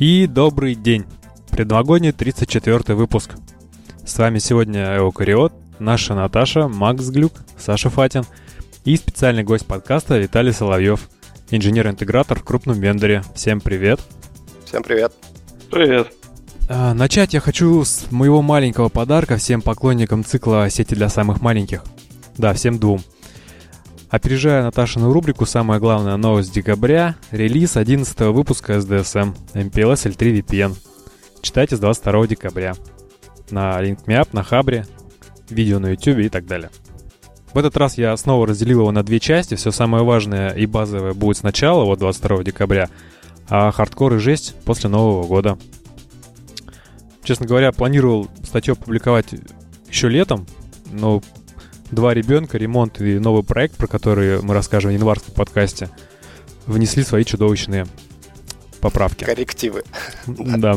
И добрый день! Предновогодний 34 выпуск. С вами сегодня Эукариот, наша Наташа, Макс Глюк, Саша Фатин и специальный гость подкаста Виталий Соловьев, инженер-интегратор в крупном вендоре. Всем привет! Всем привет! Привет! А, начать я хочу с моего маленького подарка всем поклонникам цикла «Сети для самых маленьких». Да, всем двум. Опережая Наташину рубрику «Самая главная новость декабря» — релиз 11 выпуска SDSM MPLS L3 VPN. Читайте с 22 декабря. На LinkMeUp, на Хабре, видео на YouTube и так далее. В этот раз я снова разделил его на две части. Все самое важное и базовое будет сначала, вот 22 декабря, а хардкор и жесть после Нового года. Честно говоря, планировал статью опубликовать еще летом, но два ребенка, ремонт и новый проект, про который мы расскажем в январском подкасте, внесли свои чудовищные поправки. Коррективы. Да.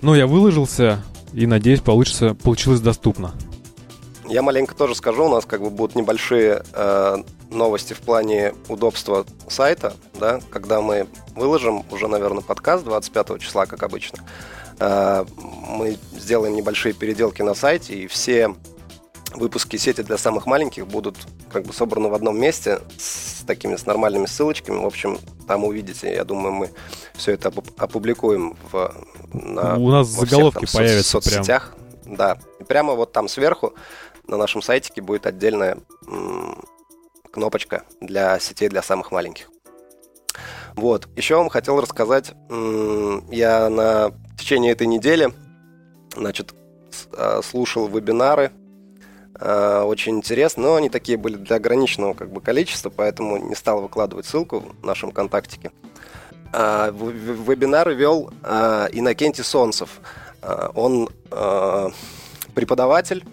Ну, я выложился и, надеюсь, получится, получилось доступно. Я маленько тоже скажу, у нас как бы будут небольшие э, новости в плане удобства сайта, да, когда мы выложим уже, наверное, подкаст 25 числа, как обычно. Э, мы сделаем небольшие переделки на сайте, и все выпуски сети для самых маленьких будут как бы собраны в одном месте с такими с нормальными ссылочками. В общем, там увидите. Я думаю, мы все это опубликуем в на, У нас заголовки всех, там, появятся в соцсетях. Прям. Да. И прямо вот там сверху на нашем сайтике будет отдельная м- кнопочка для сетей для самых маленьких. Вот. Еще вам хотел рассказать, м- я на течение этой недели, значит, а, слушал вебинары Э, очень интересно, но они такие были для ограниченного как бы, количества, поэтому не стал выкладывать ссылку в нашем контактике. Э, вебинар вел э, Иннокентий Солнцев. Он преподаватель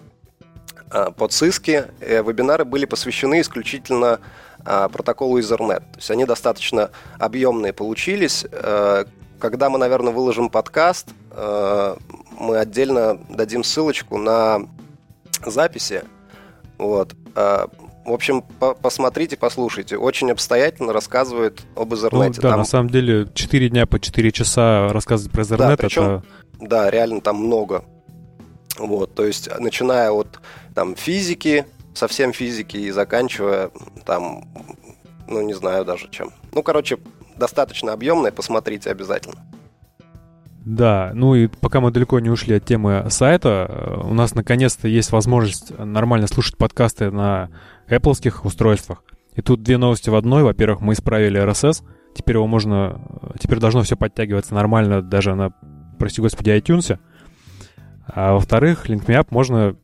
по ЦИСКе. Вебинары были посвящены исключительно протоколу Ethernet. То есть они достаточно объемные получились. Когда мы, наверное, выложим подкаст, мы отдельно дадим ссылочку на записи. Вот. А, в общем, по посмотрите, послушайте. Очень обстоятельно рассказывает об Ethernet. Ну, да, Там... на самом деле, 4 дня по 4 часа рассказывать про Ethernet, да, причем, это... Да, реально там много. Вот, то есть, начиная от там, физики, совсем физики, и заканчивая там, ну, не знаю даже чем. Ну, короче, достаточно объемное, посмотрите обязательно. Да, ну и пока мы далеко не ушли от темы сайта, э, у нас наконец-то есть возможность нормально слушать подкасты на Apple устройствах. И тут две новости в одной. Во-первых, мы исправили RSS. Теперь его можно... Э, теперь должно все подтягиваться нормально даже на, прости господи, iTunes. А во-вторых, LinkMeUp можно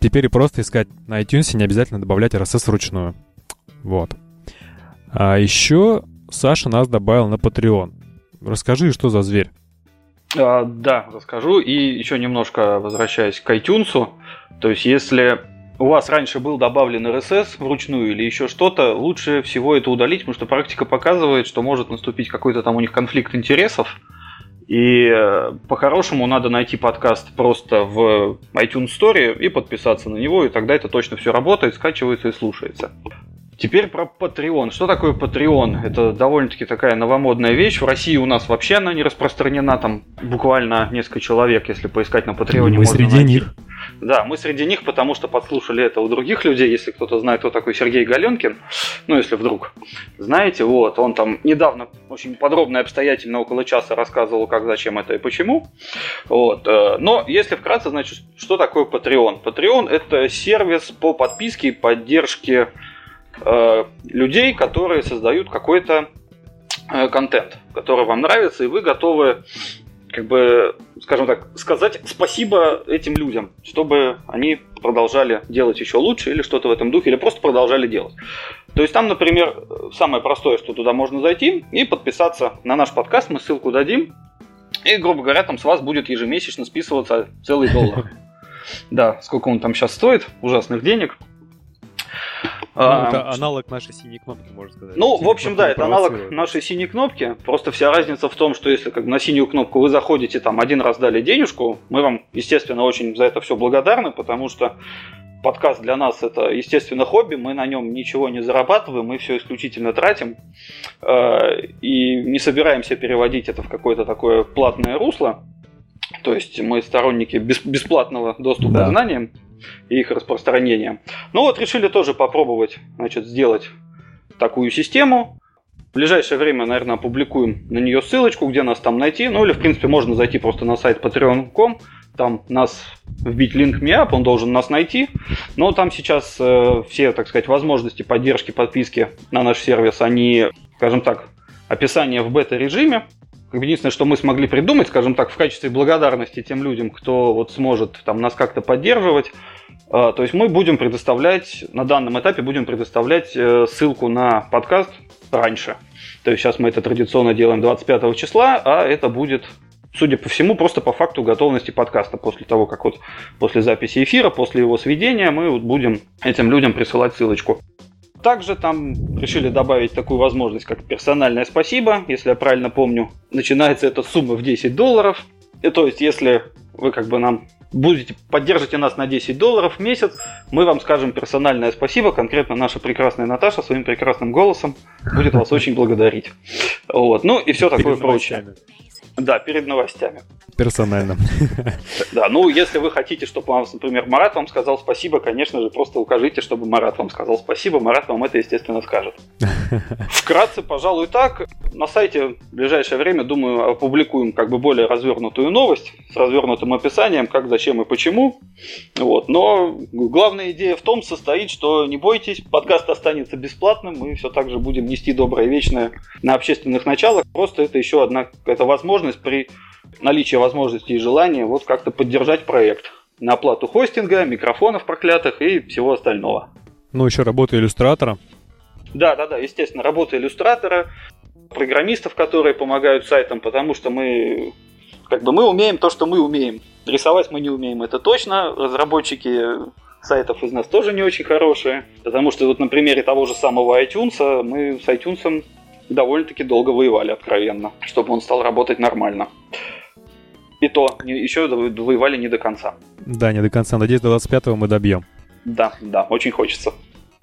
теперь и просто искать на iTunes, не обязательно добавлять RSS вручную. Вот. А еще Саша нас добавил на Patreon. Расскажи, что за зверь. А, да, расскажу. И еще немножко возвращаясь к iTunes. То есть, если у вас раньше был добавлен RSS вручную или еще что-то, лучше всего это удалить, потому что практика показывает, что может наступить какой-то там у них конфликт интересов. И э, по-хорошему надо найти подкаст просто в iTunes Store и подписаться на него, и тогда это точно все работает, скачивается и слушается. Теперь про Patreon. Что такое Patreon? Это довольно-таки такая новомодная вещь. В России у нас вообще она не распространена. Там буквально несколько человек, если поискать на Patreon. Мы среди найти. них. Да, мы среди них, потому что подслушали это у других людей. Если кто-то знает, кто такой Сергей Галенкин, ну, если вдруг знаете, вот, он там недавно очень подробно и обстоятельно около часа рассказывал, как, зачем это и почему. Вот. Э, но, если вкратце, значит, что такое Patreon? Patreon – это сервис по подписке и поддержке Э, людей, которые создают какой-то э, контент, который вам нравится, и вы готовы, как бы, скажем так, сказать спасибо этим людям, чтобы они продолжали делать еще лучше или что-то в этом духе, или просто продолжали делать. То есть там, например, самое простое, что туда можно зайти и подписаться на наш подкаст, мы ссылку дадим, и, грубо говоря, там с вас будет ежемесячно списываться целый доллар. Да, сколько он там сейчас стоит, ужасных денег – ну, а, это аналог нашей синей кнопки, можно сказать. Ну, в общем, да, это аналог нашей синей кнопки. Просто вся разница в том, что если как на синюю кнопку вы заходите, там один раз дали денежку, мы вам, естественно, очень за это все благодарны, потому что подкаст для нас это, естественно, хобби, мы на нем ничего не зарабатываем, мы все исключительно тратим э, и не собираемся переводить это в какое-то такое платное русло. То есть мы сторонники бесплатного доступа да. к знаниям и их распространения. Ну вот решили тоже попробовать значит, сделать такую систему. В ближайшее время, наверное, опубликуем на нее ссылочку, где нас там найти. Ну или, в принципе, можно зайти просто на сайт patreon.com, там нас вбить линк MeUp, он должен нас найти. Но там сейчас э, все, так сказать, возможности поддержки, подписки на наш сервис, они, скажем так, описание в бета-режиме. Единственное, что мы смогли придумать, скажем так, в качестве благодарности тем людям, кто вот сможет там нас как-то поддерживать, э, то есть мы будем предоставлять, на данном этапе будем предоставлять э, ссылку на подкаст раньше. То есть сейчас мы это традиционно делаем 25 числа, а это будет судя по всему, просто по факту готовности подкаста. После того, как вот после записи эфира, после его сведения, мы вот будем этим людям присылать ссылочку. Также там решили добавить такую возможность, как персональное спасибо. Если я правильно помню, начинается эта сумма в 10 долларов. И то есть, если вы как бы нам будете поддержите нас на 10 долларов в месяц, мы вам скажем персональное спасибо. Конкретно наша прекрасная Наташа своим прекрасным голосом будет вас очень благодарить. Вот. Ну и все такое прочее. Да, перед новостями. Персонально. Да, ну если вы хотите, чтобы вам, например, Марат вам сказал спасибо, конечно же, просто укажите, чтобы Марат вам сказал спасибо. Марат вам это, естественно, скажет. Вкратце, пожалуй, так. На сайте в ближайшее время, думаю, опубликуем как бы более развернутую новость с развернутым описанием, как, зачем и почему. Вот. Но главная идея в том состоит, что не бойтесь, подкаст останется бесплатным, мы все так же будем нести доброе вечное на общественных началах. Просто это еще одна это возможность при наличии возможности и желания вот как-то поддержать проект на оплату хостинга, микрофонов проклятых и всего остального. Ну, еще работа иллюстратора. Да, да, да, естественно, работа иллюстратора, программистов, которые помогают сайтам, потому что мы как бы мы умеем то, что мы умеем. Рисовать мы не умеем, это точно. Разработчики сайтов из нас тоже не очень хорошие. Потому что вот на примере того же самого iTunes мы с iTunes довольно-таки долго воевали откровенно, чтобы он стал работать нормально. И то еще воевали не до конца. Да, не до конца. Надеюсь, до 25-го мы добьем. Да, да, очень хочется.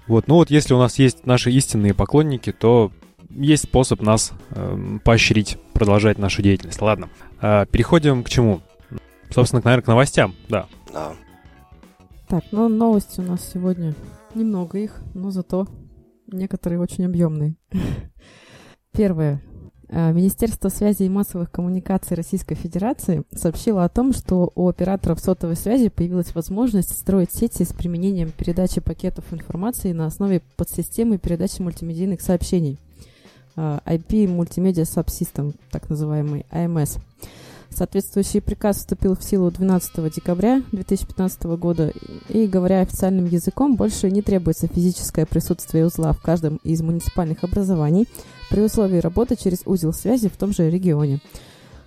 Вот, ну вот если у нас есть наши истинные поклонники, то есть способ нас э, поощрить, продолжать нашу деятельность. Ладно, э, переходим к чему? Собственно, наверное, к новостям, да. Да. Так, ну новости у нас сегодня немного их, но зато некоторые очень объемные. Первое. Э, Министерство связи и массовых коммуникаций Российской Федерации сообщило о том, что у операторов сотовой связи появилась возможность строить сети с применением передачи пакетов информации на основе подсистемы передачи мультимедийных сообщений э, IP Multimedia Subsystem, так называемый AMS. Соответствующий приказ вступил в силу 12 декабря 2015 года, и, говоря официальным языком, больше не требуется физическое присутствие узла в каждом из муниципальных образований при условии работы через узел связи в том же регионе.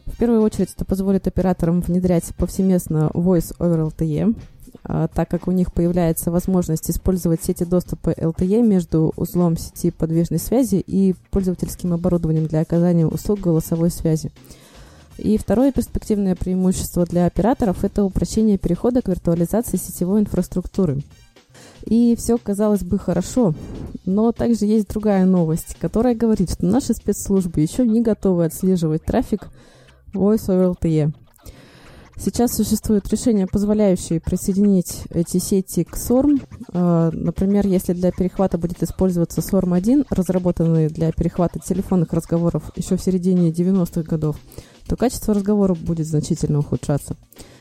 В первую очередь это позволит операторам внедрять повсеместно Voice over LTE, а, так как у них появляется возможность использовать сети доступа LTE между узлом сети подвижной связи и пользовательским оборудованием для оказания услуг голосовой связи. И второе перспективное преимущество для операторов – это упрощение перехода к виртуализации сетевой инфраструктуры. И все, казалось бы, хорошо, но также есть другая новость, которая говорит, что наши спецслужбы еще не готовы отслеживать трафик Voice over LTE. Сейчас существуют решения, позволяющие присоединить эти сети к SORM. А, например, если для перехвата будет использоваться SORM-1, разработанный для перехвата телефонных разговоров еще в середине 90-х годов, то качество разговора будет значительно ухудшаться.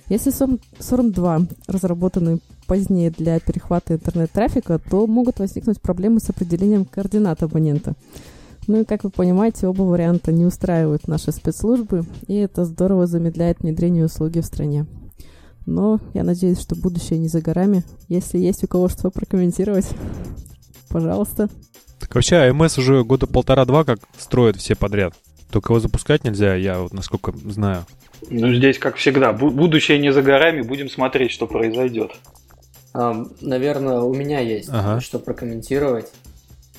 Если SORM-2 разработаны позднее для перехвата интернет-трафика, то могут возникнуть проблемы с определением координат абонента. Ну и, как вы понимаете, оба варианта не устраивают наши спецслужбы, и это здорово замедляет внедрение услуги в стране. Но я надеюсь, что будущее не за горами. Если есть у кого что прокомментировать, пожалуйста. Так вообще, АМС уже года полтора-два как строят все подряд. Только его запускать нельзя, я вот насколько знаю. Ну, здесь, как всегда, будущее не за горами, будем смотреть, что произойдет. Наверное, у меня есть ага. что прокомментировать.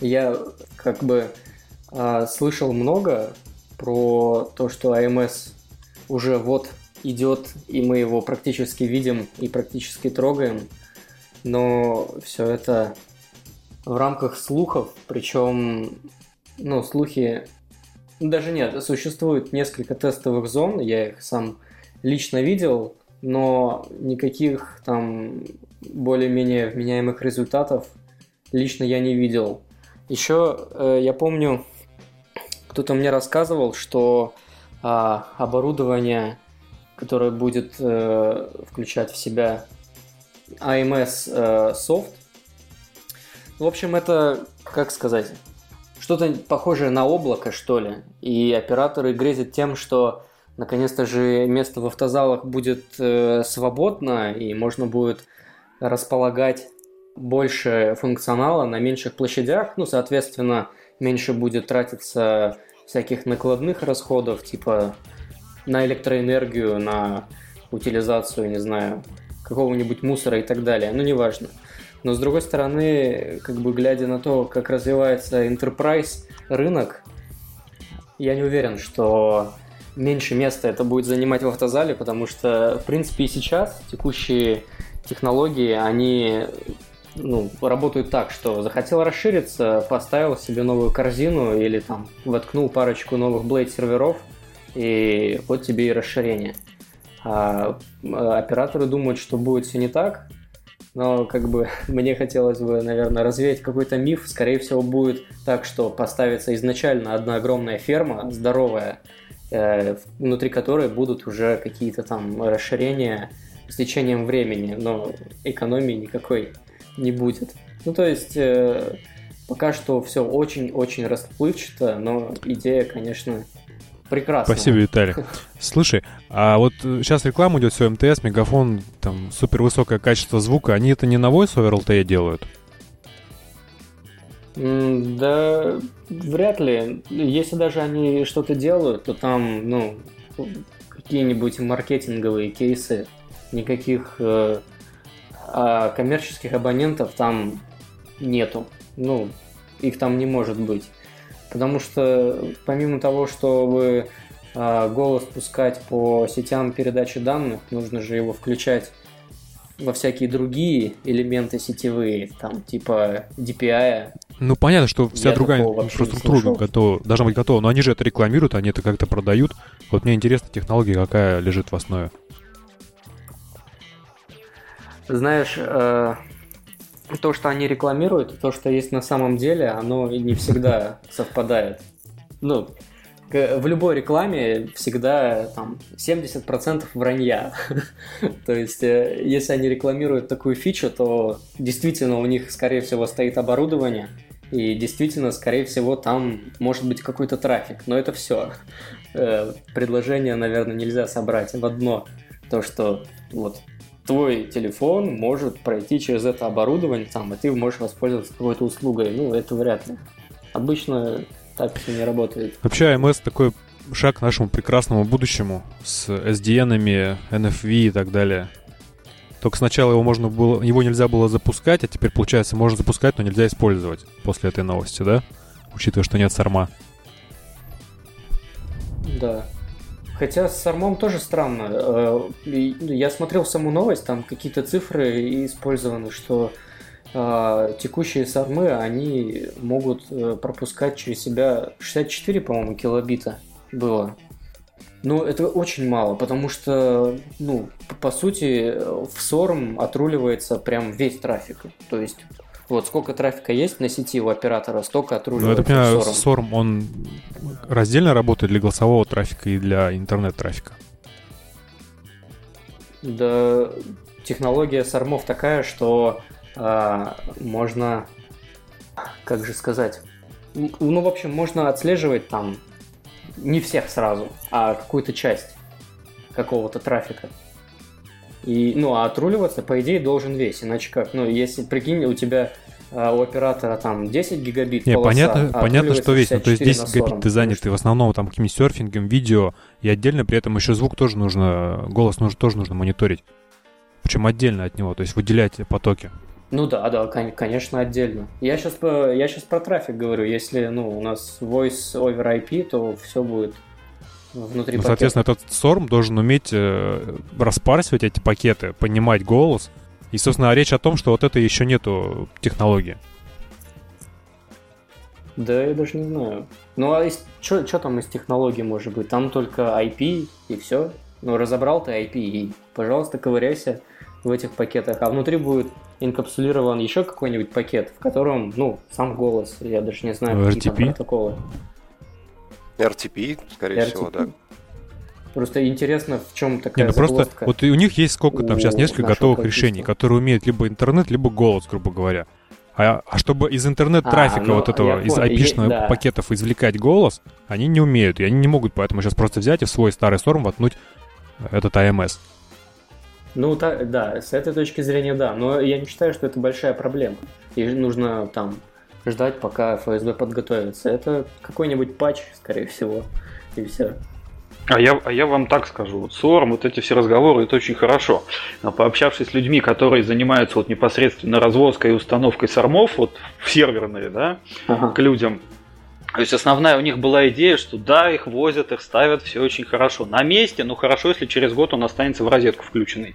Я как бы а, слышал много про то, что АМС уже вот идет, и мы его практически видим и практически трогаем. но все это в рамках слухов, причем, ну, слухи... Даже нет, существует несколько тестовых зон, я их сам лично видел, но никаких там более-менее вменяемых результатов лично я не видел. Еще э, я помню, кто-то мне рассказывал, что э, оборудование, которое будет э, включать в себя AMS э, софт, в общем, это, как сказать, что-то похожее на облако, что ли. И операторы грезят тем, что наконец-то же место в автозалах будет э, свободно, и можно будет располагать больше функционала на меньших площадях. Ну, соответственно, меньше будет тратиться всяких накладных расходов, типа на электроэнергию, на утилизацию, не знаю, какого-нибудь мусора и так далее. Ну, неважно. Но с другой стороны, как бы глядя на то, как развивается enterprise рынок, я не уверен, что меньше места это будет занимать в автозале, потому что, в принципе, и сейчас текущие технологии, они ну, работают так, что захотел расшириться, поставил себе новую корзину или там воткнул парочку новых Blade серверов, и вот тебе и расширение. А, а операторы думают, что будет все не так, но как бы мне хотелось бы, наверное, развеять какой-то миф. Скорее всего, будет так, что поставится изначально одна огромная ферма, здоровая, э, внутри которой будут уже какие-то там расширения с течением времени, но экономии никакой не будет. Ну, то есть, э, пока что все очень-очень расплывчато, но идея, конечно, прекрасно. Спасибо, Виталий. Слушай, а вот сейчас реклама идет все МТС, Мегафон, там супер высокое качество звука. Они это не на Voice over LTE делают? Да, вряд ли. Если даже они что-то делают, то там, ну, какие-нибудь маркетинговые кейсы, никаких э, а коммерческих абонентов там нету. Ну, их там не может быть. Потому что помимо того, чтобы э, голос пускать по сетям передачи данных, нужно же его включать во всякие другие элементы сетевые, там типа DPI. Ну понятно, что вся Я другая инфраструктура готова, должна быть готова, но они же это рекламируют, они это как-то продают. Вот мне интересна технология, какая лежит в основе. Знаешь, э, то, что они рекламируют, то, что есть на самом деле, оно не всегда совпадает. Ну, в любой рекламе всегда там 70% вранья. то есть, э, если они рекламируют такую фичу, то действительно у них, скорее всего, стоит оборудование, и действительно, скорее всего, там может быть какой-то трафик. Но это все. Э, предложение, наверное, нельзя собрать в одно. То, что вот твой телефон может пройти через это оборудование, там, и ты можешь воспользоваться какой-то услугой. Ну, это вряд ли. Обычно так все не работает. Вообще, AMS такой шаг к нашему прекрасному будущему с SDN, NFV и так далее. Только сначала его можно было, его нельзя было запускать, а теперь, получается, можно запускать, но нельзя использовать после этой новости, да? Учитывая, что нет сарма. Да. Хотя с армом тоже странно. Э, я смотрел саму новость, там какие-то цифры использованы, что э, текущие сармы, они могут э, пропускать через себя 64, по-моему, килобита было. Ну, это очень мало, потому что, ну, по сути, в SORM отруливается прям весь трафик. То есть вот сколько трафика есть на сети у оператора, столько отруливается Ну, это понимаю, SORM, он раздельно работает для голосового трафика и для интернет-трафика? Да, технология сормов такая, что э, можно, как же сказать, ну, в общем, можно отслеживать там не всех сразу, а какую-то часть какого-то трафика. И, ну, а отруливаться, по идее, должен весь. Иначе как? Ну, если, прикинь, у тебя а, у оператора там 10 гигабит Не, полоса, понятно, а понятно, что весь. Ну, то есть 10 гигабит ты занят, и в основном там каким-нибудь серфингом, видео, и отдельно при этом еще звук тоже нужно, голос нужно, тоже нужно мониторить. Причем отдельно от него, то есть выделять потоки. Ну да, да, конечно, отдельно. Я сейчас, я сейчас про трафик говорю. Если ну, у нас voice over IP, то все будет внутри ну, Соответственно, этот SORM должен уметь э, распарсивать эти пакеты, понимать голос И, собственно, речь о том, что вот это еще нету технологии. Да, я даже не знаю. Ну, а что там из технологий может быть? Там только IP и все. Ну, разобрал ты IP и, пожалуйста, ковыряйся в этих пакетах. А внутри будет инкапсулирован еще какой-нибудь пакет, в котором, ну, сам голос. Я даже не знаю, RTP? какие там протоколы. RTP, скорее RTP? всего, да. Просто интересно, в чем такая Не, ну просто вот у них есть сколько там сейчас несколько готовых решений, которые умеют либо интернет, либо голос, грубо говоря. А, а чтобы из интернет-трафика а, ну, вот этого, из IP да. пакетов извлекать голос, они не умеют. И они не могут поэтому сейчас просто взять и в свой старый сорм воткнуть этот AMS. Ну, та, да, с этой точки зрения, да. Но я не считаю, что это большая проблема. И нужно там ждать, пока ФСБ подготовится. Это какой-нибудь патч, скорее всего, и все. А я, а я вам так скажу, вот СОРМ, вот эти все разговоры, это очень хорошо. Но пообщавшись с людьми, которые занимаются вот непосредственно развозкой и установкой сормов, вот в серверные, да, ага. к людям, то есть основная у них была идея, что да, их возят, их ставят, все очень хорошо. На месте, но хорошо, если через год он останется в розетку включенный.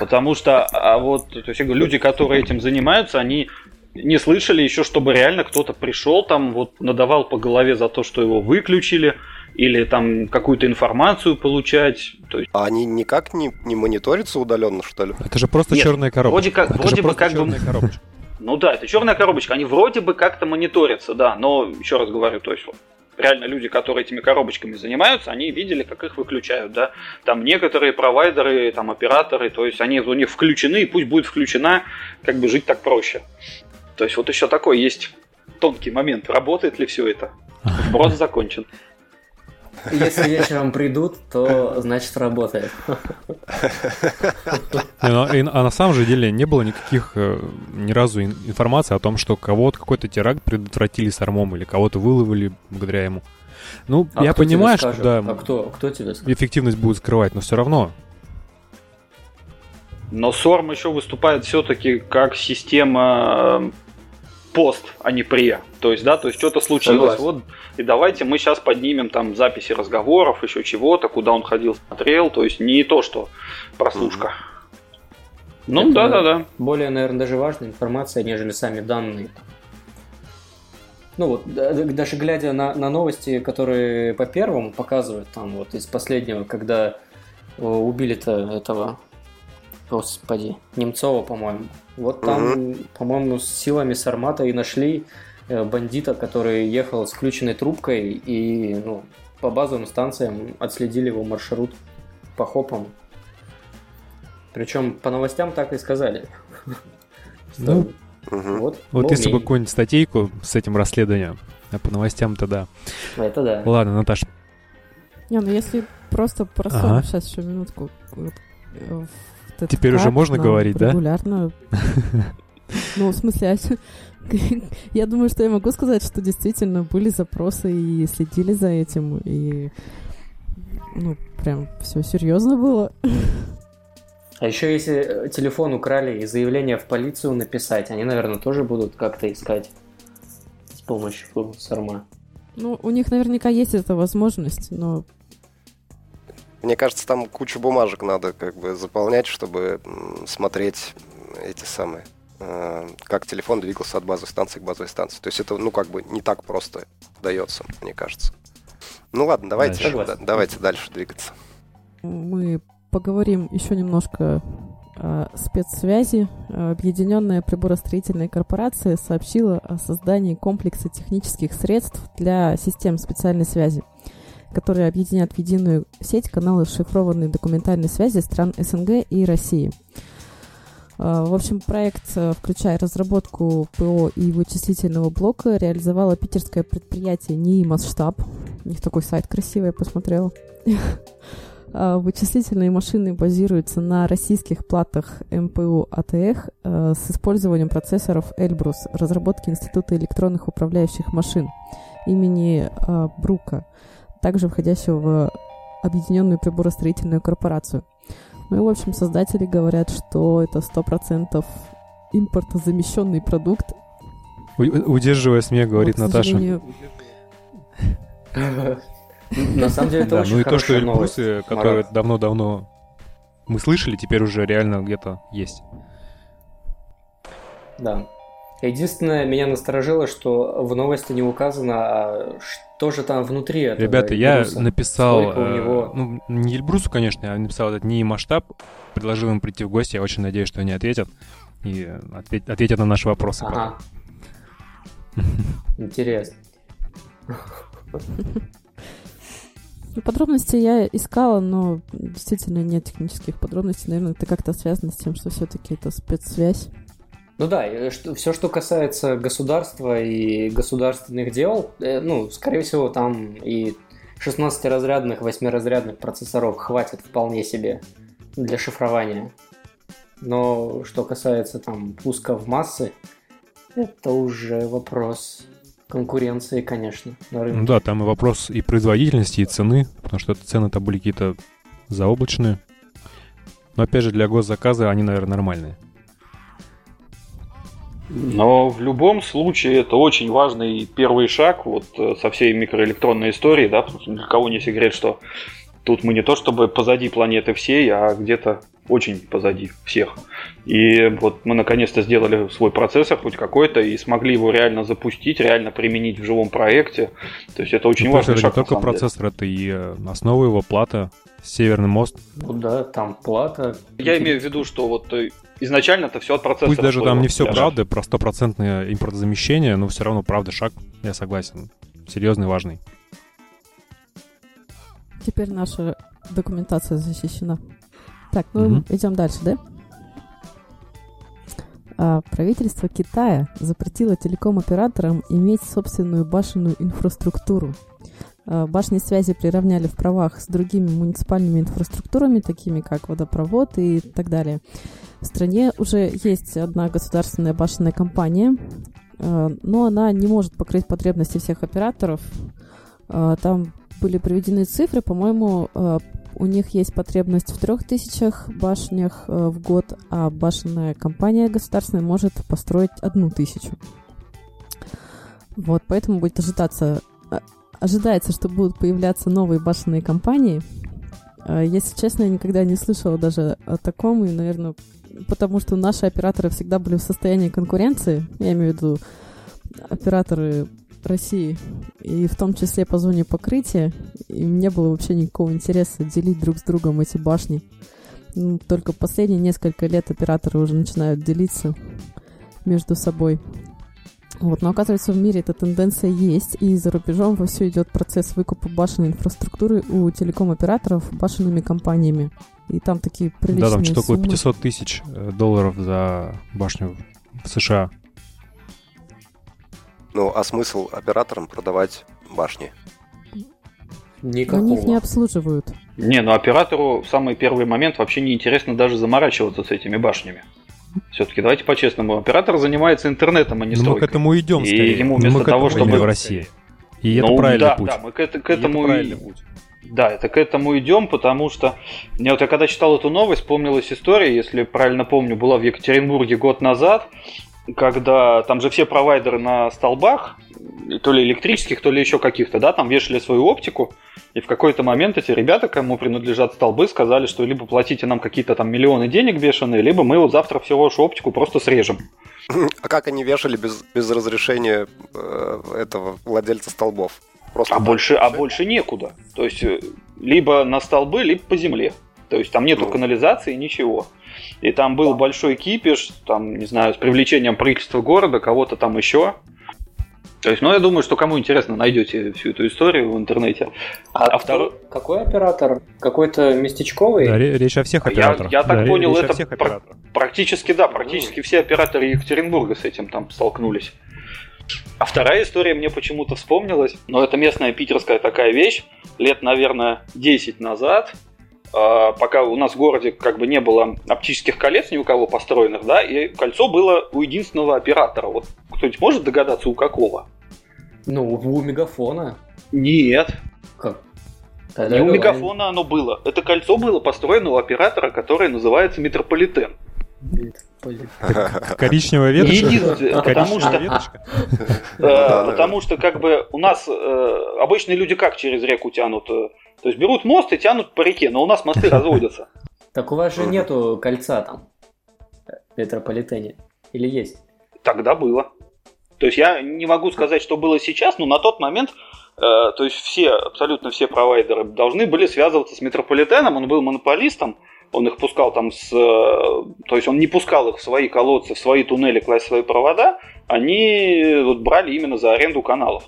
Потому что а вот то есть, люди, которые этим занимаются, они не слышали еще, чтобы реально кто-то пришел там, вот надавал по голове за то, что его выключили, или там какую-то информацию получать. То есть... А они никак не, не мониторятся удаленно, что ли? Это же просто Нет, черная коробочка. Вроде как, это вроде бы как бы... Коробочка. Ну да, это черная коробочка. Они вроде бы как-то мониторятся, да. Но еще раз говорю, то есть реально люди, которые этими коробочками занимаются, они видели, как их выключают, да. Там некоторые провайдеры, там операторы, то есть они у них включены, и пусть будет включена, как бы жить так проще. То есть вот еще такой есть тонкий момент, работает ли все это. Сброс закончен. Если вечером придут, то значит работает. А, а на самом же деле не было никаких э, ни разу информации о том, что кого-то какой-то теракт предотвратили с армом или кого-то выловили благодаря ему. Ну, а я понимаю, что да, а кто, кто тебе скажет? эффективность будет скрывать, но все равно. Но SORM еще выступает все-таки как система э, пост, а не пре. То есть, да, то есть что-то случилось. Вот, и давайте мы сейчас поднимем там записи разговоров, еще чего-то, куда он ходил, смотрел. То есть не то, что прослушка. Ну, да, да, да. Более, наверное, даже важная информация, нежели сами данные. Ну вот, даже глядя на, на новости, которые по первому показывают, там вот из последнего, когда убили-то этого Господи, Немцова, по-моему. Вот там, угу. по-моему, с силами Сармата и нашли э, бандита, который ехал с включенной трубкой и ну, по базовым станциям отследили его маршрут по хопам. Причем по новостям так и сказали. Ну, вот, вот если бы какую-нибудь статейку с этим расследованием, а по новостям-то да. Это да. Ладно, Наташа. Не, ну если просто про ага. сейчас еще минутку. Э, этот Теперь уже можно говорить, регулярно... да? Ну, в смысле, а я думаю, что я могу сказать, что действительно были запросы и следили за этим, и ну, прям все серьезно было. А еще если телефон украли и заявление в полицию написать, они, наверное, тоже будут как-то искать с помощью Сарма. Ну, у них наверняка есть эта возможность, но мне кажется, там кучу бумажек надо как бы заполнять, чтобы смотреть эти самые э, как телефон двигался от базовой станции к базовой станции. То есть это, ну, как бы не так просто дается, мне кажется. Ну ладно, давайте, да, давайте дальше двигаться. Мы поговорим еще немножко о спецсвязи. Объединенная приборостроительная корпорация сообщила о создании комплекса технических средств для систем специальной связи которые объединят в единую сеть каналы шифрованной документальной связи стран СНГ и России. А, в общем, проект, э, включая разработку ПО и вычислительного блока, реализовало питерское предприятие НИИ «Масштаб». У них такой сайт красивый, я посмотрела. А, вычислительные машины базируются на российских платах МПУ АТХ э, с использованием процессоров Эльбрус разработки Института электронных управляющих машин имени э, Брука также входящего в объединенную приборостроительную корпорацию. Ну и, в общем, создатели говорят, что это 100% импортозамещенный продукт. Удерживая смех, говорит вот, Наташа. На самом деле это очень Ну и то, что Эльбрусы, которые давно-давно мы слышали, теперь уже реально где-то есть. да. Единственное, меня насторожило, что в новости не указано, а что же там внутри этого Ребята, я написал, Сколько у него... ну, не Эльбрусу, конечно, я написал этот не масштаб, предложил им прийти в гости, я очень надеюсь, что они ответят и ответ, ответят на наши вопросы. Ага. Интересно. Ну, подробности я искала, но действительно нет технических подробностей. Наверное, это как-то связано с тем, что все-таки это спецсвязь. Ну да, все, что касается государства и государственных дел, э, ну, скорее всего, там и 16-разрядных, 8-разрядных процессоров хватит вполне себе для шифрования. Но что касается там пуска в массы, это уже вопрос конкуренции, конечно, на рынке. Ну да, там и вопрос и производительности, и цены, потому что цены-то были какие-то заоблачные. Но опять же, для госзаказа они, наверное, нормальные. Но в любом случае это очень важный первый шаг вот э, со всей микроэлектронной историей, да, потому что для кого не секрет, что тут мы не то чтобы позади планеты всей, а где-то очень позади всех. И вот мы наконец-то сделали свой процессор хоть какой-то и смогли его реально запустить, реально применить в живом проекте. То есть это очень ну, важный это шаг. Это не только процессор, это и э, основа его плата, Северный мост. Ну да, там плата. Я имею в виду, что вот э, изначально это все от процессора. Пусть даже там не все правда, про стопроцентное импортозамещение, но все равно правда шаг, я согласен. Серьезный, важный. Теперь наша документация защищена. Так, ну угу. идем дальше, да? А, правительство Китая запретило телеком-операторам иметь собственную башенную инфраструктуру. А, башни связи приравняли в правах с другими муниципальными инфраструктурами, такими как водопровод и так далее. В стране уже есть одна государственная башенная компания, а, но она не может покрыть потребности всех операторов. А, там были приведены цифры, по-моему, у них есть потребность в трех тысячах башнях э, в год, а башенная компания государственная может построить одну тысячу. Вот, поэтому будет ожидаться, э, ожидается, что будут появляться новые башенные компании. Э, если честно, я никогда не слышала даже о таком, и, наверное, потому что наши операторы всегда были в состоянии конкуренции, я имею в виду операторы России, и в том числе по зоне покрытия, и не было вообще никакого интереса делить друг с другом эти башни. Ну, только последние несколько лет операторы уже начинают делиться между собой. Вот, но оказывается, в мире эта тенденция есть, и за рубежом во все идет процесс выкупа башенной инфраструктуры у телеком-операторов башенными компаниями. И там такие приличные Да, там что-то около 500 тысяч э, долларов за башню в США. Ну, а смысл операторам продавать башни? Никакого. На них не обслуживают. Не, ну оператору в самый первый момент вообще не интересно даже заморачиваться с этими башнями. Все-таки давайте по-честному. Оператор занимается интернетом, а не стройкой. Ну, мы к этому идем, и скорее. ему вместо мы того, чтобы... в России. И ну, это правильный да, путь. Да, мы к, это, к этому... И это путь. Да, это к этому идем, потому что мне вот я когда читал эту новость, вспомнилась история, если правильно помню, была в Екатеринбурге год назад, когда там же все провайдеры на столбах, то ли электрических, то ли еще каких-то, да, там вешали свою оптику, и в какой-то момент эти ребята, кому принадлежат столбы, сказали, что либо платите нам какие-то там миллионы денег бешеные, либо мы вот завтра всю вашу оптику просто срежем. А как они вешали без, без разрешения э, этого владельца столбов? Просто а, больше, а больше некуда. То есть, э, либо на столбы, либо по земле. То есть, там нету ну. канализации, ничего. И там был большой кипиш, там, не знаю, с привлечением правительства города, кого-то там еще. То есть, ну, я думаю, что кому интересно, найдете всю эту историю в интернете. А, а второй... Какой оператор? Какой-то местечковый? Да, речь о всех операторах. Я, я так да, понял, это всех пр- практически, да, практически все операторы Екатеринбурга с этим там столкнулись. А вторая история мне почему-то вспомнилась, но это местная питерская такая вещь. Лет, наверное, 10 назад а, пока у нас в городе как бы не было оптических колец ни у кого построенных, да, и кольцо было у единственного оператора. Вот кто-нибудь может догадаться, у какого? Ну, у Мегафона. Нет. Как? Тогда Не у Мегафона оно было. Это кольцо было построено у оператора, который называется Метрополитен. Коричневая веточка? Потому что, э, потому что как бы у нас э, обычные люди как через реку тянут э, то есть берут мост и тянут по реке, но у нас мосты разводятся. Так у вас же нету кольца там, в метрополитене. Или есть? тогда было. То есть я не могу сказать, что было сейчас, но на тот момент э, то есть все, абсолютно все провайдеры должны были связываться с метрополитеном, он был монополистом, он их пускал там с... Э, то есть он не пускал их в свои колодцы, в свои туннели класть свои провода, они вот брали именно за аренду каналов.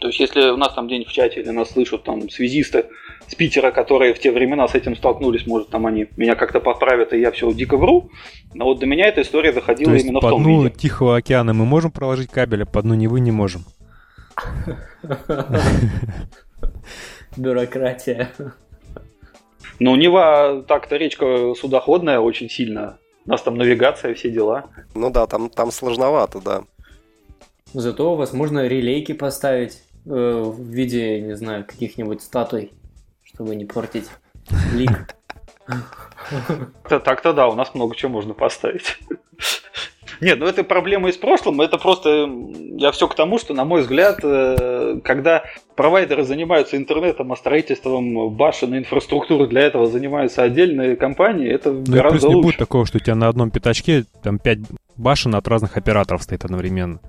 То есть если у нас там где-нибудь в чате или нас слышат там связисты с Питера, которые в те времена с этим столкнулись, может там они меня как-то поправят, и я все дико вру. Но вот до меня эта история доходила То есть именно по в том дну виде. Тихого океана мы можем проложить кабель, а по дну Невы не можем. Бюрократия. Но у Нева так-то речка судоходная очень сильно. У нас там навигация, все дела. Ну да, там, там сложновато, да. Зато у вас можно релейки поставить э, в виде, не знаю, каких-нибудь статуй, чтобы не портить лик. Так-то- Так-то да, у нас много чего можно поставить. Нет, ну это проблема из прошлого, это просто я все к тому, что, на мой взгляд, э, когда провайдеры занимаются интернетом, а строительством башен и инфраструктуры для этого занимаются отдельные компании, это Ну и плюс гораздо не лучше. будет такого, что у тебя на одном пятачке там пять башен от разных операторов стоит одновременно.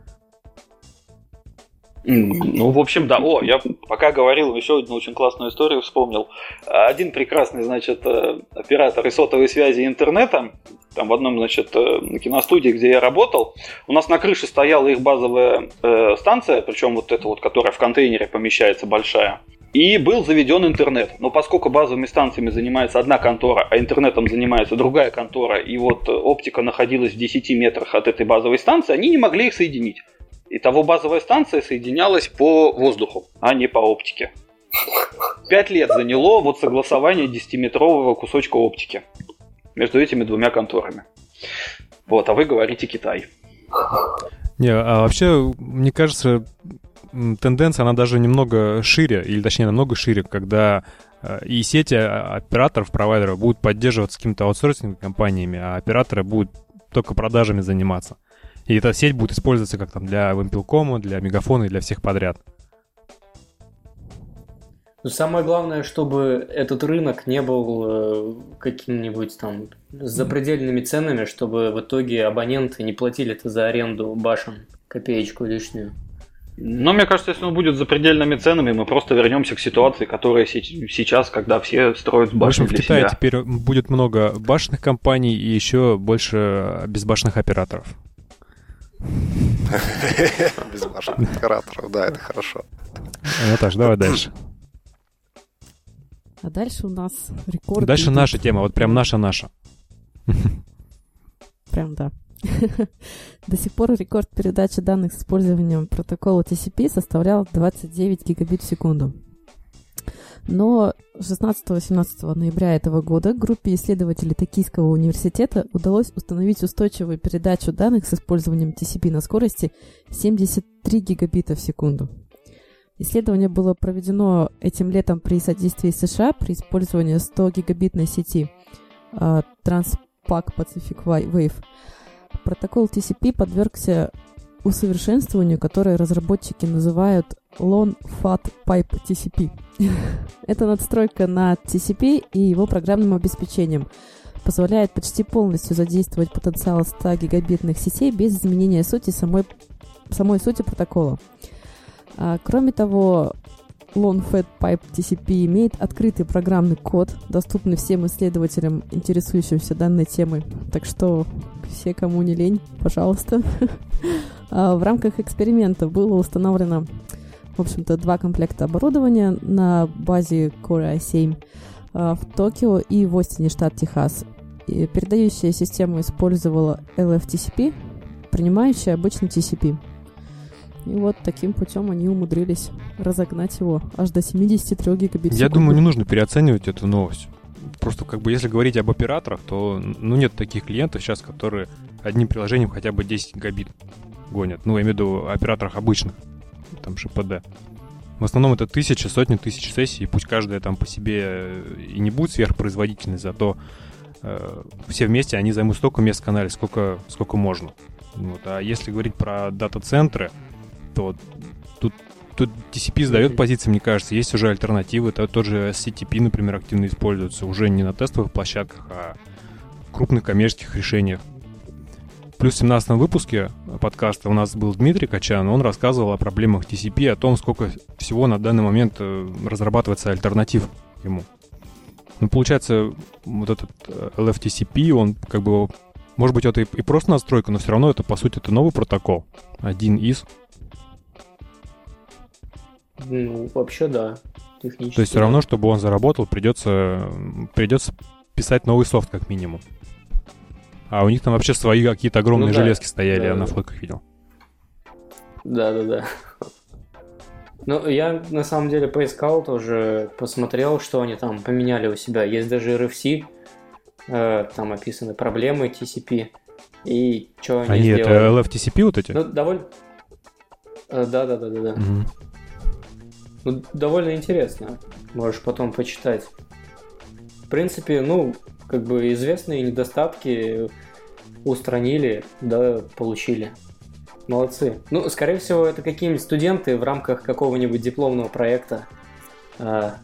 Ну, в общем, да. О, я пока говорил, еще одну очень классную историю вспомнил. Один прекрасный, значит, э, оператор сотовой связи и интернета, там в одном, значит, э, киностудии, где я работал, у нас на крыше стояла их базовая э, станция, причем вот эта вот, которая в контейнере помещается, большая. И был заведен интернет. Но поскольку базовыми станциями занимается одна контора, а интернетом занимается другая контора, и вот оптика находилась в 10 метрах от этой базовой станции, они не могли их соединить. Итого базовая станция соединялась по воздуху, а не по оптике. Пять лет заняло вот согласование 10-метрового кусочка оптики между этими двумя конторами. Вот, а вы говорите Китай. Не, а вообще, мне кажется, тенденция, она даже немного шире, или точнее намного шире, когда э, и сети а, операторов, провайдеров будут поддерживаться какими-то аутсорсинг компаниями, а операторы будут только продажами заниматься. И эта сеть будет использоваться как там для Вимпелкома, для Мегафона и для всех подряд. Но самое главное, чтобы этот рынок не был э, каким-нибудь там с запредельными ценами, чтобы в итоге абоненты не платили это за аренду башен копеечку лишнюю. Но мне кажется, если он будет за предельными ценами, мы просто вернемся к ситуации, которая се- сейчас, когда все строят В башни общем, в Китае себя. теперь будет много башенных компаний и еще больше безбашенных операторов. Без ваших операторов, да, это хорошо. Наташ, давай дальше. А дальше у нас рекорд. Дальше наша тема, вот прям наша-наша. Прям да. До сих пор рекорд передачи данных с использованием протокола TCP составлял 29 гигабит в секунду. Но 16-18 ноября этого года группе исследователей Токийского университета удалось установить устойчивую передачу данных с использованием TCP на скорости 73 гигабита в секунду. Исследование было проведено этим летом при содействии США при использовании 100 гигабитной сети а, Transpac Pacific Wave. Протокол TCP подвергся усовершенствованию, которое разработчики называют Long Fat Pipe TCP. Это надстройка на TCP и его программным обеспечением позволяет почти полностью задействовать потенциал 100 гигабитных сетей без изменения сути самой, самой сути протокола. А, кроме того, Long Fat Pipe TCP имеет открытый программный код, доступный всем исследователям, интересующимся данной темой. Так что все, кому не лень, пожалуйста. А, В рамках эксперимента было установлено, в общем-то, два комплекта оборудования на базе Core i7 а, в Токио и в Остине, штат Техас. И передающая система использовала LFTCP, принимающая обычный TCP. И вот таким путем они умудрились разогнать его аж до 73 гигабит Я думаю, не нужно переоценивать эту новость. Просто как бы если говорить об операторах, то ну нет таких клиентов сейчас, которые одним приложением хотя бы 10 гигабит гонят. Ну, я имею в виду операторах обычных, там ШПД. В основном это тысячи, сотни тысяч сессий, пусть каждая там по себе э, и не будет сверхпроизводительной, зато э, все вместе они займут столько мест в канале, сколько, сколько можно. Вот. А если говорить про дата-центры, то тут, тут TCP сдает позиции, мне кажется. Есть уже альтернативы. То- Тот же SCTP, например, активно используется уже не на тестовых площадках, а в крупных коммерческих решениях. Плюс 17 выпуске подкаста у нас был Дмитрий Качан, он рассказывал о проблемах TCP, о том, сколько всего на данный момент э, разрабатывается альтернатив ему. Ну, получается, вот этот э, LFTCP, он как бы, может быть, это и просто настройка, но все равно это, по сути, это новый протокол. Один из. Ну, вообще, да. Технически. То есть все равно, чтобы он заработал, придется, придется писать новый софт, как минимум. А у них там вообще свои какие-то огромные Ну да. железки стояли, Да, я на фотках видел. Да, да, да. Ну, я на самом деле поискал тоже, посмотрел, что они там поменяли у себя. Есть даже RFC, э, там описаны проблемы TCP и что они, Они это сделали. LFTCP вот эти? Ну, довольно... Да, да, да, да, да. Мгм. Ну, довольно интересно. Можешь потом почитать. В принципе, ну, как бы известные недостатки устранили, да, получили. Молодцы. Ну, скорее всего, это какие-нибудь студенты в рамках какого-нибудь дипломного проекта а,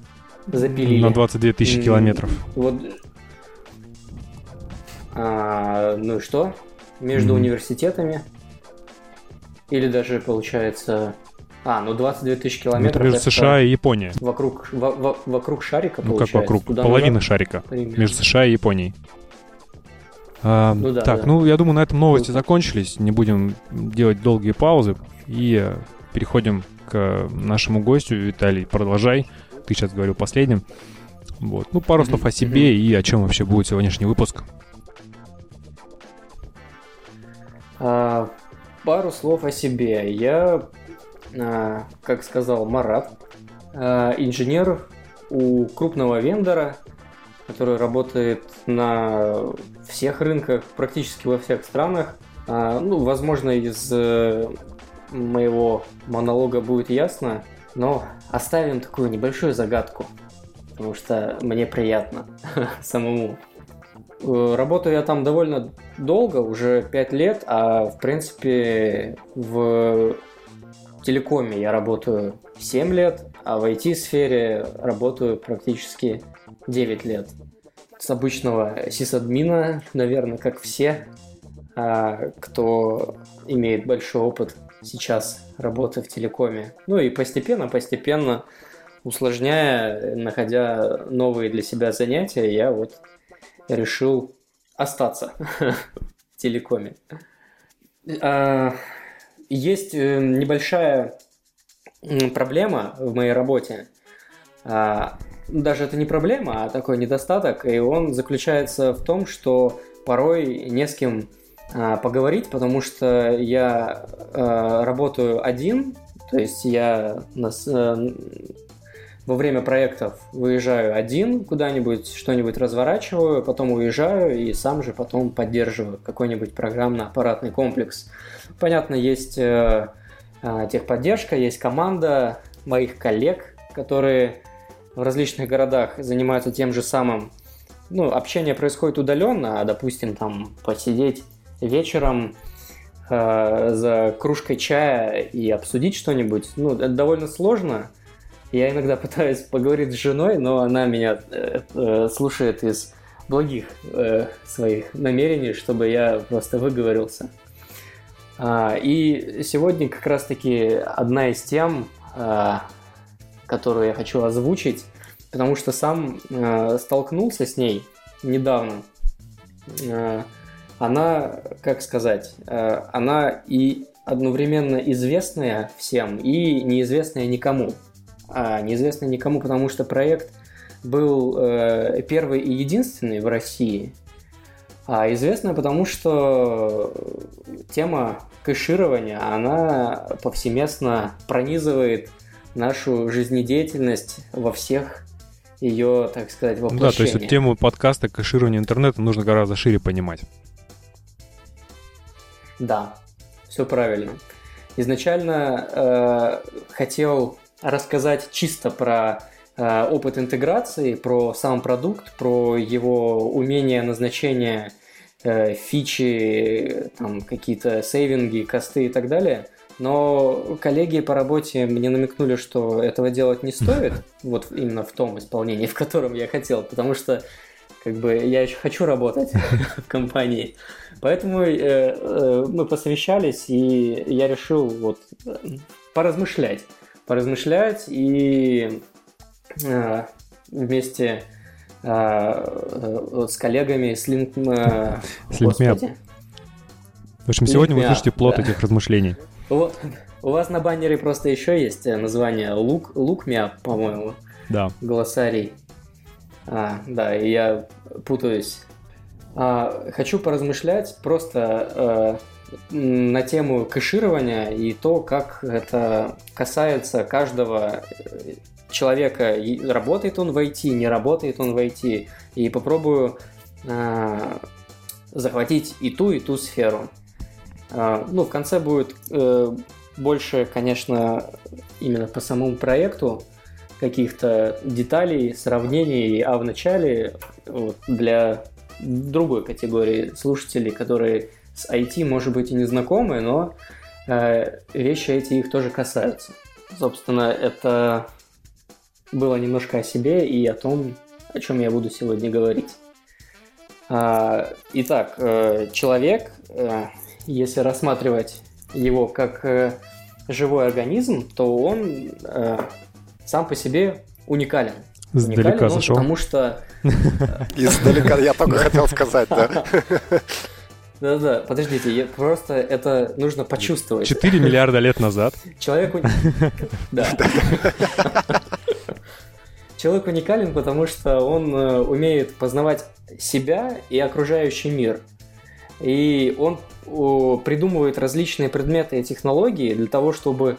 запилили. На 22 тысячи километров. Вот. А, ну и что? Между Мгм. университетами? Или даже, получается... А, ну 22 тысячи километров. Между это США и Японией. Вокруг, во- во- вокруг шарика, Ну, как вокруг? Туда Половина назад? шарика. Примерно. Между США и Японией. А, Ну да, так, да. ну я думаю, на этом новости Ну, закончились. Не будем делать долгие паузы. И э, переходим к нашему гостю. Виталий, продолжай. Ты сейчас говорил последним. Вот. Ну, пару слов о себе и о чем вообще будет сегодняшний выпуск. А, пару слов о себе. Я, как сказал Марат, а, инженер у крупного вендора, который работает на всех рынках, практически во всех странах. А, ну, возможно, из э, моего монолога будет ясно, но оставим такую небольшую загадку, потому что мне приятно самому Э, Работаю я там довольно долго, уже 5 лет, а в принципе в телекоме я работаю 7 лет, а в IT-сфере работаю практически 9 лет. С обычного сисадмина, наверное, как все, а, кто имеет большой опыт сейчас работы в телекоме. Ну и постепенно-постепенно, усложняя, находя новые для себя занятия, я вот решил остаться в телекоме. Есть э, небольшая проблема в моей работе. А, Даже это не проблема, а такой недостаток. И он заключается в том, что порой не с кем а, поговорить, потому что я а, работаю один, то есть я э, во время проектов выезжаю один куда-нибудь, что-нибудь разворачиваю, потом уезжаю и сам же потом поддерживаю какой-нибудь программно-аппаратный комплекс. Понятно, есть э, э, техподдержка, есть команда моих коллег, которые в различных городах занимаются тем же самым. Ну, общение происходит удаленно, а, допустим, там посидеть вечером э, за кружкой чая и обсудить что-нибудь, ну, это довольно сложно. Я иногда пытаюсь поговорить с женой, но она меня э, э, слушает из благих э, своих намерений, чтобы я просто выговорился. А, и сегодня как раз-таки одна из тем, а, которую я хочу озвучить, потому что сам э, столкнулся с ней недавно. Она, как сказать, она и одновременно известная всем, и неизвестная никому. А неизвестная никому, потому что проект был э, первый и единственный в России. А известная, потому что тема кэширования, она повсеместно пронизывает нашу жизнедеятельность во всех ее, так сказать, Ну Да, воплощениях. то есть вот тему подкаста кэширования интернета нужно гораздо шире понимать. Да, все правильно. Изначально э, хотел рассказать чисто про э, опыт интеграции, про сам продукт, про его умение назначения э, фичи, там какие-то сейвинги, косты и так далее. Но коллеги по работе мне намекнули, что этого делать не стоит, вот именно в том исполнении, в котором я хотел, потому что как бы я еще хочу работать в компании. Поэтому э, э, мы посовещались, и я решил вот поразмышлять. Поразмышлять и э, вместе вот с коллегами с Линк... С Линкмеп. В общем, сегодня вы слышите плод этих размышлений. У, у вас на баннере просто еще есть название Лук, Лукмя, по-моему. Да. Глоссарий. А, да, и я путаюсь. А, хочу поразмышлять просто э, на тему кэширования и то, как это касается каждого э, человека. Работает он в IT, не работает он в IT. И попробую э, захватить и ту, и ту сферу. Э, ну, в конце будет э, больше, конечно, именно по самому проекту каких-то деталей, сравнений, а в начале вот, для другой категории слушателей, которые с IT, может быть, и не знакомы, но э, вещи эти их тоже касаются. Собственно, это было немножко о себе и о том, о чем я буду сегодня говорить. А, итак, э, человек, э, если рассматривать его как э, живой организм, то он сам по себе уникален. Издалека уникален зашел. потому что... Издалека, я только хотел сказать, да. Да-да, подождите, я, просто это нужно почувствовать. 4 миллиарда лет назад. Человек... Да. Человек уникален, потому что он э, умеет познавать себя и окружающий мир. И он придумывает различные предметы и технологии для того, чтобы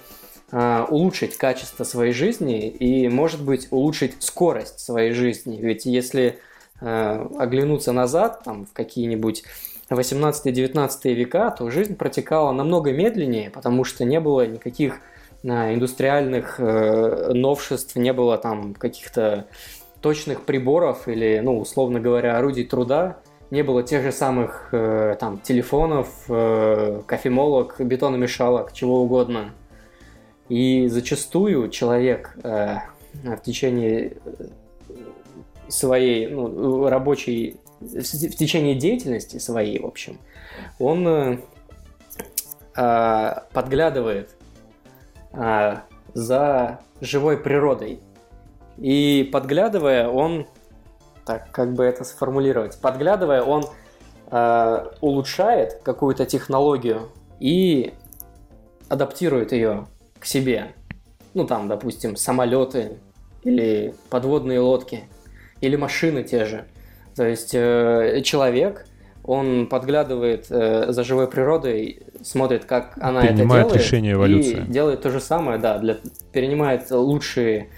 а, улучшить качество своей жизни и, может быть, улучшить скорость своей жизни. Ведь если а, оглянуться назад, там, в какие-нибудь 18-19 века, то жизнь протекала намного медленнее, потому что не было никаких индустриальных э, новшеств, не было там каких-то точных приборов или, ну, условно говоря, орудий труда, не было тех же самых э, там телефонов, э, кофемолок, бетономешалок, чего угодно. И зачастую человек э, в течение э, своей ну, рабочей, в течение деятельности своей, в общем, он э, подглядывает э, за живой природой. И подглядывая, он, так как бы это сформулировать, подглядывая, он э, улучшает какую-то технологию и адаптирует ее к себе. Ну, там, допустим, самолеты или подводные лодки, или машины те же. То есть э, человек, он подглядывает э, за живой природой, смотрит, как она это делает. решение эволюции. И делает то же самое, да, для, перенимает лучшие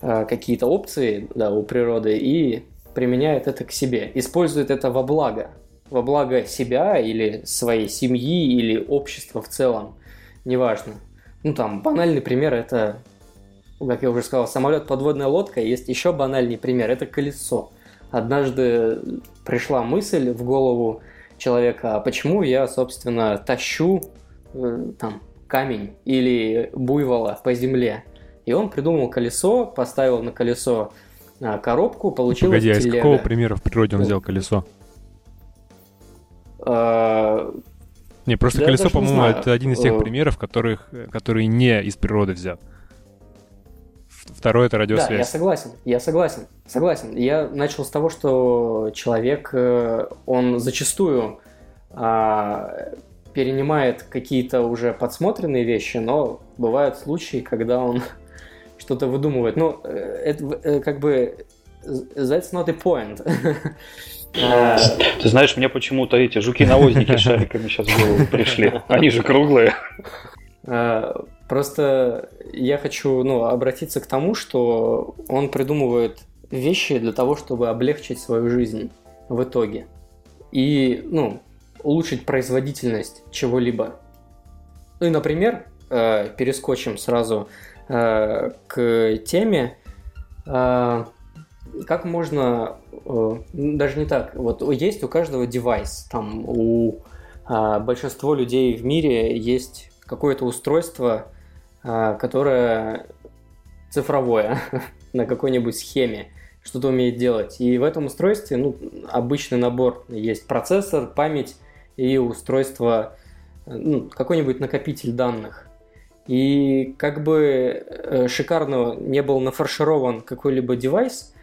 э, какие-то опции да, у природы и применяет это к себе. Использует это во благо. Во благо себя или своей семьи или общества в целом. Неважно. Ну, там, банальный пример – это, как я уже сказал, самолет, подводная лодка. Есть еще банальный пример – это колесо. Однажды пришла мысль в голову человека, а почему я, собственно, тащу э, там камень или буйвола по земле. И он придумал колесо, поставил на колесо а, коробку, получил Погоди, а из какого примера в природе он взял колесо? А, не, просто Да, колесо, по-моему, это один из тех Э. примеров, которых, которые не из природы взят. В- Второй это Да, я радиосвязь. согласен, я согласен, согласен. Я начал с того, что человек, э, он зачастую а, перенимает какие-то уже подсмотренные вещи, но бывают случаи, когда он что-то выдумывает. Ну, э, это э, как бы that's not the point. А, Ты знаешь, мне почему-то эти жуки-навозники с шариками сейчас в голову пришли. Они же круглые. Просто я хочу ну, обратиться к тому, что он придумывает вещи для того, чтобы облегчить свою жизнь в итоге. И ну, улучшить производительность чего-либо. Ну и, например, э, перескочим сразу э, к теме, э, как можно, э, даже не так, вот есть у каждого девайс, там у э, большинства людей в мире есть какое-то устройство, которое цифровое на какой-нибудь схеме. что-то умеет делать. И в этом устройстве ну, обычный набор есть процессор, память и устройство, ну, какой-нибудь накопитель данных. И как бы э, шикарно не был нафарширован какой-либо девайс,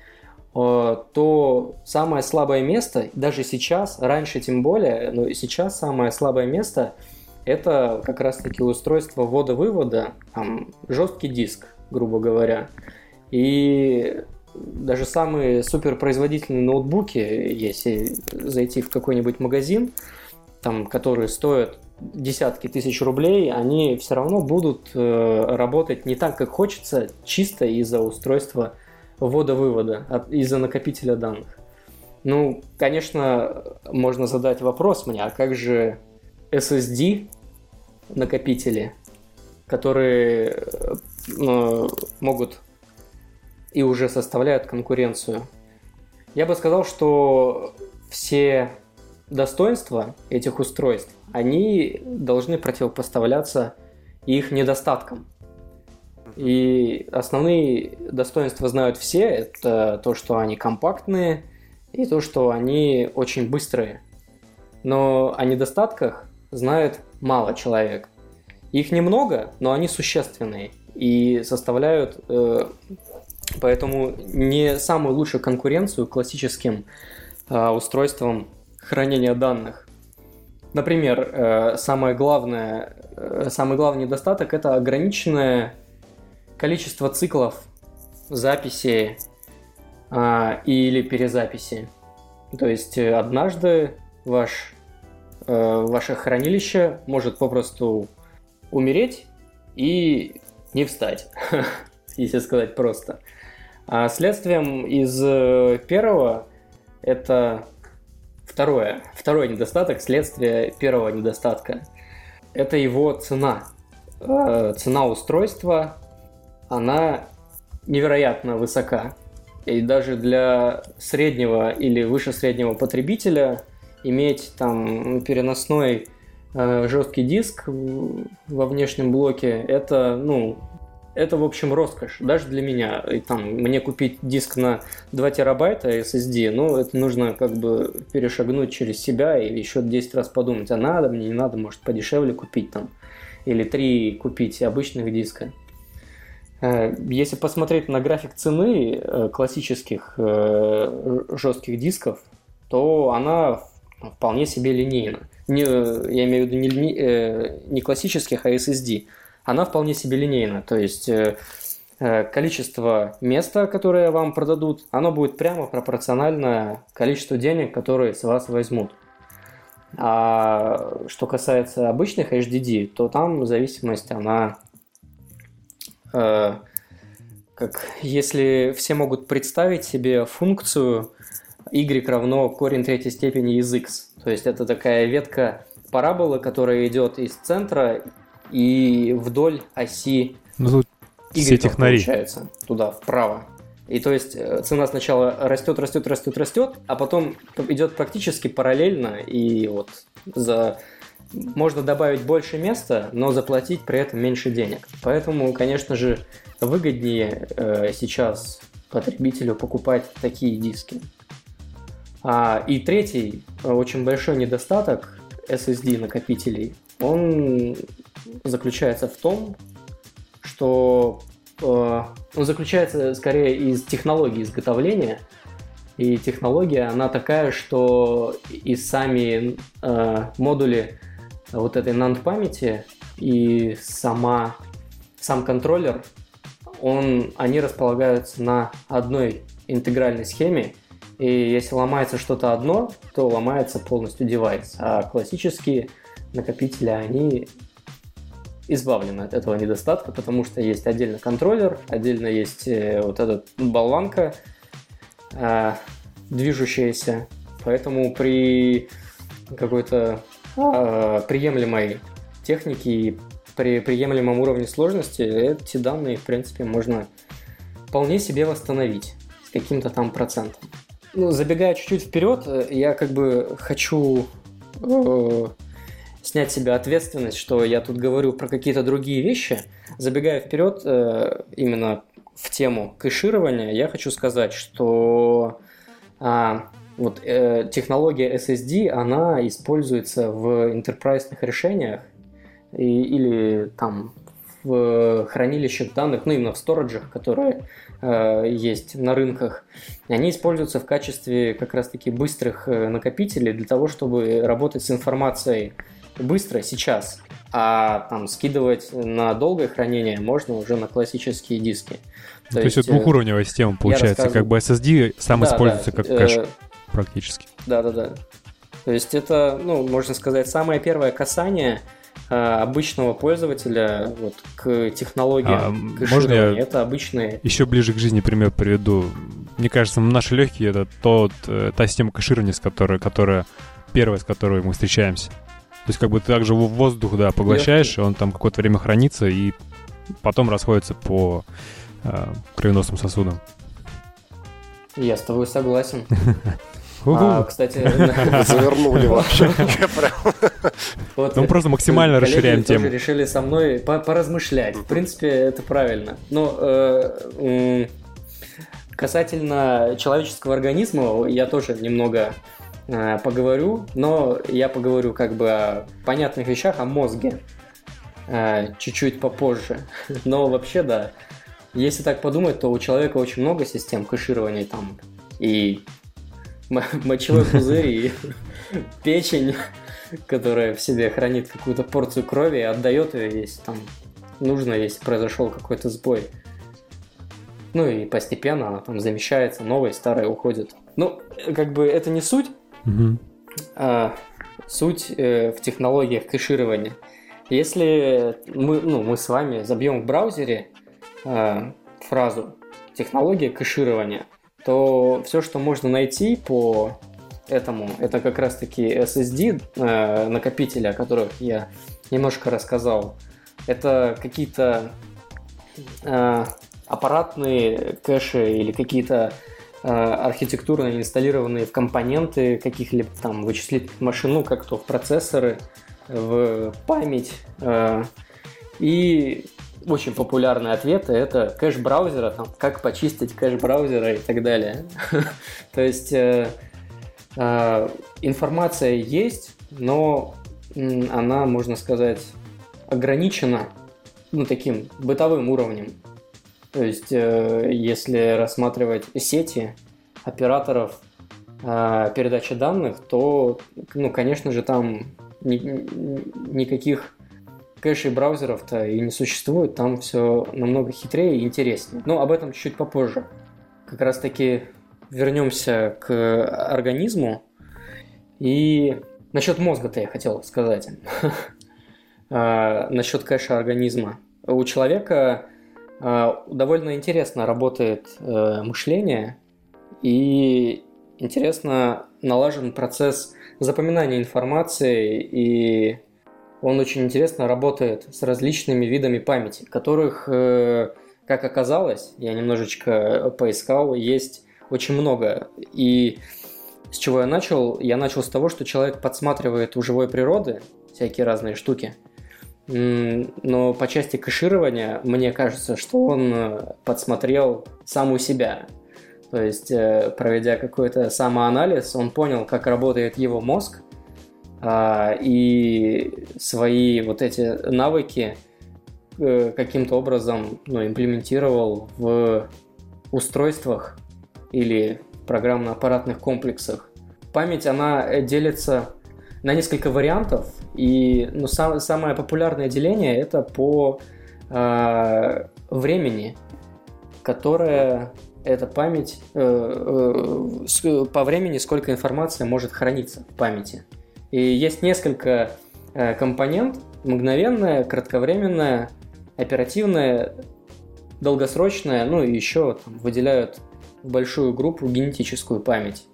э, то самое слабое место, даже сейчас, раньше тем более, но сейчас самое слабое место – это как раз-таки устройство ввода-вывода, там, жесткий диск, грубо говоря. И даже самые суперпроизводительные ноутбуки, если зайти в какой-нибудь магазин, там, которые стоят десятки тысяч рублей, они все равно будут э, работать не так, как хочется, чисто из-за устройства ввода-вывода, из-за накопителя данных. Ну, конечно, можно задать вопрос мне, а как же SSD накопители, которые э, могут и уже составляют конкуренцию? Я бы сказал, что все достоинства этих устройств, они должны противопоставляться их недостаткам. И основные достоинства знают все. Это то, что они компактные, и то, что они очень быстрые. Но о недостатках знает мало человек. Их немного, но они существенные и составляют э, поэтому не самую лучшую конкуренцию классическим э, устройствам хранения данных. Например, э, самое главное, э, самый главный недостаток – это ограниченное количество циклов записи а, или перезаписи. То есть э, однажды ваш, ваше хранилище может попросту умереть и не встать, если сказать просто. А следствием из первого это Второе. Второй недостаток, следствие первого недостатка. Это его цена. Э, цена устройства, она невероятно высока. И даже для среднего или выше среднего потребителя иметь там переносной э, жесткий диск во внешнем блоке, это, ну, это, в общем, роскошь, даже для меня. И там мне купить диск на 2 терабайта SSD, ну, это нужно как бы перешагнуть через себя и еще 10 раз подумать, а надо мне, не надо, может, подешевле купить там. Или 3 купить обычных диска. Э, если посмотреть на график цены э, классических жестких дисков, то она вполне себе линейна. Не, я имею в виду не, не классических, а SSD она вполне себе линейна. То есть э, э, количество места, которое вам продадут, оно будет прямо пропорционально количеству денег, которые с вас возьмут. А что касается обычных HDD, то там зависимость, она э, как если все могут представить себе функцию y равно корень третьей степени из x. То есть это такая ветка параболы, которая идет из центра и вдоль оси ну, тут y все технари. получается, туда, вправо. И то есть э, цена сначала растет, растет, растет, растет, а потом идет практически параллельно, и вот за можно добавить больше места, но заплатить при этом меньше денег. Поэтому, конечно же, выгоднее э, сейчас потребителю покупать такие диски. А, и третий э, очень большой недостаток SSD накопителей, он заключается в том, что э, он заключается скорее из технологии изготовления. И технология, она такая, что и сами э, модули вот этой NAND памяти и сама, сам контроллер, он, они располагаются на одной интегральной схеме, и если ломается что-то одно, то ломается полностью девайс. А классические накопители, они избавлены от этого недостатка, потому что есть отдельно контроллер, отдельно есть э, вот эта болванка э, движущаяся. Поэтому при какой-то э, приемлемой технике и при приемлемом уровне сложности эти данные, в принципе, можно вполне себе восстановить с каким-то там процентом. Ну, забегая чуть-чуть вперед, э, я как бы хочу э, снять себе ответственность, что я тут говорю про какие-то другие вещи. Забегая вперед, э, именно в тему кэширования, я хочу сказать, что а, вот э, технология SSD, она используется в интерпрайсных решениях и, или там в хранилищах данных, ну именно в сториджах, которые э, есть на рынках, они используются в качестве как раз-таки быстрых э, накопителей для того, чтобы работать с информацией быстро сейчас, а там скидывать на долгое хранение можно уже на классические диски. То, То есть, есть это двухуровневая система получается, как бы SSD сам да, используется да, как кэш э, практически. Да-да-да. То есть это, ну, можно сказать, самое первое касание э, обычного пользователя вот, к технологии а, можно я это обычные... Еще ближе к жизни пример приведу. Мне кажется, наши легкие это тот, э, та система кэширования, с которой, которая первая, с которой мы встречаемся. То есть как бы ты также в воздух, да, поглощаешь, Легкий. он там какое-то время хранится и потом расходится по э, кровеносным сосудам. Я с тобой согласен. А, кстати, завернули вообще. Вот, Мы просто максимально расширяем тему. решили со мной поразмышлять. В принципе, это правильно. Но э, касательно человеческого организма, я тоже немного Э, поговорю, но я поговорю как бы о понятных вещах, о мозге э, чуть-чуть попозже. Но вообще, да, если так подумать, то у человека очень много систем кэширования там и мочевой пузырь, и печень, которая в себе хранит какую-то порцию крови и отдает ее, если там нужно, если произошел какой-то сбой. Ну и постепенно она там замещается, новая, старая уходит. Ну, как бы это не суть, Угу. А, суть э, в технологиях кэширования. Если мы, ну, мы с вами забьем в браузере э, фразу технология кэширования, то все, что можно найти по этому, это как раз-таки SSD э, накопители, о которых я немножко рассказал. Это какие-то э, аппаратные кэши или какие-то Э, архитектурно инсталлированные в компоненты каких-либо там вычислительных машин, ну, как то в процессоры, в память. Э, и очень популярные ответы это кэш браузера, там, как почистить кэш браузера и так далее. То есть э, информация есть, но она, можно сказать, ограничена ну, таким бытовым уровнем. То есть, э, если рассматривать сети операторов э, передачи данных, то, ну, конечно же, там ни, никаких кэшей браузеров-то и не существует, там все намного хитрее и интереснее. Но об этом чуть-чуть попозже. Как раз-таки вернемся к организму. И насчет мозга-то я хотел сказать. А, насчет кэша организма. У человека а, довольно интересно работает э, мышление и интересно налажен процесс запоминания информации и он очень интересно работает с различными видами памяти, которых, э, как оказалось, я немножечко поискал, есть очень много. И с чего я начал? Я начал с того, что человек подсматривает у живой природы всякие разные штуки – но по части кэширования, мне кажется, что он э, подсмотрел сам у себя. То есть, э, проведя какой-то самоанализ, он понял, как работает его мозг, и свои вот эти навыки э, каким-то образом ну, имплементировал в устройствах или программно-аппаратных комплексах. Память, она делится на несколько вариантов. И ну, сам, самое популярное деление это по э, времени, которое эта память э, э, по времени, сколько информации может храниться в памяти. И есть несколько э, компонент: мгновенная, кратковременная, оперативная, долгосрочная, ну и еще там, выделяют большую группу генетическую память.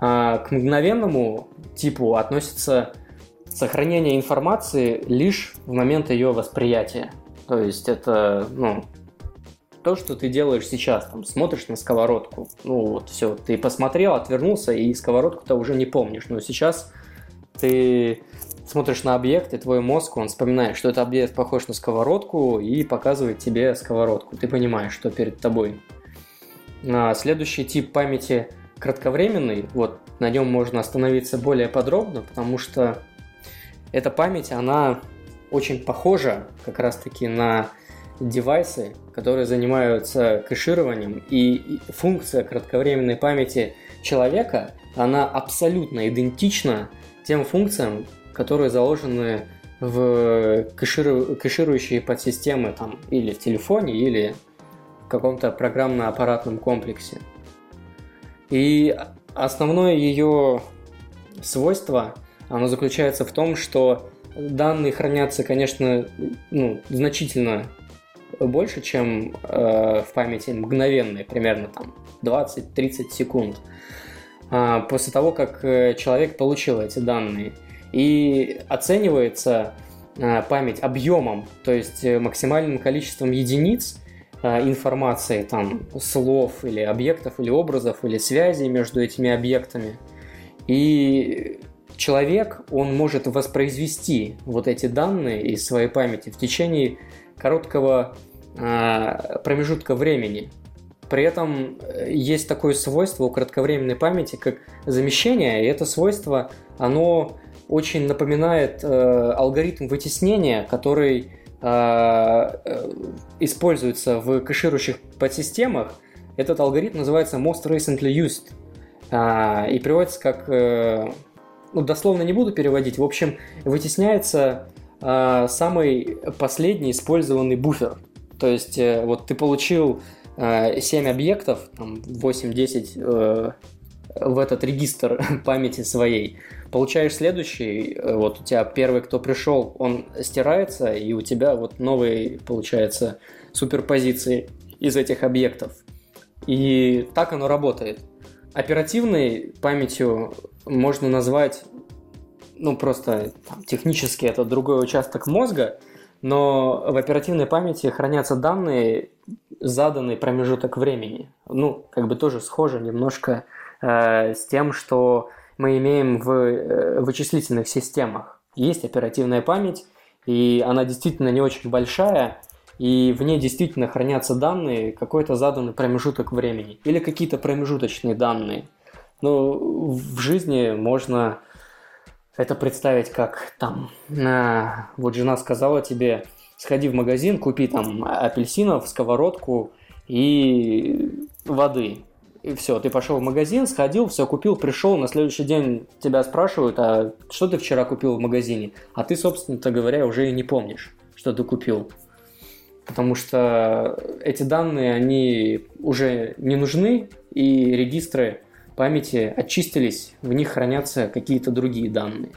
А к мгновенному типу относится сохранение информации лишь в момент ее восприятия. То есть это, ну, то, что ты делаешь сейчас, там, смотришь на сковородку, ну, вот все, ты посмотрел, отвернулся, и сковородку-то уже не помнишь, но сейчас ты смотришь на объект, и твой мозг, он вспоминает, что этот объект похож на сковородку и показывает тебе сковородку. Ты понимаешь, что перед тобой. А следующий тип памяти кратковременный. Вот на нем можно остановиться более подробно, потому что эта память, она очень похожа как раз-таки на девайсы, которые занимаются кэшированием, и функция кратковременной памяти человека, она абсолютно идентична тем функциям, которые заложены в кэширу... кэширующие подсистемы там, или в телефоне, или в каком-то программно-аппаратном комплексе. И основное ее свойство, оно заключается в том, что данные хранятся, конечно, ну, значительно больше, чем э, в памяти мгновенные, примерно там 20-30 секунд после того, как э, человек получил эти данные. И оценивается э, память объемом, то есть э, максимальным количеством единиц э, информации, там, слов или объектов, или образов, или связей между этими объектами. И человек, он может воспроизвести вот эти данные из своей памяти в течение короткого промежутка времени. При этом э, есть такое свойство у кратковременной памяти, как замещение, и это свойство, оно очень напоминает э, алгоритм вытеснения, который э, э, используется в кэширующих подсистемах. Этот алгоритм называется Most Recently Used э, и приводится как, э, ну, дословно не буду переводить, в общем, вытесняется э, самый последний использованный буфер. То есть, э, вот ты получил 7 объектов, там, 8-10 э, в этот регистр памяти своей. Получаешь следующий, э, вот у тебя первый, кто пришел, он стирается, и у тебя вот новые, получается, суперпозиции из этих объектов. И так оно работает. Оперативной памятью можно назвать, ну просто там, технически это другой участок мозга, но в оперативной памяти хранятся данные заданный промежуток времени. Ну, как бы тоже схоже немножко э, с тем, что мы имеем в э, вычислительных системах. Есть оперативная память, и она действительно не очень большая, и в ней действительно хранятся данные какой-то заданный промежуток времени или какие-то промежуточные данные. Но в жизни можно это представить как там, вот жена сказала тебе, сходи в магазин, купи там апельсинов, сковородку и воды. И все, ты пошел в магазин, сходил, все купил, пришел, на следующий день тебя спрашивают, а что ты вчера купил в магазине? А ты, собственно говоря, уже и не помнишь, что ты купил. Потому что эти данные, они уже не нужны, и регистры памяти очистились, в них хранятся какие-то другие данные.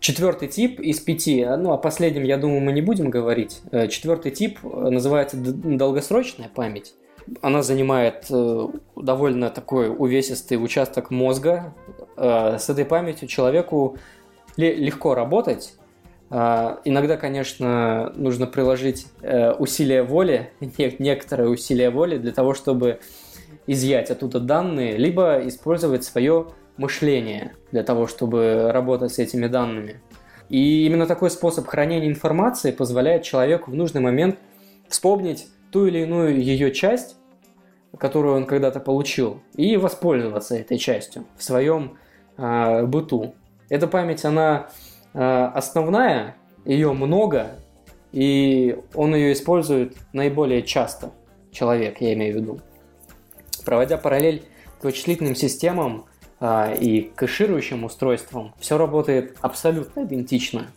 Четвертый тип из пяти, ну о последнем, я думаю, мы не будем говорить. Э, четвертый тип называется долгосрочная память. Она занимает э, довольно такой увесистый участок мозга. Э, с этой памятью человеку легко работать. Иногда, конечно, нужно приложить усилия воли, некоторые усилия воли для того, чтобы изъять оттуда данные, либо использовать свое мышление для того, чтобы работать с этими данными. И именно такой способ хранения информации позволяет человеку в нужный момент вспомнить ту или иную ее часть, которую он когда-то получил, и воспользоваться этой частью в своем э, быту. Эта память, она э, основная, ее много, и он ее использует наиболее часто, человек, я имею в виду. Проводя параллель к вычислительным системам а, и кэширующим устройствам, все работает абсолютно идентично.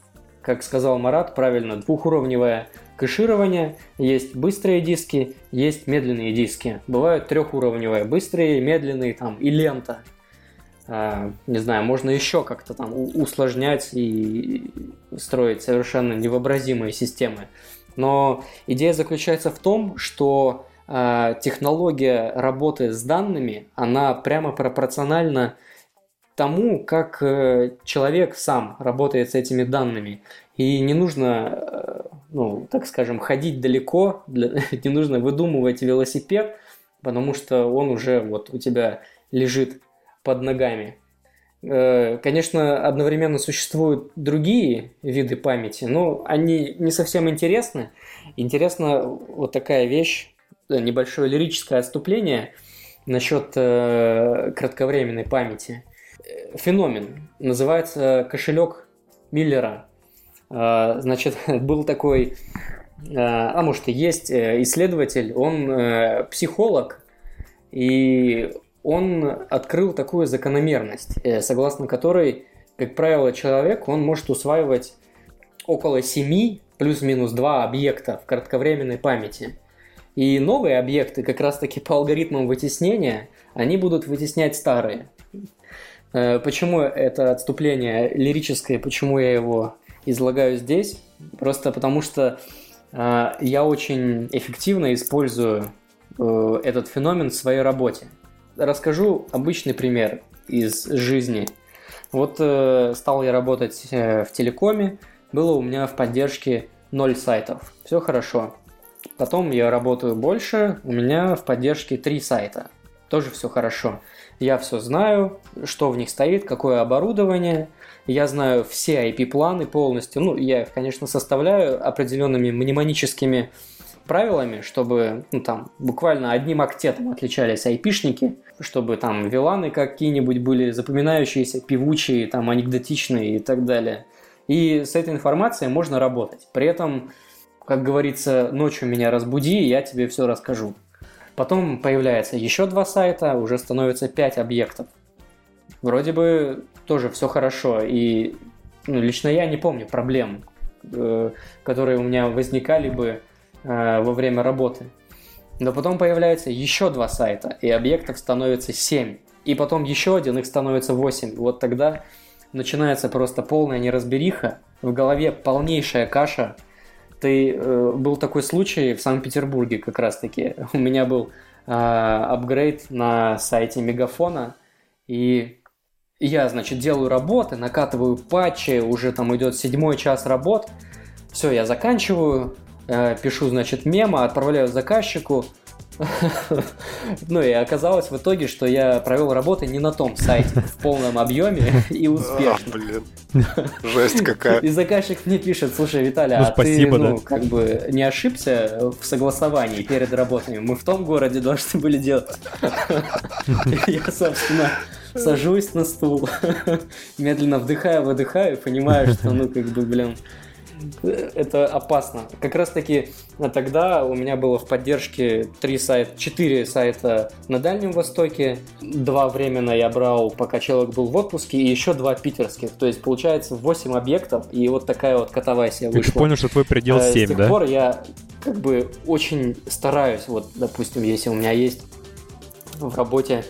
Как сказал Марат, правильно, двухуровневое кэширование, есть быстрые диски, есть медленные диски. Бывают трехуровневые, быстрые, медленные там и лента. А, не знаю, можно еще как-то там усложнять и строить совершенно невообразимые системы. Но идея заключается в том, что технология работы с данными, она прямо пропорциональна тому, как э, человек сам работает с этими данными. И не нужно, э, ну, так скажем, ходить далеко, не нужно выдумывать велосипед, потому что он уже вот у тебя лежит под ногами. Э, конечно, одновременно существуют другие виды памяти, но они не совсем интересны. Интересна вот такая вещь, небольшое лирическое отступление насчет э, кратковременной памяти. Феномен называется кошелек Миллера. Значит, был такой, а может и есть исследователь, он психолог, и он открыл такую закономерность, э, согласно которой, как правило, человек, он может усваивать около 7 плюс-минус 2 объекта в кратковременной памяти. И новые объекты, как раз-таки по алгоритмам вытеснения, они будут вытеснять старые. Э, почему это отступление лирическое, почему я его излагаю здесь? Просто потому что э, я очень эффективно использую этот феномен в своей работе расскажу обычный пример из жизни. Вот э, стал я работать э, в телекоме, было у меня в поддержке 0 сайтов. Все хорошо. Потом я работаю больше, у меня в поддержке 3 сайта. Тоже все хорошо. Я все знаю, что в них стоит, какое оборудование. Я знаю все IP-планы полностью. Ну, я их, конечно, составляю определенными мнемоническими правилами, чтобы ну, там буквально одним актетом отличались айпишники, чтобы там виланы какие-нибудь были запоминающиеся, певучие, там анекдотичные и так далее. И с этой информацией можно работать. При этом, как говорится, ночью меня разбуди, и я тебе все расскажу. Потом появляется еще два сайта, уже становится пять объектов. Вроде бы тоже все хорошо, и ну, лично я не помню проблем, э, которые у меня возникали бы Э, во время работы. Но потом появляется еще два сайта, и объектов становится 7. И потом еще один, их становится 8. Вот тогда начинается просто полная неразбериха, в голове полнейшая каша. Ты, э, был такой случай в Санкт-Петербурге как раз-таки. У меня был э, на сайте Мегафона, и я, значит, делаю работы, накатываю патчи, уже там идет седьмой час работ. Все, я заканчиваю, Э, пишу, значит, мема, отправляю заказчику. Ну и оказалось в итоге, что я провел работы не на том сайте в полном объеме и успешно. А, блин, жесть какая. И заказчик мне пишет, слушай, Виталий, ну, а спасибо, ты, ну, да? как бы не ошибся в согласовании перед работами? Мы в том городе должны были делать. Я, собственно, сажусь на стул, медленно вдыхаю, выдыхаю, понимаю, что, ну, как бы, блин, это опасно. Как раз таки тогда у меня было в поддержке три сайта, четыре сайта на Дальнем Востоке, два временно я брал, пока человек был в отпуске, и еще два питерских. То есть получается 8 объектов, и вот такая вот катавасия вышла. Ты понял, что твой предел 7, да? С тех да? пор я как бы очень стараюсь, вот, допустим, если у меня есть в работе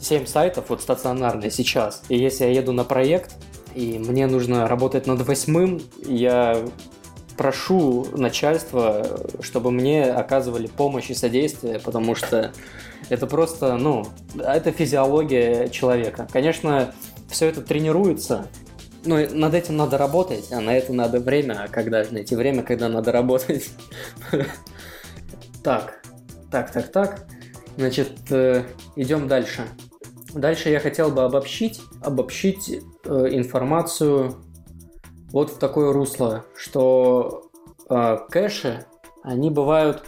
7 сайтов, вот стационарные сейчас, и если я еду на проект, и мне нужно работать над восьмым, я прошу начальство, чтобы мне оказывали помощь и содействие, потому что это просто, ну, это физиология человека. Конечно, все это тренируется, но над этим надо работать, а на это надо время. А когда же найти время, когда надо работать? Так, так, так, так. Значит, э, идем дальше. Дальше я хотел бы обобщить, обобщить э, информацию вот в такое русло, что э, кэши, они бывают,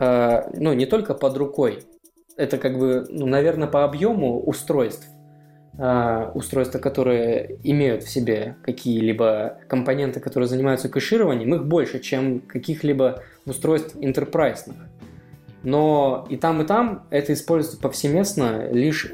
э, ну, не только под рукой, это как бы, ну, наверное, по объему устройств, э, устройства, которые имеют в себе какие-либо компоненты, которые занимаются кэшированием, их больше, чем каких-либо устройств интерпрайсных. Но и там, и там это используется повсеместно лишь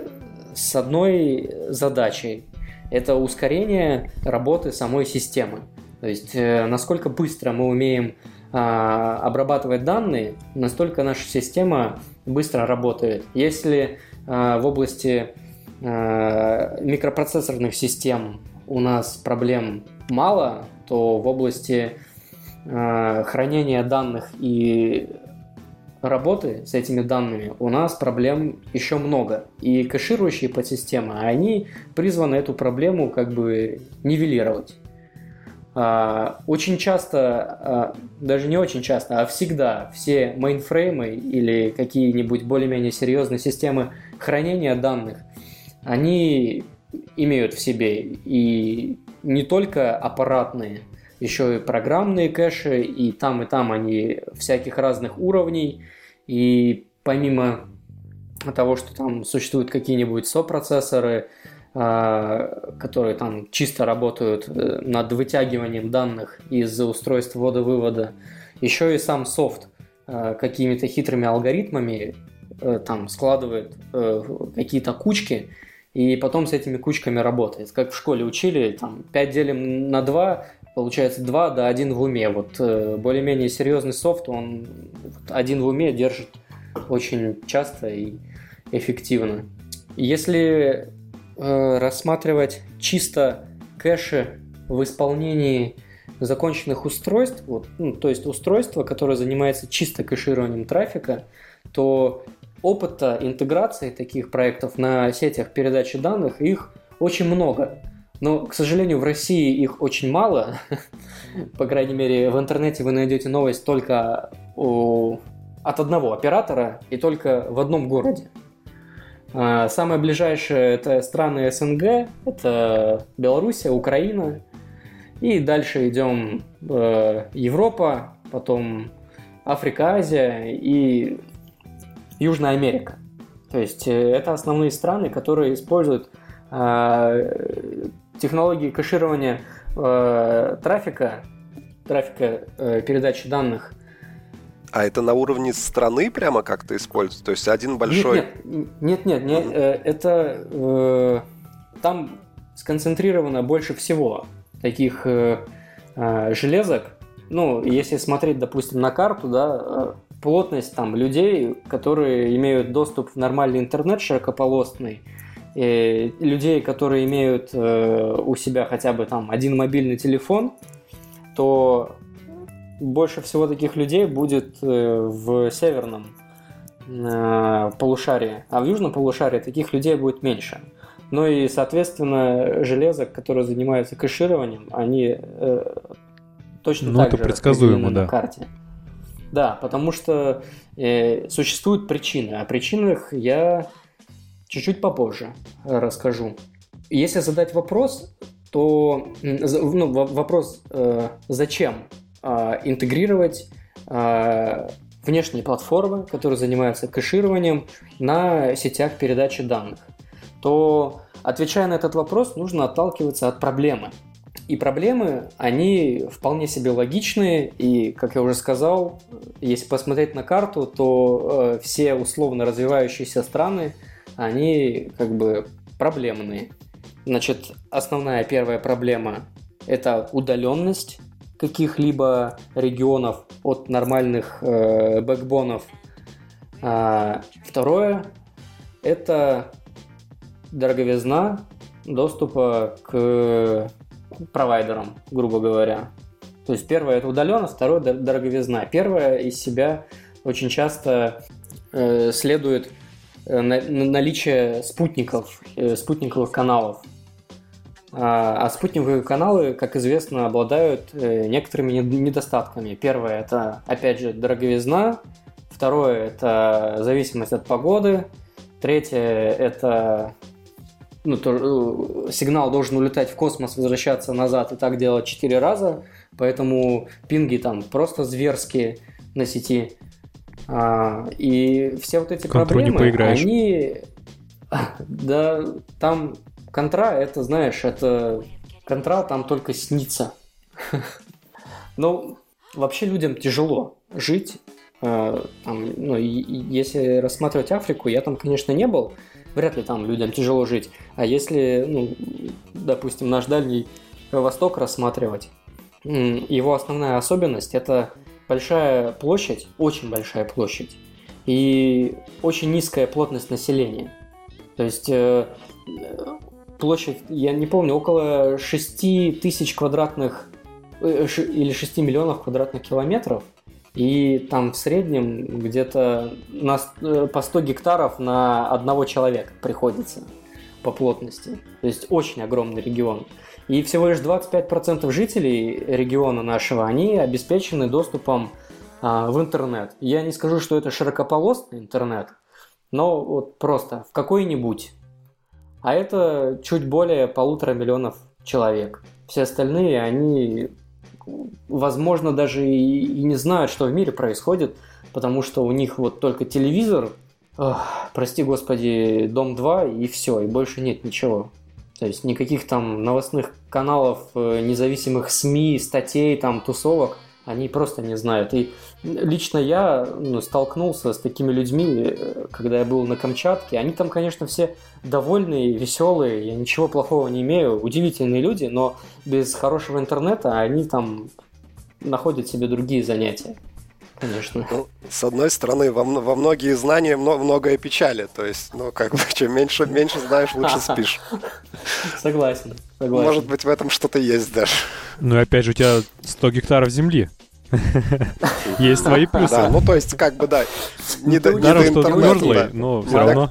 с одной задачей. Это ускорение работы самой системы. То есть, э, насколько быстро мы умеем а, обрабатывать данные, настолько наша система быстро работает. Если а, в области а, микропроцессорных систем у нас проблем мало, то в области хранения данных и работы с этими данными у нас проблем еще много. И кэширующие подсистемы, они призваны эту проблему как бы нивелировать. А, очень часто, а, даже не очень часто, а всегда все мейнфреймы или какие-нибудь более-менее серьезные системы хранения данных, они имеют в себе и не только аппаратные, еще и программные кэши, и там и там они всяких разных уровней. И помимо того, что там существуют какие-нибудь сопроцессоры, а, которые там чисто работают э, над вытягиванием данных из устройств ввода-вывода, еще и сам софт а, какими-то хитрыми алгоритмами э, там складывает э, какие-то кучки, и потом с этими кучками работает. Как в школе учили, там 5 делим на 2, получается 2 да 1 в уме. Вот более-менее серьезный софт, он один в уме держит очень часто и эффективно. Если э, рассматривать чисто кэши в исполнении законченных устройств, вот, ну, то есть устройство, которое занимается чисто кэшированием трафика, то опыта интеграции таких проектов на сетях передачи данных их очень много. Но, к сожалению, в России их очень мало. По крайней мере, в интернете вы найдете новость только у... от одного оператора и только в одном городе. А, самое ближайшее это страны СНГ, это Белоруссия, Украина. И дальше идем э, Европа, потом Африка, Азия и Южная Америка. То есть э, это основные страны, которые используют э, технологии кэширования э, трафика, трафика э, передачи данных а это на уровне страны прямо как-то используется? То есть один большой... Нет, нет, нет, нет, mm это... Э, там сконцентрировано больше всего таких э, э, железок. Ну, если смотреть, допустим, на карту, да, э, плотность там людей, которые имеют доступ в нормальный интернет широкополосный, э, людей, которые имеют э, у себя хотя бы там один мобильный телефон, то больше всего таких людей будет э, в северном э, полушарии, а в южном полушарии таких людей будет меньше. Ну и, соответственно, железок, которые занимаются кэшированием, они э, точно ну, так это же предсказуемо, да. на карте. Да, потому что э, существуют причины, о причинах я чуть-чуть попозже расскажу. Если задать вопрос, то ну, вопрос э, зачем а, интегрировать а, внешние платформы, которые занимаются кэшированием на сетях передачи данных, то, отвечая на этот вопрос, нужно отталкиваться от проблемы. И проблемы, они вполне себе логичные, и, как я уже сказал, если посмотреть на карту, то э, все условно развивающиеся страны, они как бы проблемные. Значит, основная первая проблема – это удаленность каких-либо регионов от нормальных э, бэкбонов. А, второе – это дороговизна доступа к провайдерам, грубо говоря. То есть первое – это удаленность, второе – дороговизна. Первое из себя очень часто э, следует наличие спутников, э, спутниковых каналов – а, а спутниковые каналы, как известно, обладают э, некоторыми недостатками. Первое – это, опять же, дороговизна. Второе – это зависимость от погоды. Третье – это ну, то, э, сигнал должен улетать в космос, возвращаться назад и так делать четыре раза. Поэтому пинги там просто зверские на сети. А, и все вот эти Контру проблемы, они... Да, там Контра, это, знаешь, это... Контра там только снится. Ну, вообще людям тяжело жить. Э, там, ну, если рассматривать Африку, я там, конечно, не был. Вряд ли там людям тяжело жить. А если, ну, допустим, наш Дальний Восток рассматривать, его основная особенность – это большая площадь, очень большая площадь, и очень низкая плотность населения. То есть э, площадь, я не помню, около 6 тысяч квадратных э, или 6 миллионов квадратных километров. И там в среднем где-то на, э, по 100 гектаров на одного человека приходится по плотности. То есть очень огромный регион. И всего лишь 25% жителей региона нашего, они обеспечены доступом а, в интернет. Я не скажу, что это широкополосный интернет, но вот просто в какой-нибудь А это чуть более полутора миллионов человек. Все остальные, они, возможно, даже и, и не знают, что в мире происходит, потому что у них вот только телевизор, ох, прости господи, Дом 2 и все, и больше нет ничего. То есть никаких там новостных каналов, э, независимых СМИ, статей, там, тусовок, они просто не знают. И лично я ну, столкнулся с такими людьми, э, когда я был на Камчатке. Они там, конечно, все довольные, веселые, я ничего плохого не имею, удивительные люди, но без хорошего интернета они там находят себе другие занятия конечно. Ну, с одной стороны, во, во многие знания многое печали. То есть, ну, как бы, чем меньше, меньше знаешь, лучше спишь. Согласен, согласен. Может быть, в этом что-то есть даже. Ну и опять же, у тебя 100 гектаров земли. Есть свои плюсы. Да, ну то есть, как бы, да, не до мерзлый, но все равно.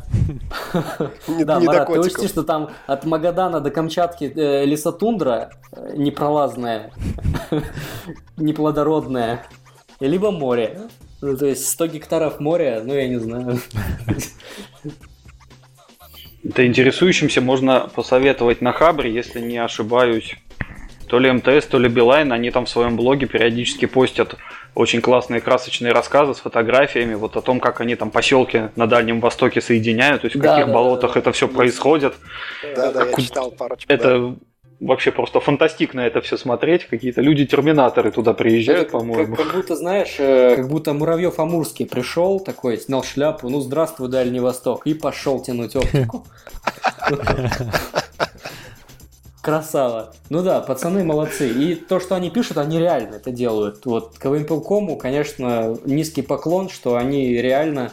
Да, Марат, ты учти, что там от Магадана до Камчатки э, лесотундра э, непролазная, неплодородная либо море. Ну, то есть 100 гектаров моря, ну, я не знаю. Это интересующимся можно посоветовать на Хабре, если не ошибаюсь. То ли МТС, то ли Билайн, они там в своем блоге периодически постят очень классные красочные рассказы с фотографиями, вот о том, как они там поселки на Дальнем Востоке соединяют, то есть в да, каких да, болотах да, это все происходит. Да, да, я читал парочку. Это вообще просто фантастично это все смотреть. Какие-то люди-терминаторы туда приезжают, по-моему. Как, как будто, знаешь, э, как будто Муравьев Амурский пришел такой, снял шляпу, ну здравствуй, Дальний Восток, и пошел тянуть оптику. Красава. Ну да, пацаны молодцы. И то, что они пишут, они реально это делают. Вот КВМПЛКому, конечно, низкий поклон, что они реально...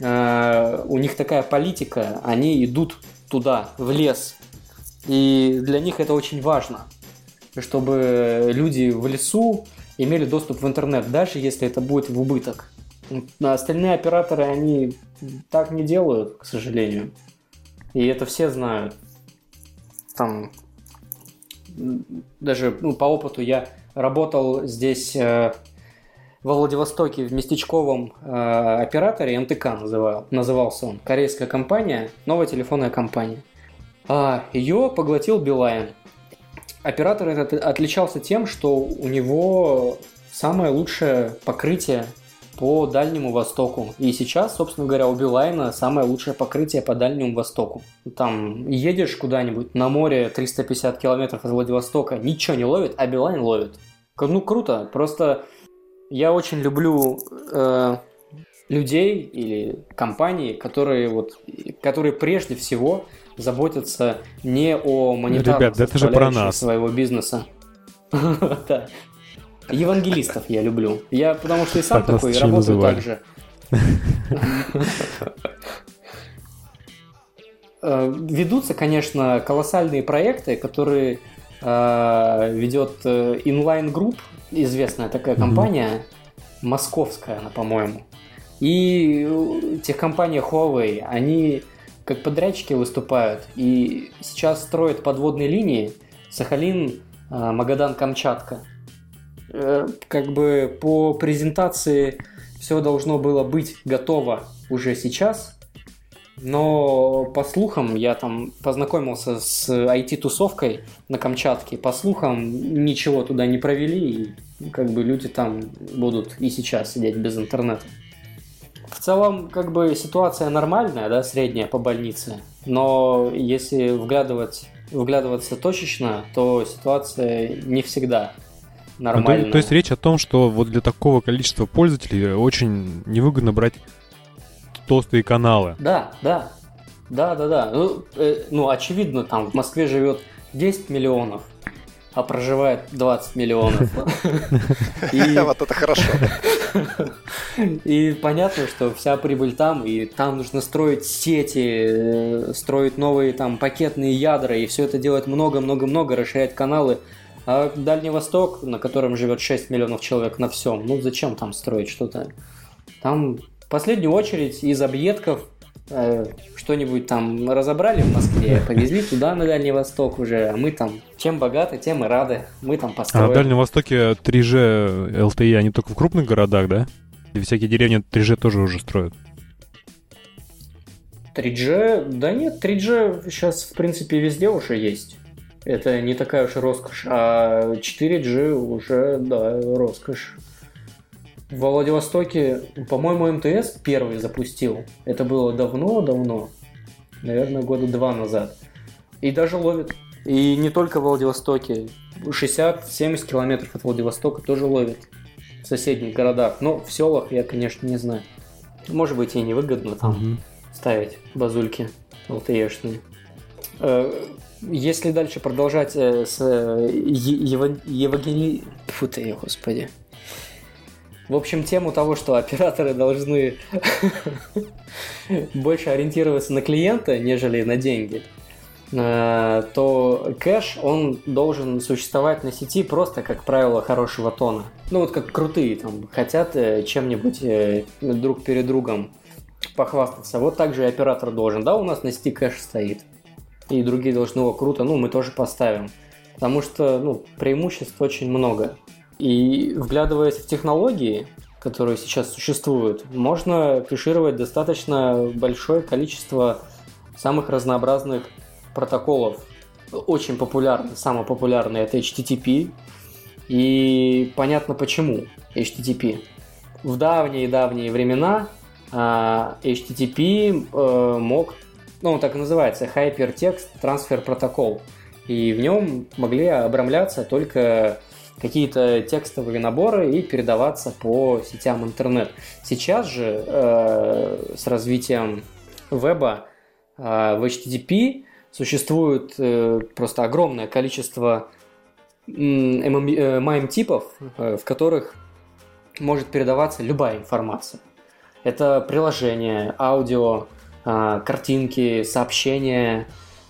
Э, у них такая политика, они идут туда, в лес, и для них это очень важно, чтобы люди в лесу имели доступ в интернет, даже если это будет в убыток. А остальные операторы, они так не делают, к сожалению. И это все знают. Там даже ну, по опыту я работал здесь э, во Владивостоке в местечковом э, операторе, МТК называл, назывался он, корейская компания, новая телефонная компания – ее поглотил Билайн. Оператор этот отличался тем, что у него самое лучшее покрытие по Дальнему Востоку. И сейчас, собственно говоря, у Билайна самое лучшее покрытие по Дальнему Востоку. Там едешь куда-нибудь на море 350 километров от Владивостока, ничего не ловит, а Билайн ловит. Ну, круто. Просто я очень люблю э, людей или компании, которые, вот, которые прежде всего заботятся не о монетарной Ребят, это же про нас. своего бизнеса. Евангелистов я люблю. Я потому что и сам такой, и работаю так же. Э, ведутся, конечно, колоссальные проекты, которые э, ведет э, Inline Group, известная такая компания, московская она, по-моему. И техкомпания Huawei, они как подрядчики выступают и сейчас строят подводные линии Сахалин, а, Магадан, Камчатка. Э, как бы по презентации все должно было быть готово уже сейчас, но по слухам, я там познакомился с IT-тусовкой на Камчатке, по слухам ничего туда не провели, и как бы люди там будут и сейчас сидеть без интернета. В целом, как бы ситуация нормальная, да, средняя по больнице, но если вглядывать, вглядываться точечно, то ситуация не всегда нормальная. Ну, то, то есть речь о том, что вот для такого количества пользователей очень невыгодно брать толстые каналы. Да, да, да, да, да. Ну, э, ну очевидно, там в Москве живет 10 миллионов, а проживает 20 миллионов. Вот это хорошо. И понятно, что вся прибыль там, и там нужно строить сети, э, строить новые там пакетные ядра, и все это делать много-много-много, расширять каналы. А Дальний Восток, на котором живет 6 миллионов человек на всем, ну зачем там строить что-то? Там в последнюю очередь из объедков что-нибудь там разобрали в Москве, повезли туда, на Дальний Восток уже, а мы там чем богаты, тем и рады, мы там построим. А на Дальнем Востоке 3G LTE, они только в крупных городах, да? И всякие деревни 3G тоже уже строят? 3G, да нет, 3G сейчас, в принципе, везде уже есть. Это не такая уж роскошь. А 4G уже, да, роскошь. В Владивостоке, по-моему, МТС первый запустил. Это было давно-давно. Наверное, года два назад. И даже ловит. И не только в Владивостоке. 60-70 километров от Владивостока тоже ловит. В соседних городах. Но в селах я, конечно, не знаю. Может быть, и невыгодно там угу. ставить базульки LTE-шные. Э, если дальше продолжать э, с э, Евангели... Фу ты, господи. В общем, тему того, что операторы должны больше ориентироваться на клиента, нежели на деньги, э, то кэш, он должен существовать на сети просто как правило хорошего тона. Ну вот как крутые там хотят э, чем-нибудь э, друг перед другом похвастаться. Вот так же и оператор должен. Да, у нас на сети кэш стоит. И другие должны, его круто, ну мы тоже поставим. Потому что ну, преимуществ очень много. И вглядываясь в технологии, которые сейчас существуют, можно кэшировать достаточно большое количество самых разнообразных протоколов. Очень популярный, самый популярный это HTTP. И понятно почему HTTP. В давние-давние времена а, HTTP э, мог, ну он так и называется, Hypertext Transfer Protocol. И в нем могли обрамляться только какие-то текстовые наборы и передаваться по сетям интернет. Сейчас же э, с развитием веба э, в HTTP существует э, просто огромное количество MIME-типов, э, в которых может передаваться любая информация. Это приложение, аудио, э, картинки, сообщения,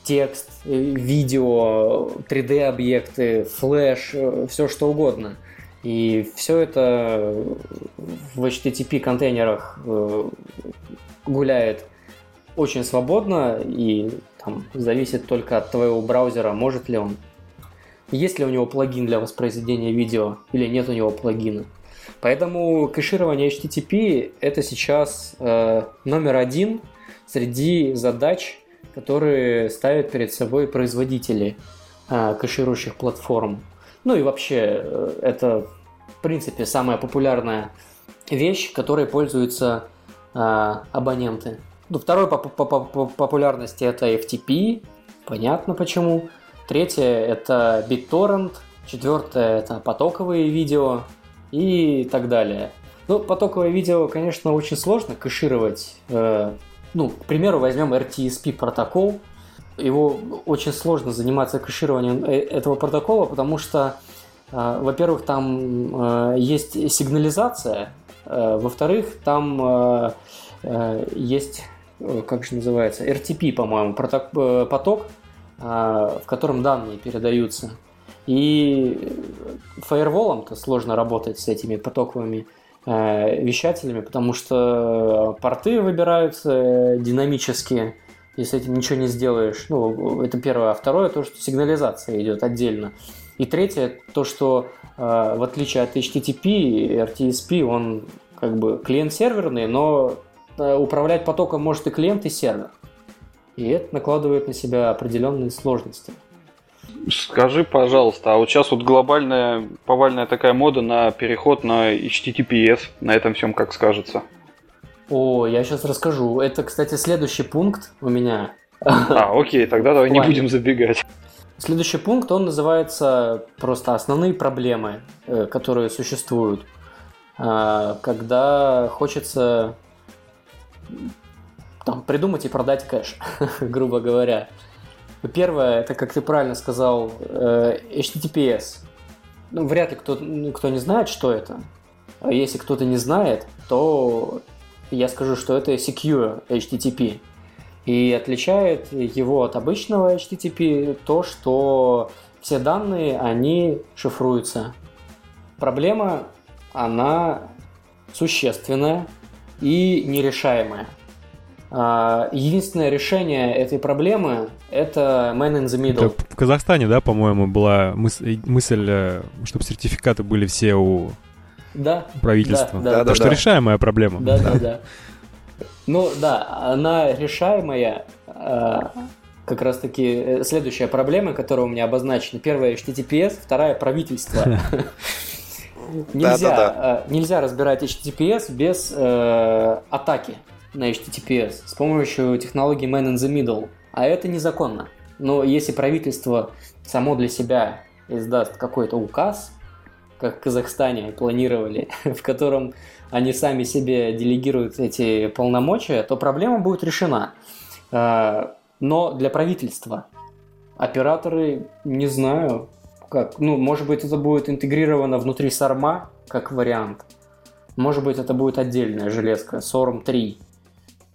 текст, э, видео, 3D-объекты, флеш, э, все что угодно. И все это в HTTP контейнерах э, гуляет очень свободно и там зависит только от твоего браузера, может ли он, есть ли у него плагин для воспроизведения видео или нет у него плагина. Поэтому кэширование HTTP это сейчас э, номер один среди задач, которые ставят перед собой производители э, кэширующих платформ. Ну и вообще, э, это, в принципе, самая популярная вещь, которой пользуются э, абоненты. Ну, второй по, по, по популярности это FTP, понятно почему. Третье это BitTorrent, четвертое это потоковые видео и так далее. Ну, потоковое видео, конечно, очень сложно кэшировать э, ну, к примеру, возьмем RTSP протокол. Его очень сложно заниматься кэшированием э, этого протокола, потому что, э, во-первых, там э, есть сигнализация, во-вторых, там есть, как же называется, RTP, по-моему, поток, в котором данные передаются. И фаерволом-то сложно работать с этими потоковыми вещателями, потому что порты выбираются динамические, и с этим ничего не сделаешь. Ну, это первое. А второе, то, что сигнализация идет отдельно. И третье, то, что э, в отличие от HTTP, RTSP, он как бы клиент-серверный, но э, управлять потоком может и клиент, и сервер. И это накладывает на себя определенные сложности. Скажи, пожалуйста, а вот сейчас вот глобальная повальная такая мода на переход на HTTPS, на этом всем как скажется? О, я сейчас расскажу. Это, кстати, следующий пункт у меня. А, окей, тогда давай не будем забегать. Следующий пункт, он называется просто основные проблемы, э, которые существуют, а, когда хочется там, придумать и продать кэш, грубо говоря. Первое, это, как ты правильно сказал, э, HTTPS. Ну, вряд ли кто, кто не знает, что это. А если кто-то не знает, то я скажу, что это Secure HTTP. И отличает его от обычного HTTP то, что все данные, они шифруются. Проблема, она существенная и нерешаемая. А, единственное решение этой проблемы – это man in the middle. Это в Казахстане, да, по-моему, была мыс- мысль, э, чтобы сертификаты были все у да, правительства. Да, да, так да, что да. решаемая проблема. Да, да, да. Ну да, она решаемая. Э, как раз таки э, следующая проблема, которая у меня обозначена. Первая HTTPS, вторая правительство. Нельзя, э, нельзя разбирать HTTPS без э, атаки на HTTPS с помощью технологии Man in the Middle. А это незаконно. Но если правительство само для себя издаст какой-то указ, как в Казахстане планировали, в котором они сами себе делегируют эти полномочия, то проблема будет решена. Э, но для правительства операторы, не знаю, как, ну, может быть, это будет интегрировано внутри Сарма, как вариант. Может быть, это будет отдельная железка, SORM 3.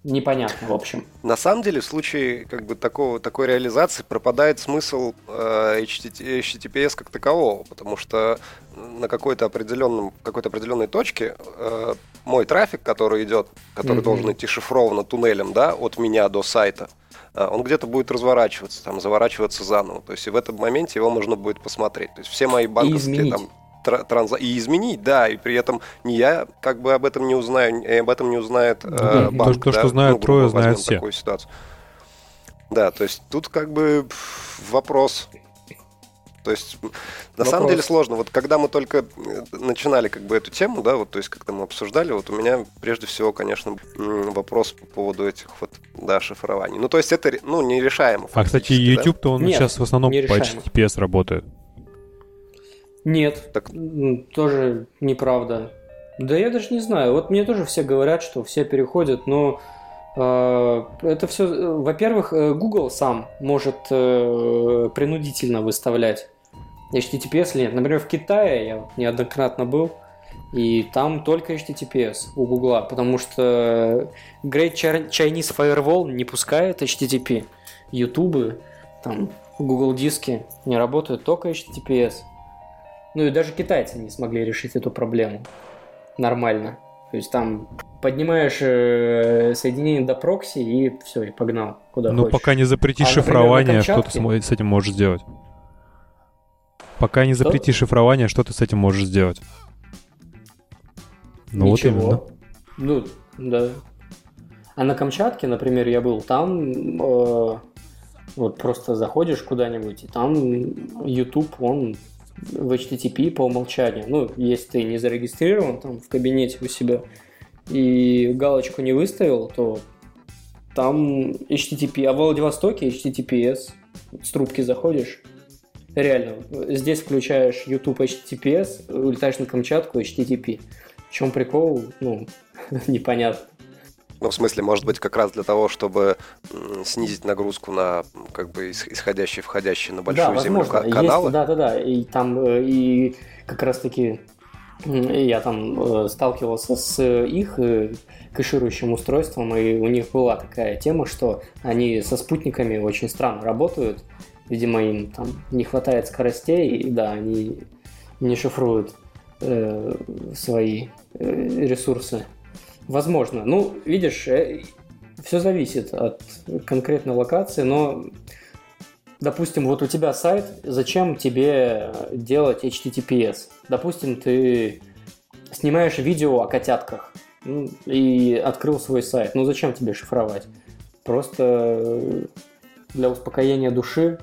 Непонятно, в общем. На самом деле, в случае как бы такого, такой реализации пропадает смысл э, HTTPS как такового, потому что на какой-то определенном, какой-то определенной точке э, мой трафик, который идет, который mm-hmm. должен идти шифрованно туннелем, да, от меня до сайта, э, он где-то будет разворачиваться, там, заворачиваться заново. То есть и в этом моменте его можно будет посмотреть. То есть все мои банковские там транза и изменить, да, и при этом не я как бы об этом не узнаю, и об этом не узнает э, банк. То, то, да? что знают ну, трое, знают все. Такую ситуацию. Да, то есть тут как бы вопрос. То есть на Вопрос. самом деле сложно. Вот когда мы только э, начинали как бы эту тему, да, вот то есть когда мы обсуждали, вот у меня прежде всего, конечно, вопрос по поводу этих вот да шифрований. Ну то есть это ну нерешаемо. А кстати, YouTube-то он Нет, сейчас в основном по HTTPS работает. Нет, так... тоже неправда. Да я даже не знаю. Вот мне тоже все говорят, что все переходят, но э, это все, э, во-первых, э, Google сам может э, принудительно выставлять HTTPS лент. Например, в Китае я неоднократно был, и там только HTTPS у Google, потому что Great Chinese Firewall не пускает HTTP. YouTube, там Google диски не работают, только HTTPS. Ну и даже китайцы не смогли решить эту проблему нормально. То есть там поднимаешь э, соединение до прокси и все, и погнал куда Ну, хочешь. пока не запретишь а, шифрование, Камчатке... что ты с этим можешь сделать? Пока не запретишь что? шифрование, что ты с этим можешь сделать? Ну Ничего. вот именно. Ну, да. А на Камчатке, например, я был, там э, вот просто заходишь куда-нибудь, и там YouTube, он в HTTP по умолчанию. Ну, если ты не зарегистрирован там в кабинете у себя и галочку не выставил, то там HTTP, а в Владивостоке HTTPS, с трубки заходишь, реально, здесь включаешь YouTube HTTPS, улетаешь на Камчатку HTTP. В чем прикол, ну, непонятно. Ну, в смысле, может быть, как раз для того, чтобы снизить нагрузку на как бы исходящие, входящие на большую да, землю возможно. каналы. да, да, да. И там э, и как раз таки я там э, сталкивался с их э, кэширующим устройством, и у них была такая тема, что они со спутниками очень странно работают. Видимо, им там не хватает скоростей, и да, они не шифруют э, свои ресурсы. Возможно. Ну, видишь, э, все зависит от конкретной локации, но, допустим, вот у тебя сайт, зачем тебе делать HTTPS? Допустим, ты снимаешь видео о котятках ну, и открыл свой сайт. Ну, зачем тебе шифровать? Просто для успокоения души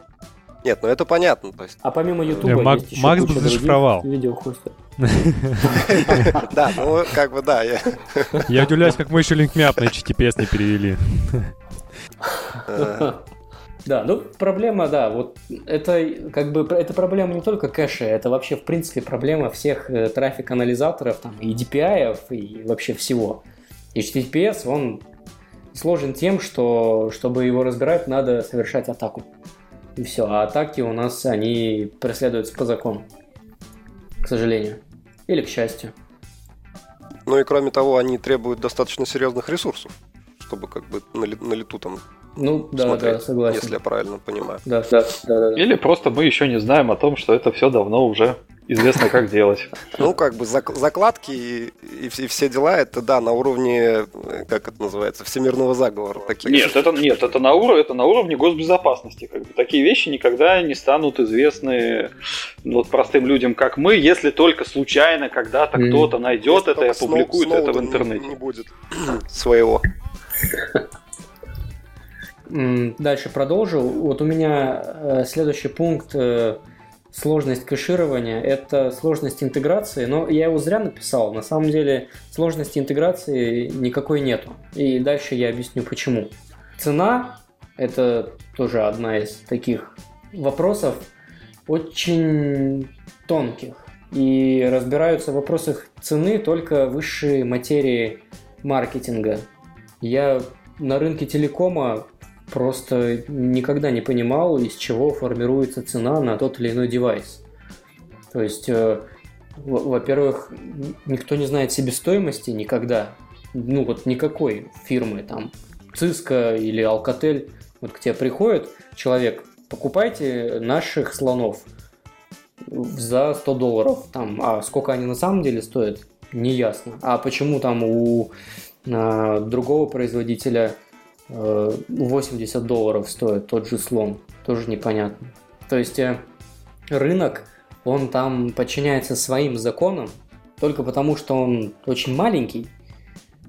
нет, ну это понятно. То есть... А помимо YouTube Мак, есть еще Макс бы зашифровал. Видеохостов. Да, ну как бы да. Я удивляюсь, как мы еще LinkMap на HTTPS не перевели. Да, ну проблема, да, вот это как бы это проблема не только кэша, это вообще в принципе проблема всех э, трафик-анализаторов там и DPI и вообще всего. HTTPS, он сложен тем, что чтобы его разбирать, надо совершать атаку. И все. А атаки у нас, они преследуются по закону. К сожалению. Или к счастью. Ну и кроме того, они требуют достаточно серьезных ресурсов, чтобы как бы на, лету там ну, да, смотреть, да, согласен. Если я правильно понимаю. Да, да, да, да. Или просто мы еще не знаем о том, что это все давно уже известно, как делать. Ну, как бы закладки и, и, все дела, это да, на уровне, как это называется, всемирного заговора. Такие. Нет, это, нет это, на уровне, это на уровне госбезопасности. Как бы. Такие вещи никогда не станут известны вот, простым людям, как мы, если только случайно когда-то mm. кто-то найдет если это и опубликует это в интернете. Не будет своего. Дальше продолжу. Вот у меня э, следующий пункт э, сложность кэширования – это сложность интеграции, но я его зря написал. На самом деле сложности интеграции никакой нету. И дальше я объясню почему. Цена – это тоже одна из таких вопросов очень тонких. И разбираются в вопросах цены только высшие материи маркетинга. Я на рынке телекома просто никогда не понимал, из чего формируется цена на тот или иной девайс. То есть, э, во-первых, никто не знает себестоимости никогда. Ну вот никакой фирмы, там, Cisco или Alcatel, вот к тебе приходит человек, покупайте наших слонов за 100 долларов, там, а сколько они на самом деле стоят, неясно. А почему там у а, другого производителя 80 э, долларов стоит тот же слон, тоже непонятно. То есть э, рынок, он там подчиняется своим законам, только потому что он очень маленький,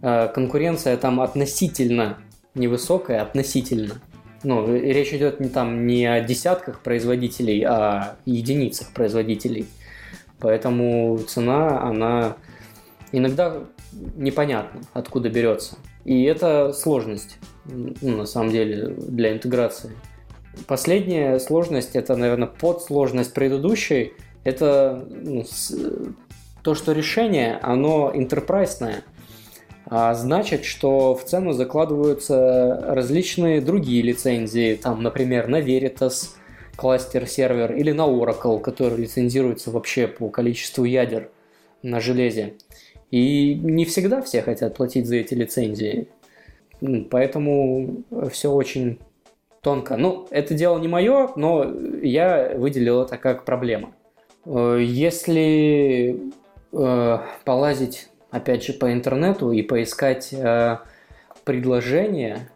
э, конкуренция там относительно невысокая, относительно. Ну, речь идет не там не о десятках производителей, а о единицах производителей. Поэтому цена, она иногда непонятно, откуда берется. И это сложность, ну, на самом деле, для интеграции. Последняя сложность, это, наверное, подсложность предыдущей, это ну, с, то, что решение, оно интерпрайсное. А значит, что в цену закладываются различные другие лицензии, там, например, на Veritas, кластер сервер или на Oracle, который лицензируется вообще по количеству ядер на железе. И не всегда все хотят платить за эти лицензии. Поэтому все очень тонко. Ну, это дело не мое, но я выделил это как проблема. Э, если э, полазить, опять же, по интернету и поискать э, предложения,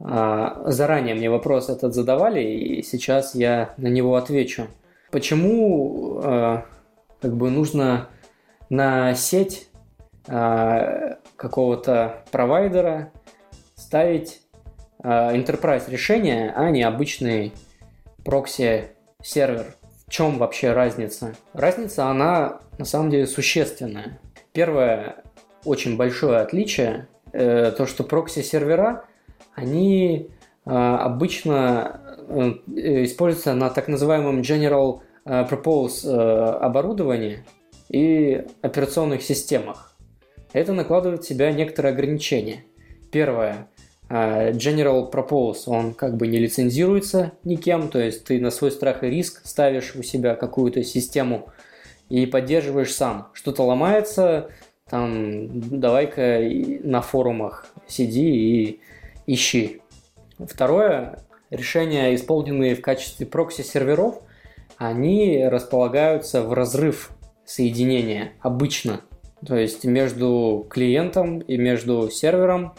э, заранее мне вопрос этот задавали, и сейчас я на него отвечу. Почему э, как бы нужно на сеть какого-то провайдера ставить э, enterprise решение, а не обычный прокси сервер. В чем вообще разница? Разница, она на самом деле существенная. Первое очень большое отличие, э, то, что прокси сервера, они обычно используются на так называемом General Propose оборудовании и операционных системах это накладывает в себя некоторые ограничения. Первое. А, General Propose, он как бы не лицензируется никем, то есть ты на свой страх и риск ставишь у себя какую-то систему и поддерживаешь сам. Что-то ломается, там давай-ка на форумах сиди и ищи. Второе, решения, исполненные в качестве прокси-серверов, они располагаются в разрыв соединения обычно. То есть между клиентом и между сервером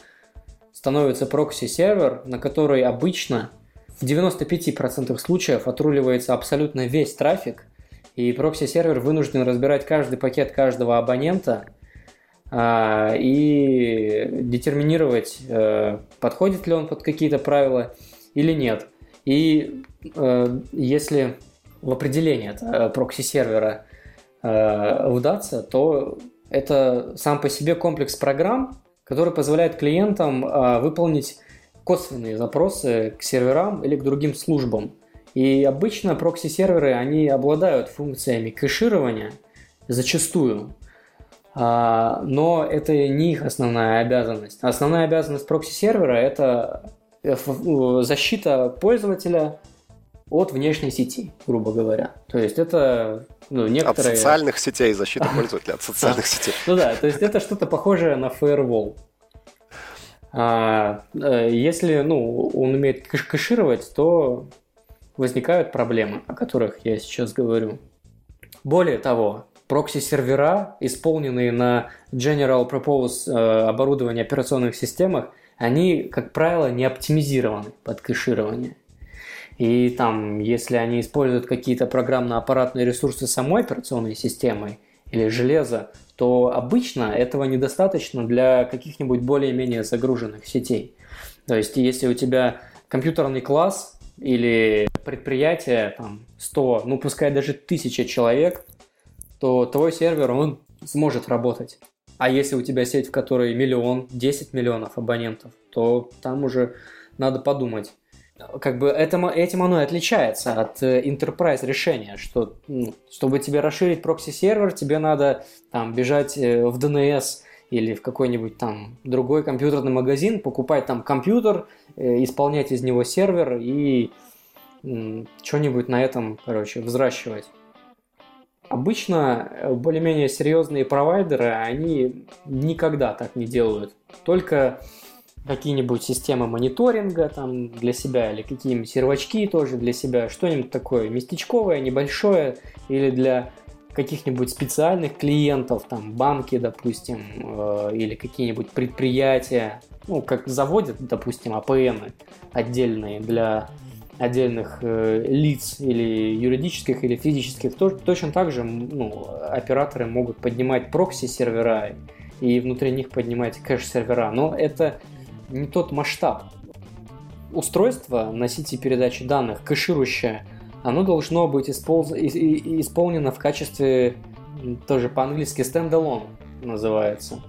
становится прокси-сервер, на который обычно в 95% случаев отруливается абсолютно весь трафик, и прокси-сервер вынужден разбирать каждый пакет каждого абонента а, и детерминировать, а, подходит ли он под какие-то правила или нет. И а, если в определение э, прокси-сервера вдаться, то это сам по себе комплекс программ, который позволяет клиентам а, выполнить косвенные запросы к серверам или к другим службам. И обычно прокси-серверы, они обладают функциями кэширования зачастую, а, но это не их основная обязанность. Основная обязанность прокси-сервера – это э, защита пользователя от внешней сети, грубо говоря. То есть это ну, некоторые... От социальных сетей, защита пользователя от социальных сетей. Ну да, то есть это что-то похожее на firewall. А, э, если ну, он умеет кэшировать, то возникают проблемы, о которых я сейчас говорю. Более того, прокси-сервера, исполненные на General Purpose э, оборудования операционных системах, они, как правило, не оптимизированы под кэширование. И там, если они используют какие-то программно-аппаратные ресурсы самой операционной системой, или железа, то обычно этого недостаточно для каких-нибудь более-менее загруженных сетей. То есть, если у тебя компьютерный класс или предприятие, там, 100, ну, пускай даже 1000 человек, то твой сервер, он сможет работать. А если у тебя сеть, в которой миллион, 10 миллионов абонентов, то там уже надо подумать. Как бы это, этим оно и отличается от э, enterprise решения, что ну, чтобы тебе расширить прокси-сервер, тебе надо там бежать э, в DNS или в какой-нибудь там другой компьютерный магазин, покупать там компьютер, э, исполнять из него сервер и что-нибудь на этом, короче, взращивать. Обычно более-менее серьезные провайдеры, они никогда так не делают. Только какие-нибудь системы мониторинга там для себя или какие-нибудь сервачки тоже для себя, что-нибудь такое местечковое, небольшое или для каких-нибудь специальных клиентов, там банки, допустим, э, или какие-нибудь предприятия, ну, как заводят, допустим, APN отдельные для отдельных э, лиц или юридических, или физических, то, точно так же ну, операторы могут поднимать прокси-сервера и внутри них поднимать кэш-сервера. Но это не тот масштаб. Устройство носитель передачи данных, кэширующее, оно должно быть испол... исполнено в качестве, тоже по-английски, standalone называется.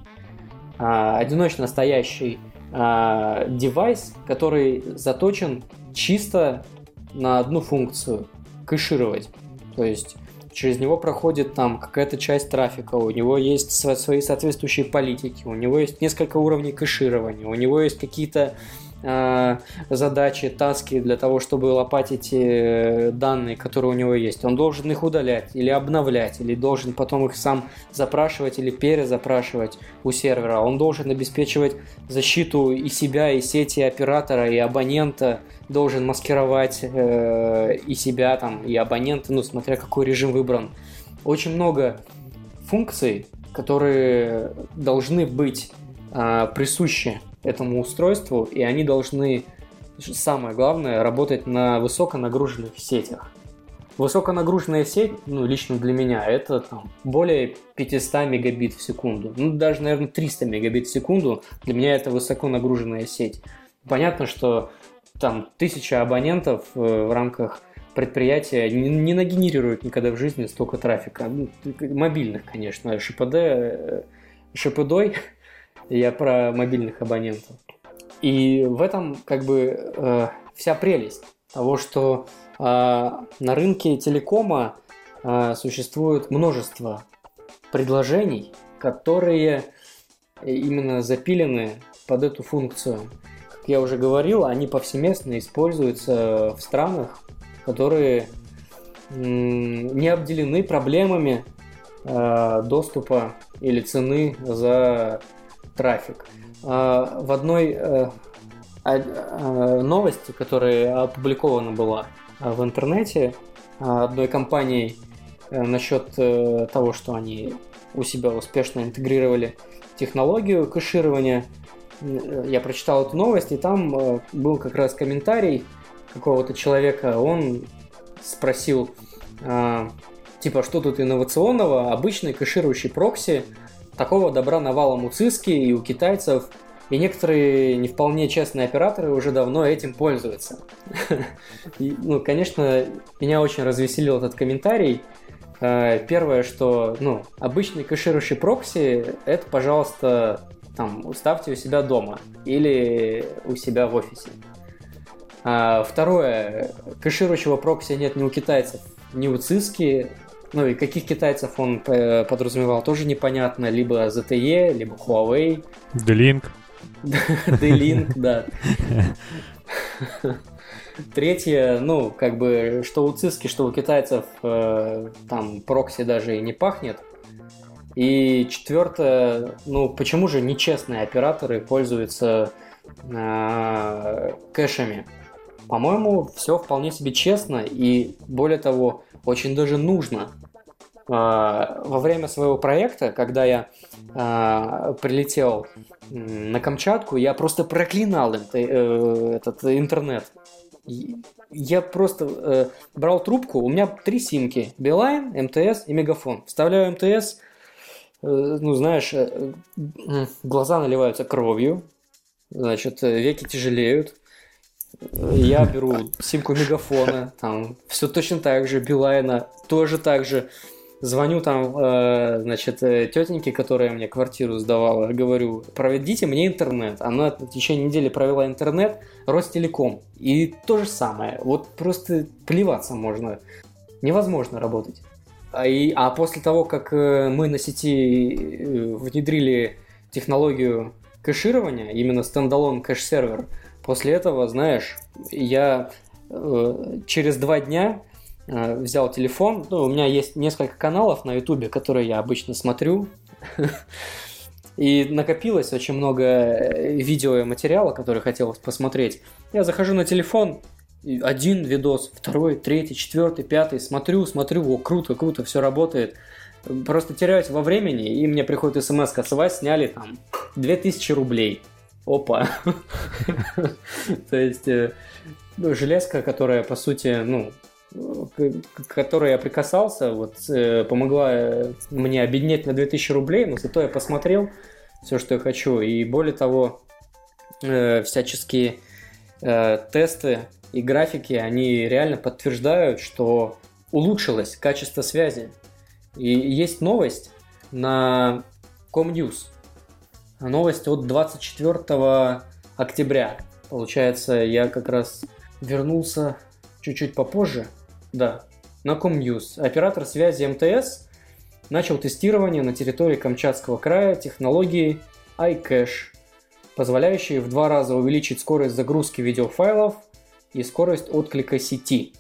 А, одиночно стоящий а, девайс, который заточен чисто на одну функцию – кэшировать. То есть через него проходит там какая-то часть трафика, у него есть свои соответствующие политики, у него есть несколько уровней кэширования, у него есть какие-то Э, задачи, таски для того, чтобы лопатить э, данные, которые у него есть. Он должен их удалять или обновлять, или должен потом их сам запрашивать или перезапрашивать у сервера. Он должен обеспечивать защиту и себя, и сети оператора, и абонента, должен маскировать э, и себя, там, и абонента, ну, смотря какой режим выбран. Очень много функций, которые должны быть э, присущи этому устройству, и они должны, самое главное, работать на высоконагруженных сетях. Высоконагруженная сеть, ну, лично для меня, это там более 500 мегабит в секунду. Ну, даже, наверное, 300 мегабит в секунду. Для меня это высоконагруженная сеть. Понятно, что там тысяча абонентов э, в рамках предприятия не, не нагенерируют никогда в жизни столько трафика. Ну, мобильных, конечно. ШПД, э, ШПДой я про мобильных абонентов. И в этом как бы э, вся прелесть того, что э, на рынке телекома э, существует множество предложений, которые именно запилены под эту функцию. Я уже говорил, они повсеместно используются в странах, которые не обделены проблемами э, доступа или цены за трафик. А, в одной э, а, новости, которая опубликована была в интернете одной компанией э, насчет э, того, что они у себя успешно интегрировали технологию кэширования, я прочитал эту новость, и там был как раз комментарий какого-то человека, он спросил, типа, что тут инновационного, обычный кэширующий прокси – Такого добра навалом у циски и у китайцев, и некоторые не вполне честные операторы уже давно этим пользуются. Ну, конечно, меня очень развеселил этот комментарий. Э, первое, что, ну, обычный кэширующий прокси, это, пожалуйста, там, ставьте у себя дома или у себя в офисе. А второе, кэширующего прокси нет ни у китайцев, ни у циски, ну и каких китайцев он э, подразумевал, тоже непонятно. Либо ZTE, либо Huawei. D-Link. D-Link, да. Третье, ну, как бы, что у циски, что у китайцев э, там прокси даже и не пахнет. И четвертое, ну, почему же нечестные операторы пользуются э, кэшами? По-моему, все вполне себе честно и, более того, очень даже нужно. А, во время своего проекта, когда я а, прилетел на Камчатку, я просто проклинал э, этот интернет. Я просто э, брал трубку, у меня три симки, Билайн, МТС и Мегафон. Вставляю МТС, ну, знаешь, глаза наливаются кровью, значит, веки тяжелеют. Я беру симку мегафона, там все точно так же, Билайна тоже так же. Звоню там, э, значит, э, тетеньке, которая мне квартиру сдавала, говорю, проведите мне интернет. Она в течение недели провела интернет, Ростелеком. И то же самое. Вот просто плеваться можно. Невозможно работать. А, и, а после того, как э, мы на сети внедрили технологию кэширования, именно standalone кэш-сервер, после этого, знаешь, я э, через два дня Э, взял телефон. Ну, у меня есть несколько каналов на Ютубе, которые я обычно смотрю. И накопилось очень много э, видео и материала, который хотелось посмотреть. Я захожу на телефон, один видос, второй, третий, четвертый, пятый, смотрю, смотрю, о, круто, круто, все работает. Просто теряюсь во времени, и мне приходит смс с вас сняли там 2000 рублей. Опа. То есть э, железка, которая, по сути, ну, к которой я прикасался, вот э, помогла э, мне обеднеть на 2000 рублей, но зато я посмотрел все, что я хочу. И более того, всяческие тесты и графики, они реально подтверждают, что улучшилось качество связи. И есть новость на Comnews. Новость от 24 октября. Получается, я как раз вернулся чуть-чуть попозже – да, на Комньюз. Оператор связи МТС начал тестирование на территории Камчатского края технологии iCache, позволяющей в два раза увеличить скорость загрузки видеофайлов и скорость отклика сети.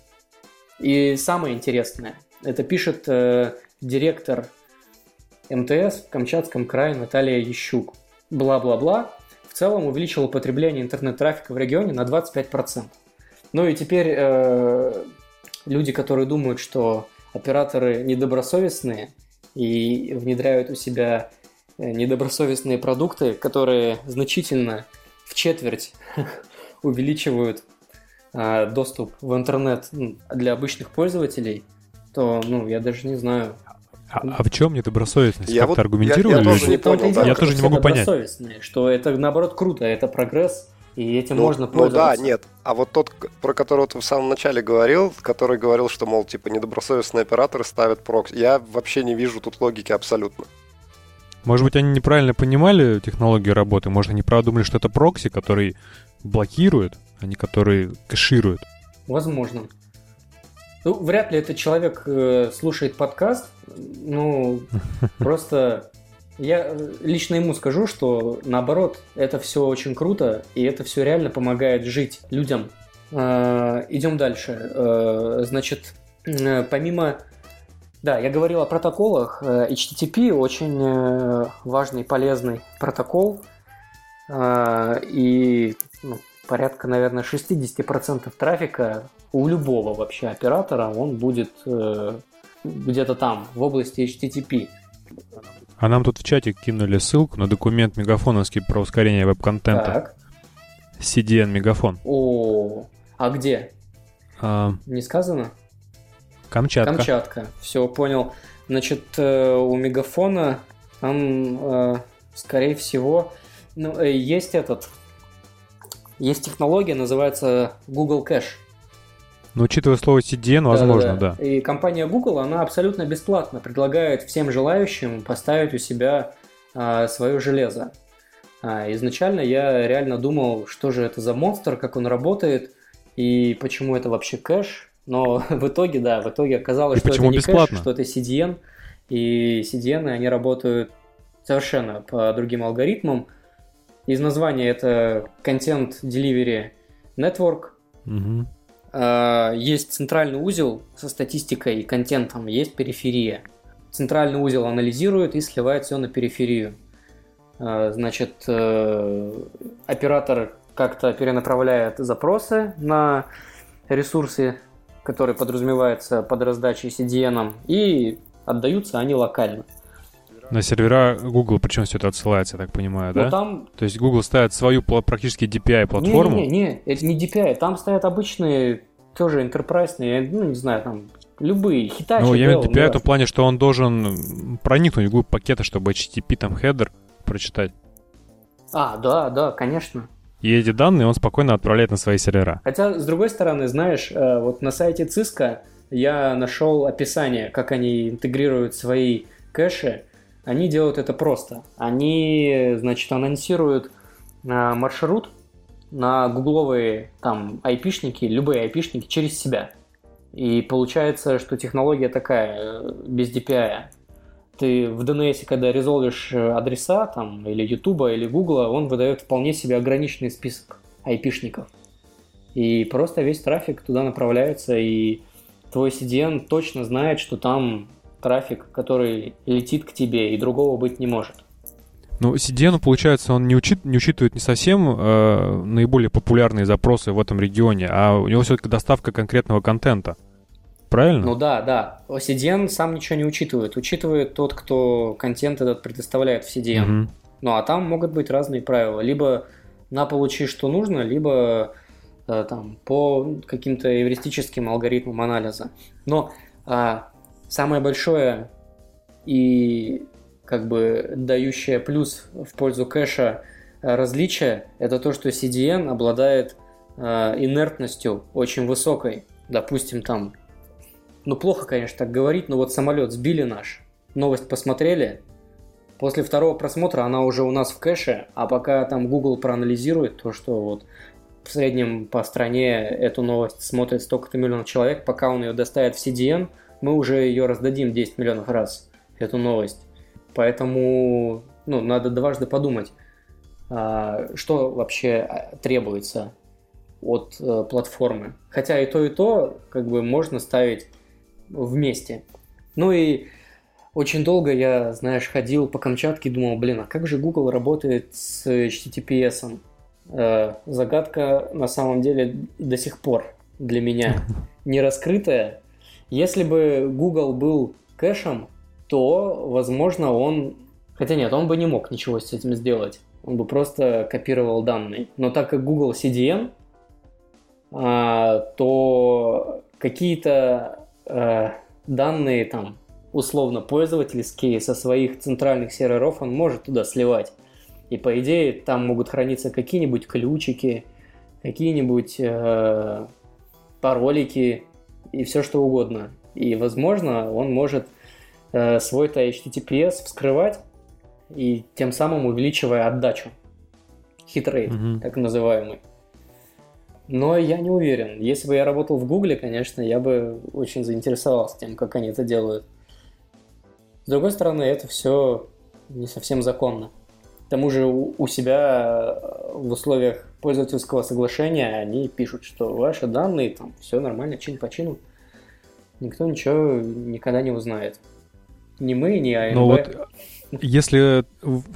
И самое интересное, это пишет э, директор МТС в Камчатском крае Наталья Ещук. Бла-бла-бла. В целом увеличило потребление интернет-трафика в регионе на 25%. Ну и теперь э, люди, которые думают, что операторы недобросовестные и внедряют у себя э, недобросовестные продукты, которые значительно в четверть увеличивают доступ в интернет для обычных пользователей, то, ну, я даже не знаю. А, а в чем недобросовестность? Я Как-то вот, аргументировали? Я, я, тоже не понял, да. я тоже не могу понять. Что это, наоборот, круто, это прогресс, и этим ну, можно пользоваться. Ну да, нет. А вот тот, про которого ты в самом начале говорил, который говорил, что, мол, типа, недобросовестные операторы ставят прокси, я вообще не вижу тут логики абсолютно. Может быть, они неправильно понимали технологию работы, может, они правда думали, что это прокси, который блокирует, а не который кэширует. Возможно. Ну, вряд ли этот человек э, слушает подкаст. Ну, просто я э, лично ему скажу, что наоборот, это все очень круто, и это все реально помогает жить людям. Э, идем дальше. Э, значит, помимо... Да, я говорил о протоколах. HTTP очень важный, полезный протокол. И ну, порядка, наверное, 60% трафика у любого вообще оператора, он будет где-то там, в области HTTP. А нам тут в чате кинули ссылку на документ мегафоновский про ускорение веб-контента. Так. CDN Мегафон. О, а где? А... Не сказано? Камчатка. Камчатка. Все, понял. Значит, э, у Мегафона там, э, скорее всего, ну, э, есть этот, есть технология, называется Google Cache. Но учитывая слово CDN, возможно, да, да. да. И компания Google, она абсолютно бесплатно предлагает всем желающим поставить у себя а, свое железо. А, изначально я реально думал, что же это за монстр, как он работает и почему это вообще кэш. Но в итоге, да, в итоге оказалось, и что это не бесплатно? кэш, что это CDN. И CDN, они работают совершенно по другим алгоритмам. Из названия это Content Delivery Network. Угу. Есть центральный узел со статистикой и контентом, есть периферия. Центральный узел анализирует и сливает все на периферию. Э, значит, э, оператор как-то перенаправляет запросы на ресурсы, которые подразумеваются под раздачей CDN, и отдаются они локально. На сервера Google, причем все это отсылается, я так понимаю, ну, да? Там... То есть Google ставит свою практически DPI-платформу? Не-не-не, это не DPI, там стоят обычные тоже enterprise, ну, не знаю, там, любые, Hitachi, Ну, я имею в виду DPI в да. том плане, что он должен проникнуть вглубь пакета, чтобы HTTP там хедер прочитать. А, да, да, конечно. И эти данные он спокойно отправляет на свои сервера. Хотя, с другой стороны, знаешь, э, вот на сайте Cisco я нашел описание, как они интегрируют свои кэши. Они делают это просто. Они, значит, анонсируют э, маршрут на гугловые там айпишники, любые айпишники через себя. И получается, что технология такая, э, без DPI. Ты в DNS, когда резолвишь э, адреса там, или YouTube, или Google, он выдает вполне себе ограниченный список айпишников. И просто весь трафик туда направляется, и твой CDN точно знает, что там трафик, который летит к тебе, и другого быть не может. Ну, CDN, получается, он не, учит, не учитывает не совсем э, наиболее популярные запросы в этом регионе, а у него все-таки доставка конкретного контента. Правильно? Ну да, да. CDN сам ничего не учитывает. Учитывает тот, кто контент этот предоставляет в CDN. Мгм. Ну а там могут быть разные правила. Либо на получи, что нужно, либо э, там по каким-то эвристическим алгоритмам анализа. Но а, самое большое и как бы дающее плюс в пользу кэша э, различие, это то, что CDN обладает э, инертностью очень высокой. Допустим, там, ну плохо, конечно, так говорить, но вот самолет сбили наш, новость посмотрели, После второго просмотра она уже у нас в кэше, а пока там Google проанализирует то, что вот в среднем по стране эту новость смотрит столько-то миллионов человек, пока он ее доставит в CDN, мы уже ее раздадим 10 миллионов раз, эту новость. Поэтому ну, надо дважды подумать, а, что вообще а, требуется от э, платформы. Хотя и то, и то как бы можно ставить вместе. Ну и очень долго я, знаешь, ходил по Камчатке и думал, блин, а как же Google работает с HTTPS? Э, загадка на самом деле до сих пор для меня не раскрытая. Если бы Google был кэшем, то, возможно, он... Хотя нет, он бы не мог ничего с этим сделать. Он бы просто копировал данные. Но так как Google CDN, а, то какие-то э, данные там условно пользовательские со своих центральных серверов он может туда сливать. И по идее там могут храниться какие-нибудь ключики, какие-нибудь э, паролики и все что угодно. И возможно он может э, свой-то HTTPS вскрывать и тем самым увеличивая отдачу. Хитрейт, Мгм. так называемый. Но я не уверен. Если бы я работал в Гугле, конечно, я бы очень заинтересовался тем, как они это делают. С другой стороны, это все не совсем законно. К тому же у у себя э, в условиях пользовательского соглашения они пишут, что ваши данные там все нормально, чин по чину. Никто ничего никогда не узнает. Ни мы, ни АМБ. Но вот если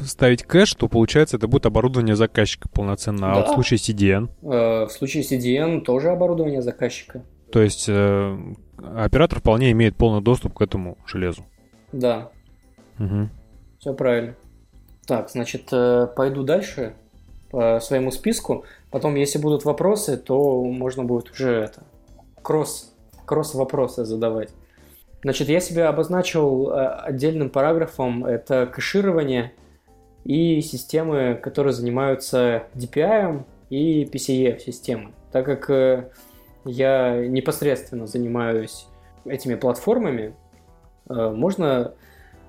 ставить кэш, то получается это будет оборудование заказчика полноценно. А вот в Да. случае CDN, Э, в случае CDN тоже оборудование заказчика. то есть э, оператор вполне имеет полный доступ к этому железу. Да, Мгм. Все правильно. Так, значит, э, пойду дальше своему списку. Потом, если будут вопросы, то можно будет уже это кросс, кросс вопросы задавать. Значит, я себе обозначил э, отдельным параграфом это кэширование и системы, которые занимаются DPI и PCE системы. Так как э, я непосредственно занимаюсь этими платформами, э, можно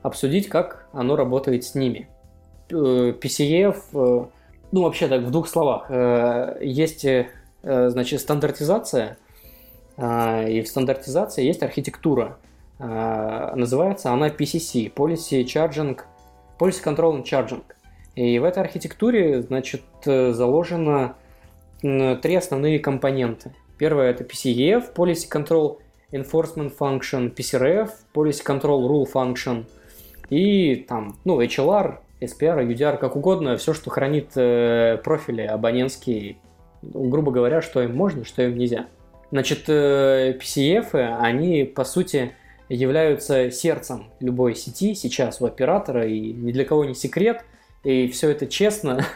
обсудить, как оно работает с ними. PCF, э, ну вообще так в двух словах, э, есть, э, значит, стандартизация, э, и в стандартизации есть архитектура. Называется она PCC, Policy Charging, Policy Control and Charging. И в этой архитектуре, значит, заложено три основные компоненты. Первое это PCEF, Policy Control Enforcement Function, PCRF, Policy Control Rule Function, и там, ну, HLR, SPR, UDR, как угодно, все, что хранит э, профили абонентские, грубо говоря, что им можно, что им нельзя. Значит, э, PCF, они, по сути, являются сердцем любой сети сейчас у оператора, и ни для кого не секрет, и все это честно.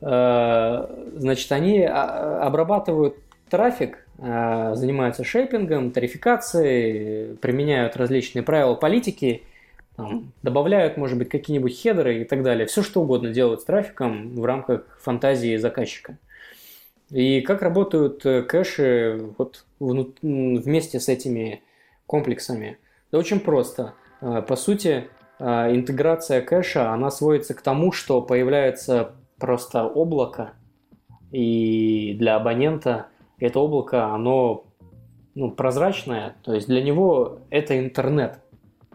Э, Значит, они а, обрабатывают трафик э, занимаются шейпингом, тарификацией, применяют различные правила политики, там, добавляют, может быть, какие-нибудь хедеры и так далее. Все что угодно делают с трафиком в рамках фантазии заказчика. И как работают э, кэши вот вместе с этими комплексами? Да очень просто. Э, по сути, э, интеграция кэша, она сводится к тому, что появляется просто облако, и для абонента это облако, оно ну, прозрачное, то есть для него это интернет,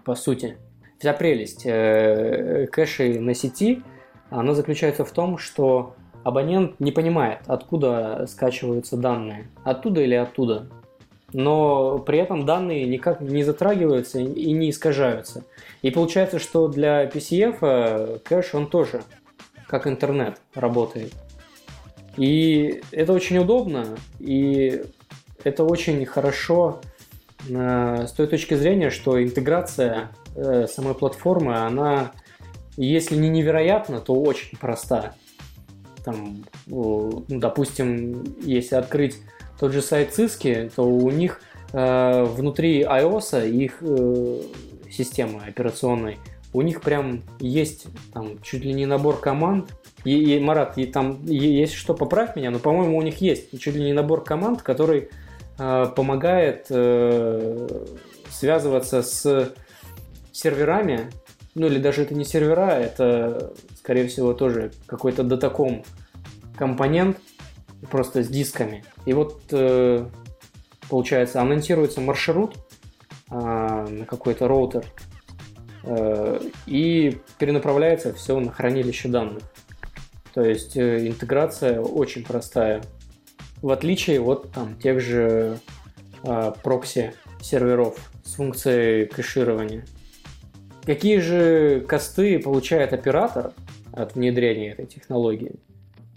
по сути. Вся прелесть э, кэшей на сети, она заключается в том, что абонент не понимает, откуда скачиваются данные, оттуда или оттуда. Но при этом данные никак не затрагиваются и не искажаются. И получается, что для PCF э, кэш он тоже как интернет работает. И это очень удобно, и это очень хорошо э, с той точки зрения, что интеграция э, самой платформы, она, если не невероятна, то очень проста. Там, ну, допустим, если открыть тот же сайт Cisco, то у них э, внутри iOS их э, системы операционной, у них прям есть там чуть ли не набор команд, и, и Марат, и там, если что, поправь меня, но, по-моему, у них есть чуть ли не набор команд, который э, помогает э, связываться с серверами, ну или даже это не сервера, это, скорее всего, тоже какой-то датаком компонент, просто с дисками. И вот, э, получается, анонсируется маршрут э, на какой-то роутер, э, и перенаправляется все на хранилище данных. То есть э, интеграция очень простая. В отличие от там, тех же э, прокси серверов с функцией кэширования. Какие же косты получает оператор от внедрения этой технологии,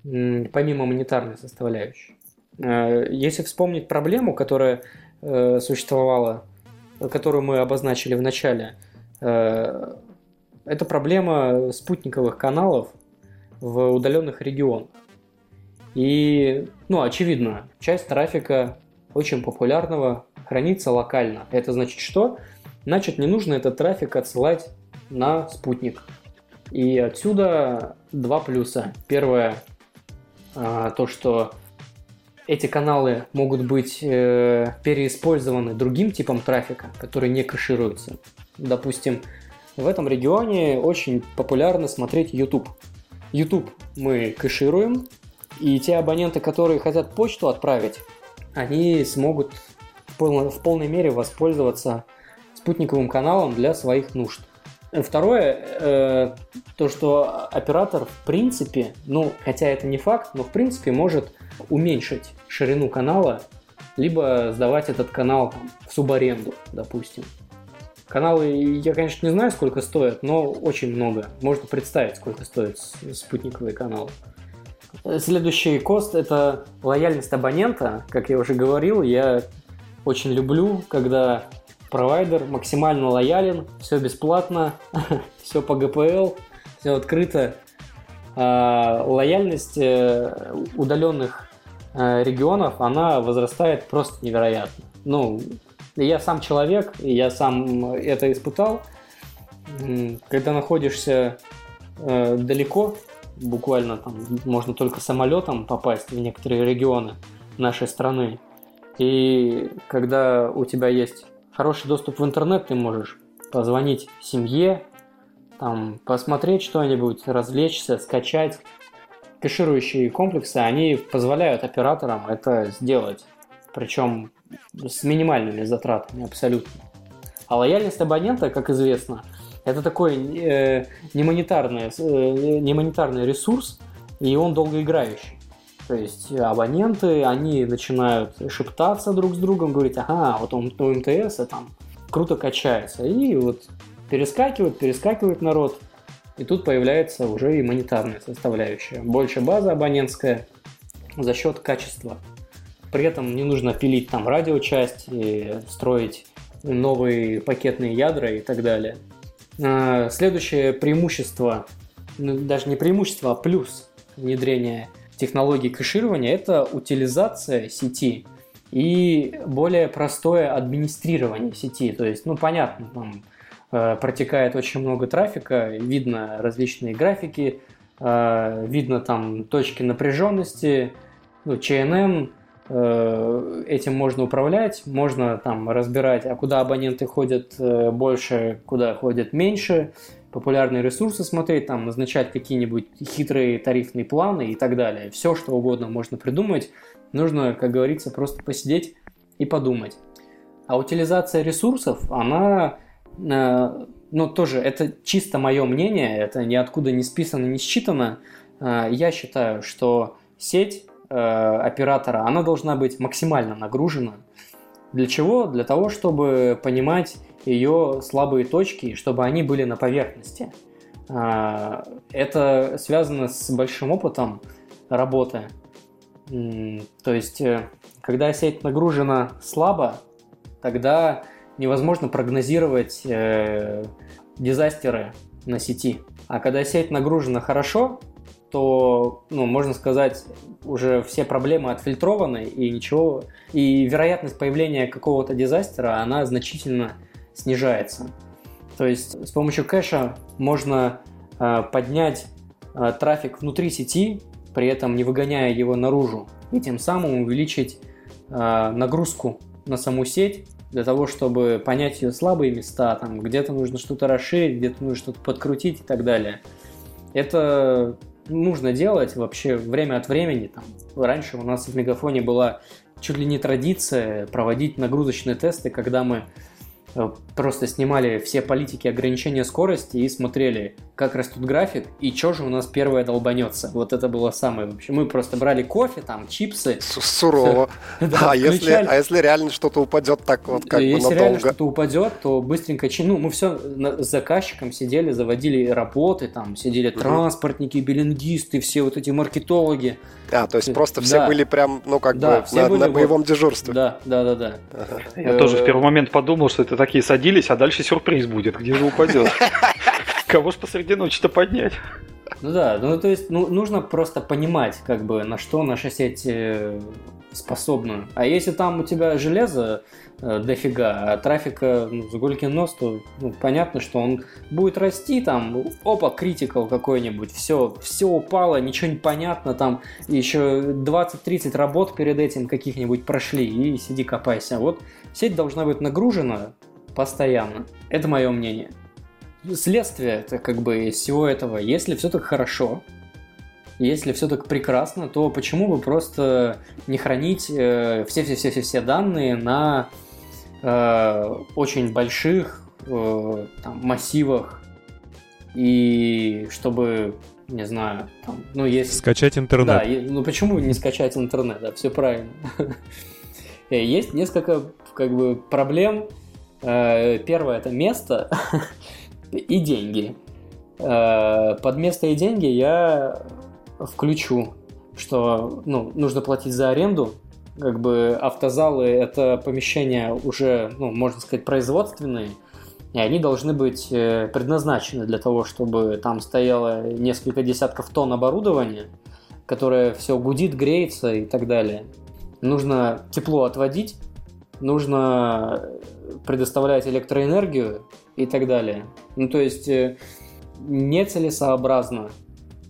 помимо монетарной составляющей? Э, если вспомнить проблему, которая э, существовала, которую мы обозначили в начале, э, это проблема спутниковых каналов – в удаленных регионах. И, ну, очевидно, часть трафика очень популярного хранится локально. Это значит что? Значит, не нужно этот трафик отсылать на спутник. И отсюда два плюса. Первое, а, то, что эти каналы могут быть э, переиспользованы другим типом трафика, который не кэшируется. Допустим, в этом регионе очень популярно смотреть YouTube. YouTube мы кэшируем, и те абоненты, которые хотят почту отправить, они смогут в полной, в полной мере воспользоваться спутниковым каналом для своих нужд. Второе, э, то, что оператор в принципе, ну, хотя это не факт, но в принципе может уменьшить ширину канала, либо сдавать этот канал там, в субаренду, допустим. Каналы, я, конечно, не знаю, сколько стоят, но очень много. Можно представить, сколько стоит спутниковый канал. Следующий кост – это лояльность абонента. Как я уже говорил, я очень люблю, когда провайдер максимально лоялен, все бесплатно, все по ГПЛ, все открыто. А лояльность э, удаленных э, регионов, она возрастает просто невероятно. Ну, я сам человек, я сам это испытал. Когда находишься э, далеко, буквально там можно только самолетом попасть в некоторые регионы нашей страны. И когда у тебя есть хороший доступ в интернет, ты можешь позвонить семье, там, посмотреть что-нибудь, развлечься, скачать. Кэширующие комплексы, они позволяют операторам это сделать. Причем с минимальными затратами абсолютно. А лояльность абонента, как известно, это такой э, немонетарный, э, немонетарный ресурс, и он долгоиграющий. То есть абоненты, они начинают шептаться друг с другом, говорить, ага, вот он у МТС там круто качается. И вот перескакивает, перескакивает народ. И тут появляется уже и монетарная составляющая. Больше база абонентская за счет качества при этом не нужно пилить там радиочасть и строить новые пакетные ядра и так далее. А, следующее преимущество, ну, даже не преимущество, а плюс внедрения технологий кэширования – это утилизация сети. и более простое администрирование сети. То есть, ну, понятно, там э, протекает очень много трафика, видно различные графики, э, видно там точки напряженности, ну, ЧНН, э, этим можно управлять, можно там разбирать, а куда абоненты ходят э, больше, куда ходят меньше, популярные ресурсы смотреть, там назначать какие-нибудь хитрые тарифные планы и так далее. Все, что угодно можно придумать. Нужно, как говорится, просто посидеть и подумать. А утилизация ресурсов, она, э, ну тоже, это чисто мое мнение, это ниоткуда не списано, не считано. Э, я считаю, что сеть э, оператора, она должна быть максимально нагружена. Для чего? Для того, чтобы понимать ее слабые точки, чтобы они были на поверхности. А, это связано с большим опытом работы. То есть, э, когда сеть нагружена слабо, тогда невозможно прогнозировать э, дизастеры на сети. А когда сеть нагружена хорошо, то, ну, можно сказать, уже все проблемы отфильтрованы, и ничего, и вероятность появления какого-то дизастера, она значительно снижается. То есть с помощью кэша можно э, поднять э, трафик внутри сети, при этом не выгоняя его наружу, и тем самым увеличить э, нагрузку на саму сеть для того, чтобы понять ее слабые места, там где-то нужно что-то расширить, где-то нужно что-то подкрутить и так далее. Это нужно делать вообще время от времени. Там, раньше у нас в Мегафоне была чуть ли не традиция проводить нагрузочные тесты, когда мы Э, просто снимали все политики ограничения скорости и смотрели, как растут график и что же у нас первое долбанется. Вот это было самое вообще. Мы просто брали кофе, там, чипсы. Сурово. а, если, а если реально что-то упадет так вот как если бы Если реально что-то упадет, то быстренько... Ну, мы все с заказчиком сидели, заводили работы, там, сидели транспортники, билингисты, все вот эти маркетологи. А, то есть просто все да. были прям, ну, как да, бы на, были на боевом вот... дежурстве. Да, да, да, да. Ага. Я тоже в первый момент подумал, что это такие садились, а дальше сюрприз будет, где же упадет. Кого ж посреди ночи-то поднять? Ну да, ну то есть ну, нужно просто понимать, как бы, на что наша сеть э, способна. А если там у тебя железо э, дофига, а трафика ну, за гулькин нос, то ну, понятно, что он будет расти, там, опа, критикал какой-нибудь, все, все упало, ничего не понятно, там еще 20-30 работ перед этим каких-нибудь прошли, и сиди копайся. Вот сеть должна быть нагружена постоянно. Это мое мнение следствие это как бы всего этого. Если все так хорошо, если все так прекрасно, то почему бы просто не хранить все-все-все-все данные на э, очень больших э, там, массивах и чтобы, не знаю, там, ну есть... Скачать интернет. Да, ну почему не скачать интернет, да, все правильно. Э, есть несколько как бы проблем. Э, первое это место. и деньги. Э, под место и деньги я включу, что ну, нужно платить за аренду. Как бы автозалы это помещения уже, ну, можно сказать, производственные, и они должны быть э, предназначены для того, чтобы там стояло несколько десятков тонн оборудования, которое все гудит, греется и так далее. Нужно тепло отводить, нужно предоставлять электроэнергию и так далее. Ну, то есть э, нецелесообразно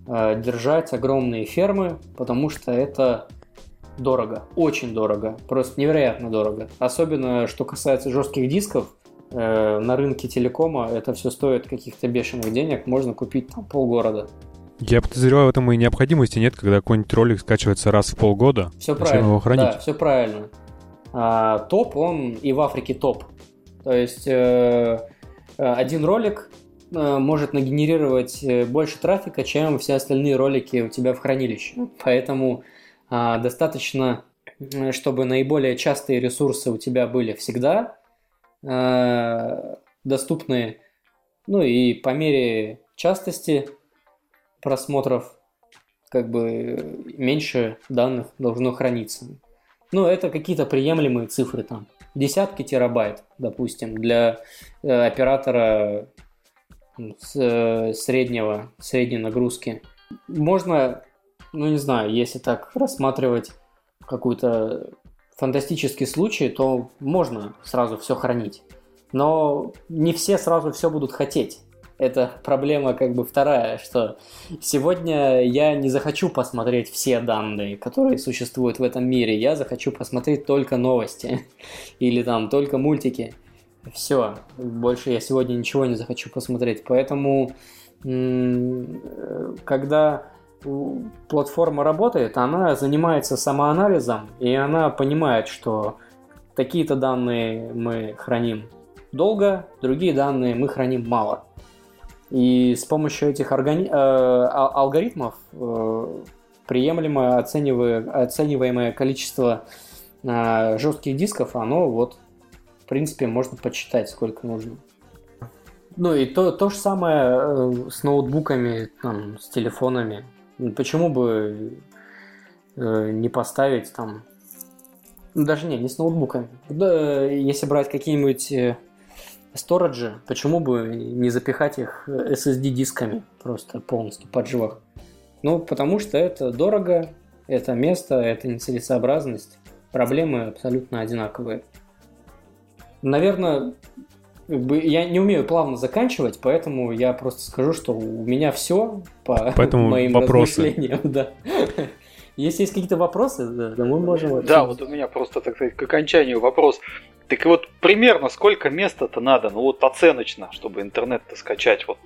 э, держать огромные фермы, потому что это дорого, очень дорого, просто невероятно дорого. Особенно, что касается жестких дисков, э, на рынке телекома это все стоит каких-то бешеных денег, можно купить там полгорода. Я подозреваю, в этом и необходимости нет, когда какой-нибудь ролик скачивается раз в полгода. Все правильно. Его хранить? Да, все правильно. А, топ, он и в Африке топ. То есть э, Э, один ролик э, может нагенерировать э, больше трафика, чем все остальные ролики у тебя в хранилище. Поэтому а, достаточно, чтобы наиболее частые ресурсы у тебя были всегда доступны, ну и по мере частости просмотров как бы меньше данных должно храниться. Ну, это какие-то приемлемые цифры там десятки терабайт, допустим, для э, оператора э, среднего, средней нагрузки. Можно, ну не знаю, если так рассматривать какую-то фантастический случай, то можно сразу все хранить. Но не все сразу все будут хотеть. Это проблема как бы вторая, что сегодня я не захочу посмотреть все данные, которые существуют в этом мире. Я захочу посмотреть только новости или там только мультики. Все, больше я сегодня ничего не захочу посмотреть. Поэтому, когда платформа работает, она занимается самоанализом, и она понимает, что такие-то данные мы храним долго, другие данные мы храним мало. И с помощью этих органи... э, а, алгоритмов э, приемлемое оцениваемое, количество э, жестких дисков, оно вот, в принципе, можно подсчитать, сколько нужно. Ну и то, то же самое э, с ноутбуками, там, с телефонами. Почему бы э, не поставить там... Ну, даже не, не с ноутбуками. Да, если брать какие-нибудь э, сториджи, почему бы не запихать их SSD-дисками просто полностью подживах? Ну, потому что это дорого, это место, это нецелесообразность. Проблемы абсолютно одинаковые. Наверное, я не умею плавно заканчивать, поэтому я просто скажу, что у меня все по поэтому моим вопросы. размышлениям. Да. Если есть какие-то вопросы, да, то мы можем... Да, вот у меня просто, так сказать, к окончанию вопрос. Так вот, примерно сколько места-то надо, ну вот оценочно, чтобы интернет-то скачать вот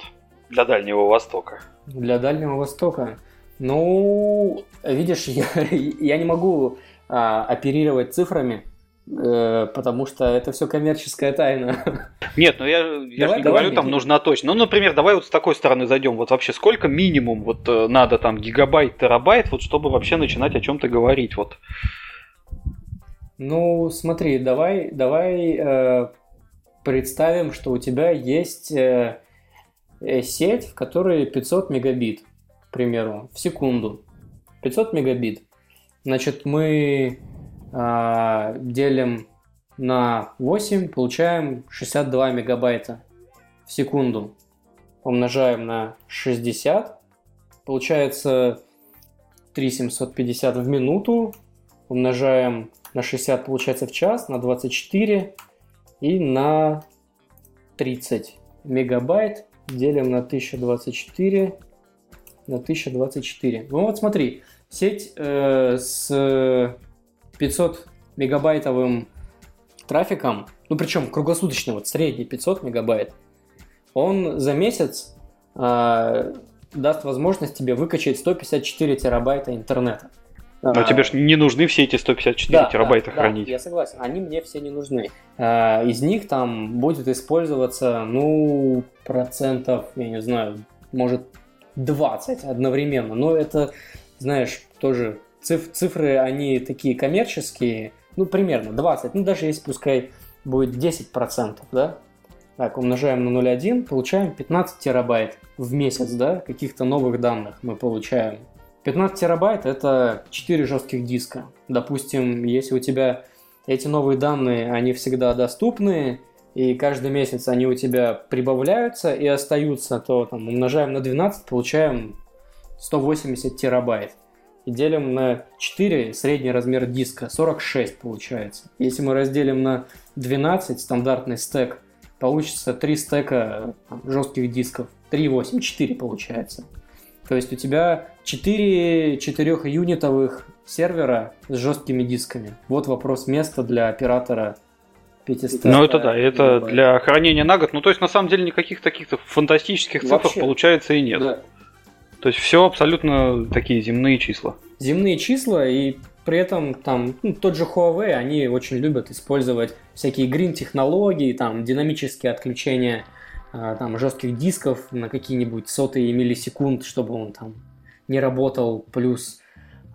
для Дальнего Востока? Для Дальнего Востока? Ну, видишь, я, я не могу а, оперировать цифрами, потому что это все коммерческая тайна. Нет, ну я, я давай, же не давай, говорю, там нужно точно. Ну, например, давай вот с такой стороны зайдем. Вот вообще сколько минимум вот э, надо там гигабайт, терабайт, вот чтобы вообще начинать о чем-то говорить? Вот. Ну, смотри, давай, давай э, представим, что у тебя есть э, э сеть, в которой 500 мегабит, к примеру, в секунду. 500 мегабит. Значит, мы э, делим на 8, получаем 62 мегабайта в секунду. Умножаем на 60, получается 3750 в минуту. Умножаем на 60 получается в час, на 24 и на 30 мегабайт делим на 1024 на 1024. Ну вот смотри, сеть э, с 500 мегабайтовым трафиком, ну причем круглосуточный, вот средний 500 мегабайт, он за месяц э, даст возможность тебе выкачать 154 терабайта интернета. Но а, тебе же не нужны все эти 154 да, терабайта да, хранить. Да, я согласен, они мне все не нужны. А, из них там будет использоваться, ну, процентов, я не знаю, может 20 одновременно. Но это, знаешь, тоже циф цифры, они такие коммерческие, ну, примерно 20, ну, даже если пускай будет 10%, да? Так, умножаем на 0,1, получаем 15 терабайт в месяц, да, каких-то новых данных мы получаем 15 терабайт это 4 жестких диска. Допустим, если у тебя эти новые данные, они всегда доступны, и каждый месяц они у тебя прибавляются и остаются, то там умножаем на 12, получаем 180 терабайт. И делим на 4, средний размер диска, 46 получается. Если мы разделим на 12, стандартный стек, получится 3 стека жестких дисков. 3, 8, 4 получается. То есть у тебя 4 4-юнитовых сервера с жесткими дисками. Вот вопрос места для оператора 500. Ну это да, это для хранения на год. Ну то есть на самом деле никаких таких фантастических цифр Вообще, получается и нет. Да. То есть все абсолютно такие земные числа. Земные числа и при этом там ну, тот же Huawei, они очень любят использовать всякие green технологии, там динамические отключения а, там, жестких дисков на какие-нибудь сотые миллисекунд, чтобы он там не работал, плюс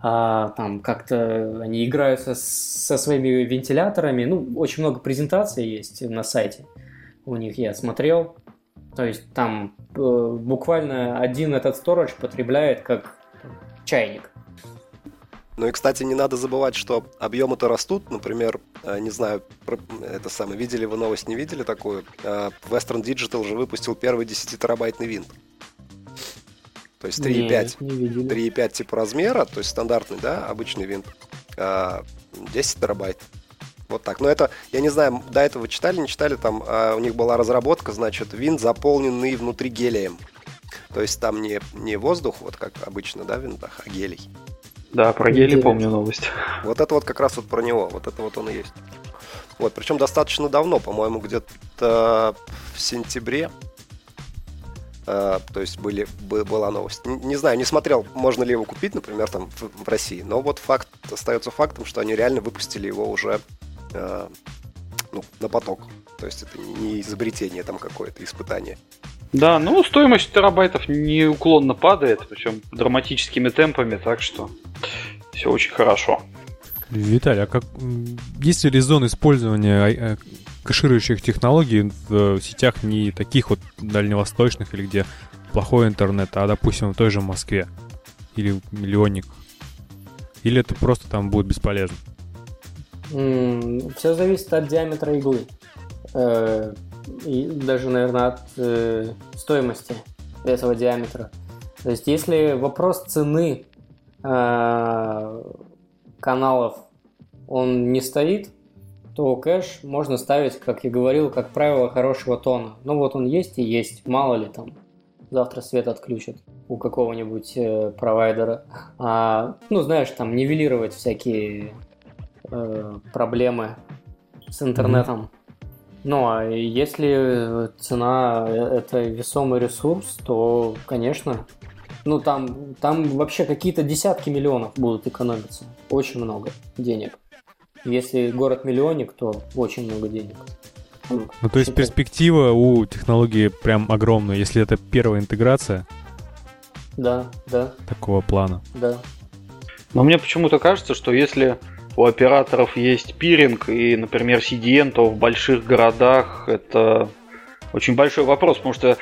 а, там как-то они играют со, со своими вентиляторами. Ну, очень много презентаций есть на сайте у них, я смотрел. То есть там э, буквально один этот сторож потребляет как чайник. Ну и, кстати, не надо забывать, что объемы-то растут. Например, э, не знаю, это самое, видели вы новость, не видели такую? Э, Western Digital же выпустил первый 10-терабайтный винт. То есть 3,5. 3,5 типа размера, то есть стандартный, да, обычный винт. А, 10 терабайт. Вот так. Но это, я не знаю, до этого читали, не читали, там а, у них была разработка, значит, винт, заполненный внутри гелием. То есть там не, не воздух, вот как обычно, да, в винтах, а гелий. Да, про гелий помню новость. Вот это вот как раз вот про него, вот это вот он и есть. Вот, причем достаточно давно, по-моему, где-то в сентябре. Uh, то есть были, была новость. Не, не знаю, не смотрел, можно ли его купить, например, там в, в России. Но вот факт остается фактом, что они реально выпустили его уже uh, ну, на поток. То есть это не изобретение там какое-то, испытание. Да, ну стоимость терабайтов неуклонно падает, причем драматическими темпами, так что все очень хорошо. Виталий, а как есть ли резон использования а, э, кэширующих технологий в сетях не таких вот дальневосточных или где плохой интернет, а, допустим, в той же Москве или миллионник? Или это просто там будет бесполезно? Все зависит от диаметра иглы. Э, и даже, наверное, от э, стоимости этого диаметра. То есть, если вопрос цены э, каналов он не стоит, то кэш можно ставить, как я говорил, как правило, хорошего тона. Ну вот он есть и есть, мало ли там завтра свет отключат у какого-нибудь э, провайдера. А, ну, знаешь, там нивелировать всякие э, проблемы с интернетом. Ну, а если цена э, это весомый ресурс, то, конечно, ну там, там вообще какие-то десятки миллионов будут экономиться. Очень много денег. Если город-миллионник, то очень много денег. Ну, то есть перспектива у технологии прям огромная, если это первая интеграция. Да, да. Такого плана. Да. Но мне почему-то кажется, что если у операторов есть пиринг и, например, CDN, то в больших городах это очень большой вопрос, потому что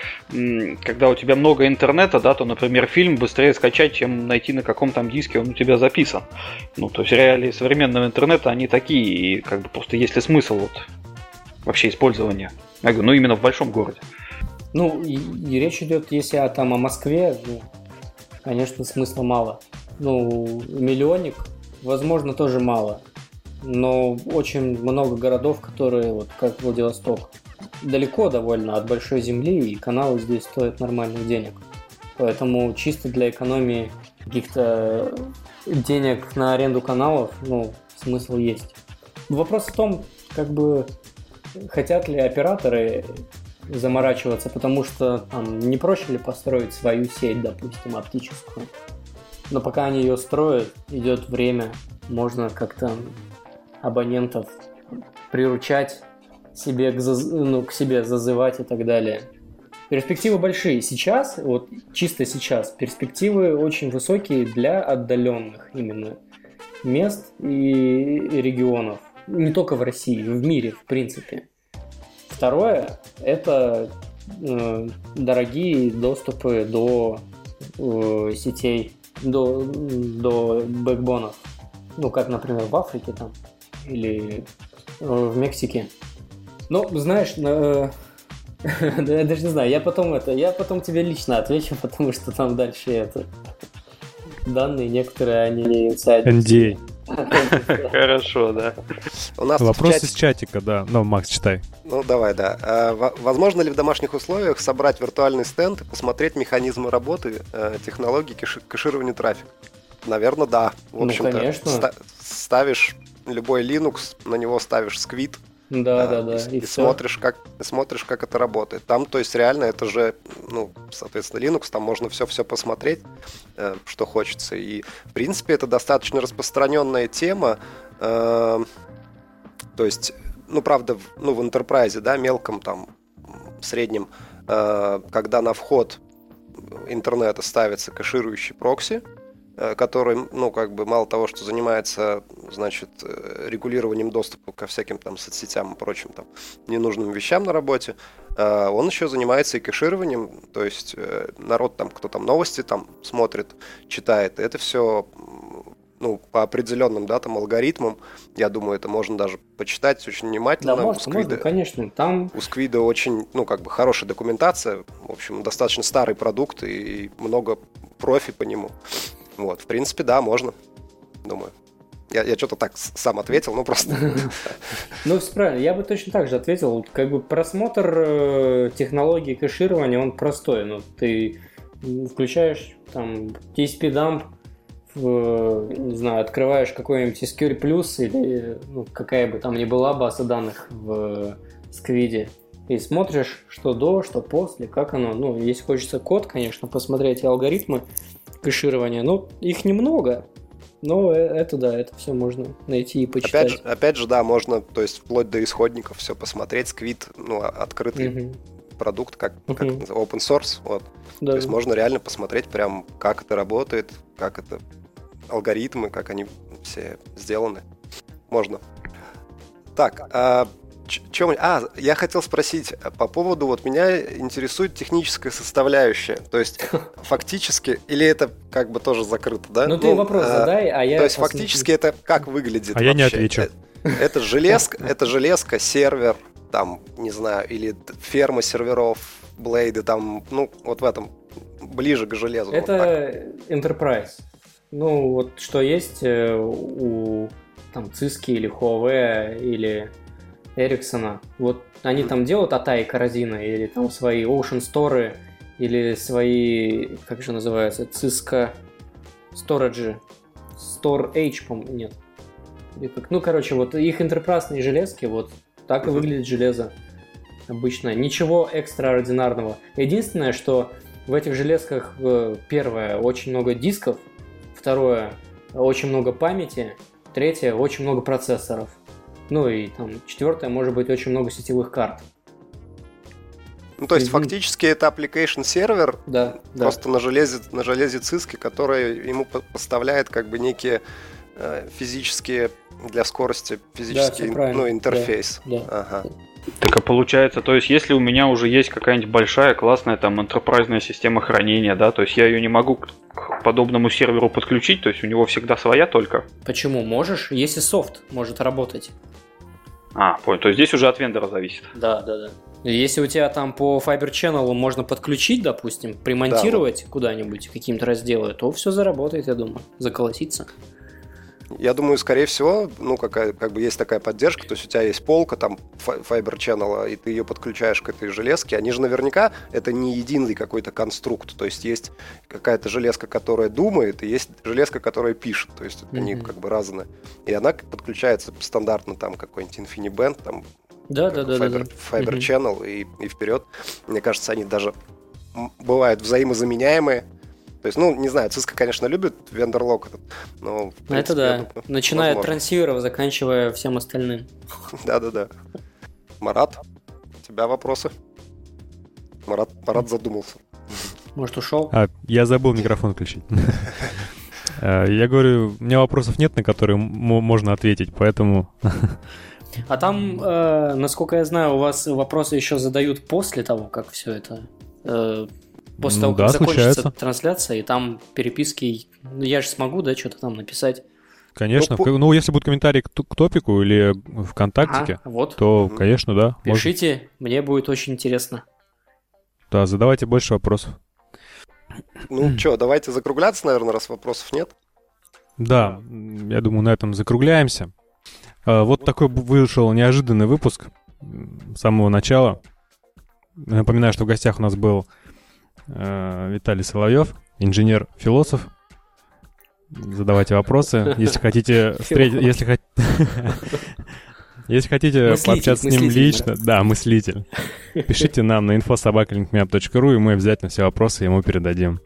когда у тебя много интернета, да, то, например, фильм быстрее скачать, чем найти на каком там диске он у тебя записан. Ну, то есть реалии современного интернета, они такие, и как бы просто есть ли смысл вот вообще использования? Я говорю, ну, именно в большом городе. Ну, и, и речь идет, если о, там о Москве, ну, конечно, смысла мало. Ну, миллионник возможно, тоже мало. Но очень много городов, которые, вот как Владивосток, далеко довольно от большой земли, и каналы здесь стоят нормальных денег. Поэтому чисто для экономии каких-то денег на аренду каналов, ну, смысл есть. Вопрос в том, как бы, хотят ли операторы заморачиваться, потому что там не проще ли построить свою сеть, допустим, оптическую. Но пока они ее строят, идет время, можно как-то абонентов приручать себе к, заз... ну, к себе зазывать и так далее. Перспективы большие. Сейчас, вот чисто сейчас, перспективы очень высокие для отдаленных именно мест и регионов. Не только в России, в мире, в принципе. Второе – это э, дорогие доступы до э, сетей до, до бэкбонов. Ну, как, например, в Африке там или э, в Мексике. Ну, знаешь, э, я даже не знаю, я потом это, я потом тебе лично отвечу, потому что там дальше это данные некоторые, они не инсайдерские. NDA. Хорошо, да. У нас Вопрос из чатика, да. Ну, Макс, читай. Ну, давай, да. А, возможно ли в домашних условиях собрать виртуальный стенд и посмотреть механизмы работы э, технологии кэширования трафика? Наверное, да. В ну, общем-то, ну, конечно. ставишь любой Linux, на него ставишь сквит, да, да, да. И, и, и смотришь, как, смотришь, как это работает. Там, то есть, реально, это же, ну, соответственно, Linux, там можно все-все посмотреть, э, что хочется. И, в принципе, это достаточно распространенная тема. Э, то есть, ну, правда, ну, в enterprise, да, мелком, там, среднем, э, когда на вход интернета ставится кэширующий прокси, который, ну, как бы мало того, что занимается, значит, э, регулированием доступа ко всяким там соцсетям и прочим там ненужным вещам на работе, э, он еще занимается и кэшированием, то есть народ там, кто там новости там смотрит, читает, это все ну, по определенным да, там, алгоритмам, я думаю, это можно даже почитать очень внимательно. Да, можно, у Сквида, можно, конечно. Там... У Сквида очень, ну, как бы хорошая документация, в общем, достаточно старый продукт и много профи по нему. Вот, в принципе, да, можно, думаю. Я, я что-то так сам ответил, ну просто. Ну, правильно, я бы точно так же ответил. Как бы просмотр э, технологии кэширования, он простой. Ну, ты включаешь там TSP dump, не знаю, открываешь какой-нибудь SQL Plus или ну, какая бы там ни была база данных в сквиде, и смотришь, что до, что после, как оно. Ну, если хочется код, конечно, посмотреть и алгоритмы кэширования, ну, их немного, но э, это да, это все можно найти и почитать. Опять же, опять же, да, можно, то есть вплоть до исходников все посмотреть. Сквит, ну, открытый угу. продукт, как, угу. как open source, вот. Да. То есть можно реально посмотреть прям, как это работает, как это алгоритмы, как они все сделаны. Можно. Так, а чем... А, я хотел спросить э, по поводу, вот меня интересует техническая составляющая. То есть, фактически, или это как бы тоже закрыто, да? Ну, ты ну, вопрос а, задай, а я... То есть, фактически это как выглядит А вообще? я не отвечу. Это, это железка, это железка, сервер, там, не знаю, или ферма серверов, блейды, там, ну, вот в этом, ближе к железу. Это вот Enterprise. Ну, вот что есть э, у там Циски или Huawei или Эриксона. Вот они там делают Ата и Корзина, или там свои Ocean Store, или свои, как же называется, Cisco Storage, Store H, по-моему, нет. Ну, короче, вот их интерпрасные железки, вот так и выглядит железо обычно. Ничего экстраординарного. Единственное, что в этих железках, э, первое, очень много дисков, второе, очень много памяти, третье, очень много процессоров. Ну и там четвертое, может быть, очень много сетевых карт. Ну, то есть, фактически это application сервер, да, просто да. на железе, на железе циски, который ему поставляет как бы некие э, физические для скорости физический да, ну, интерфейс. Да, да. Ага. Так а получается, то есть если у меня уже есть какая-нибудь большая классная там enterprise система хранения, да, то есть я ее не могу к подобному серверу подключить, то есть у него всегда своя только? Почему? Можешь, если софт может работать. А, понял. То есть здесь уже от вендора зависит. Да, да, да. Если у тебя там по Fiber Channel можно подключить, допустим, примонтировать да, вот. куда-нибудь каким-то разделы, то все заработает, я думаю, заколотится. Я думаю, скорее всего, ну, какая, как бы есть такая поддержка, то есть у тебя есть полка там Fiber Channel, и ты ее подключаешь к этой железке. Они же наверняка, это не единый какой-то конструкт, то есть есть какая-то железка, которая думает, и есть железка, которая пишет, то есть mm-hmm. они как бы разные. И она подключается стандартно там какой-нибудь InfiniBand, там да, да, да, Fiber, да, да. Fiber mm-hmm. Channel и, и вперед. Мне кажется, они даже бывают взаимозаменяемые. То есть, ну, не знаю, Cisco, конечно, любит вендорлок этот, но... Принципе, Это да. Думаю, Начиная возможно. от трансиверов, заканчивая всем остальным. Да-да-да. Марат, у тебя вопросы? Марат, Марат задумался. Может, ушел? А, я забыл микрофон включить. А, я говорю, у меня вопросов нет, на которые можно ответить, поэтому... А там, э, насколько я знаю, у вас вопросы еще задают после того, как все это э, После ну, того, как да, закончится случается. трансляция, и там переписки, ну, я же смогу, да, что-то там написать. Конечно. Ну, ну если будут комментарии к, к топику или ВКонтакте, ага, вот. то, угу. конечно, да. Пишите, может. мне будет очень интересно. Да, задавайте больше вопросов. Ну что, давайте закругляться, наверное, раз вопросов нет. Да, я думаю, на этом закругляемся. А, вот такой вышел неожиданный выпуск с самого начала. Напоминаю, что в гостях у нас был Виталий Соловьев, инженер-философ. Задавайте вопросы. Если хотите встретить... Если, если хотите мыслитель, пообщаться с ним лично, да? да, мыслитель, пишите нам на infosobakalinkmap.ru, и мы обязательно все вопросы ему передадим.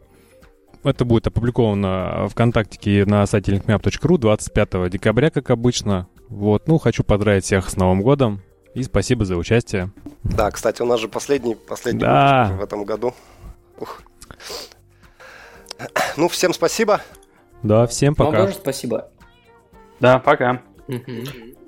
Это будет опубликовано ВКонтакте и на сайте linkmap.ru 25 декабря, как обычно. Вот, ну, хочу поздравить всех с Новым годом и спасибо за участие. Да, кстати, у нас же последний, последний да. в этом году. Ух. Ну, всем спасибо. Да, всем пока. Вам тоже спасибо. Да, пока. Угу.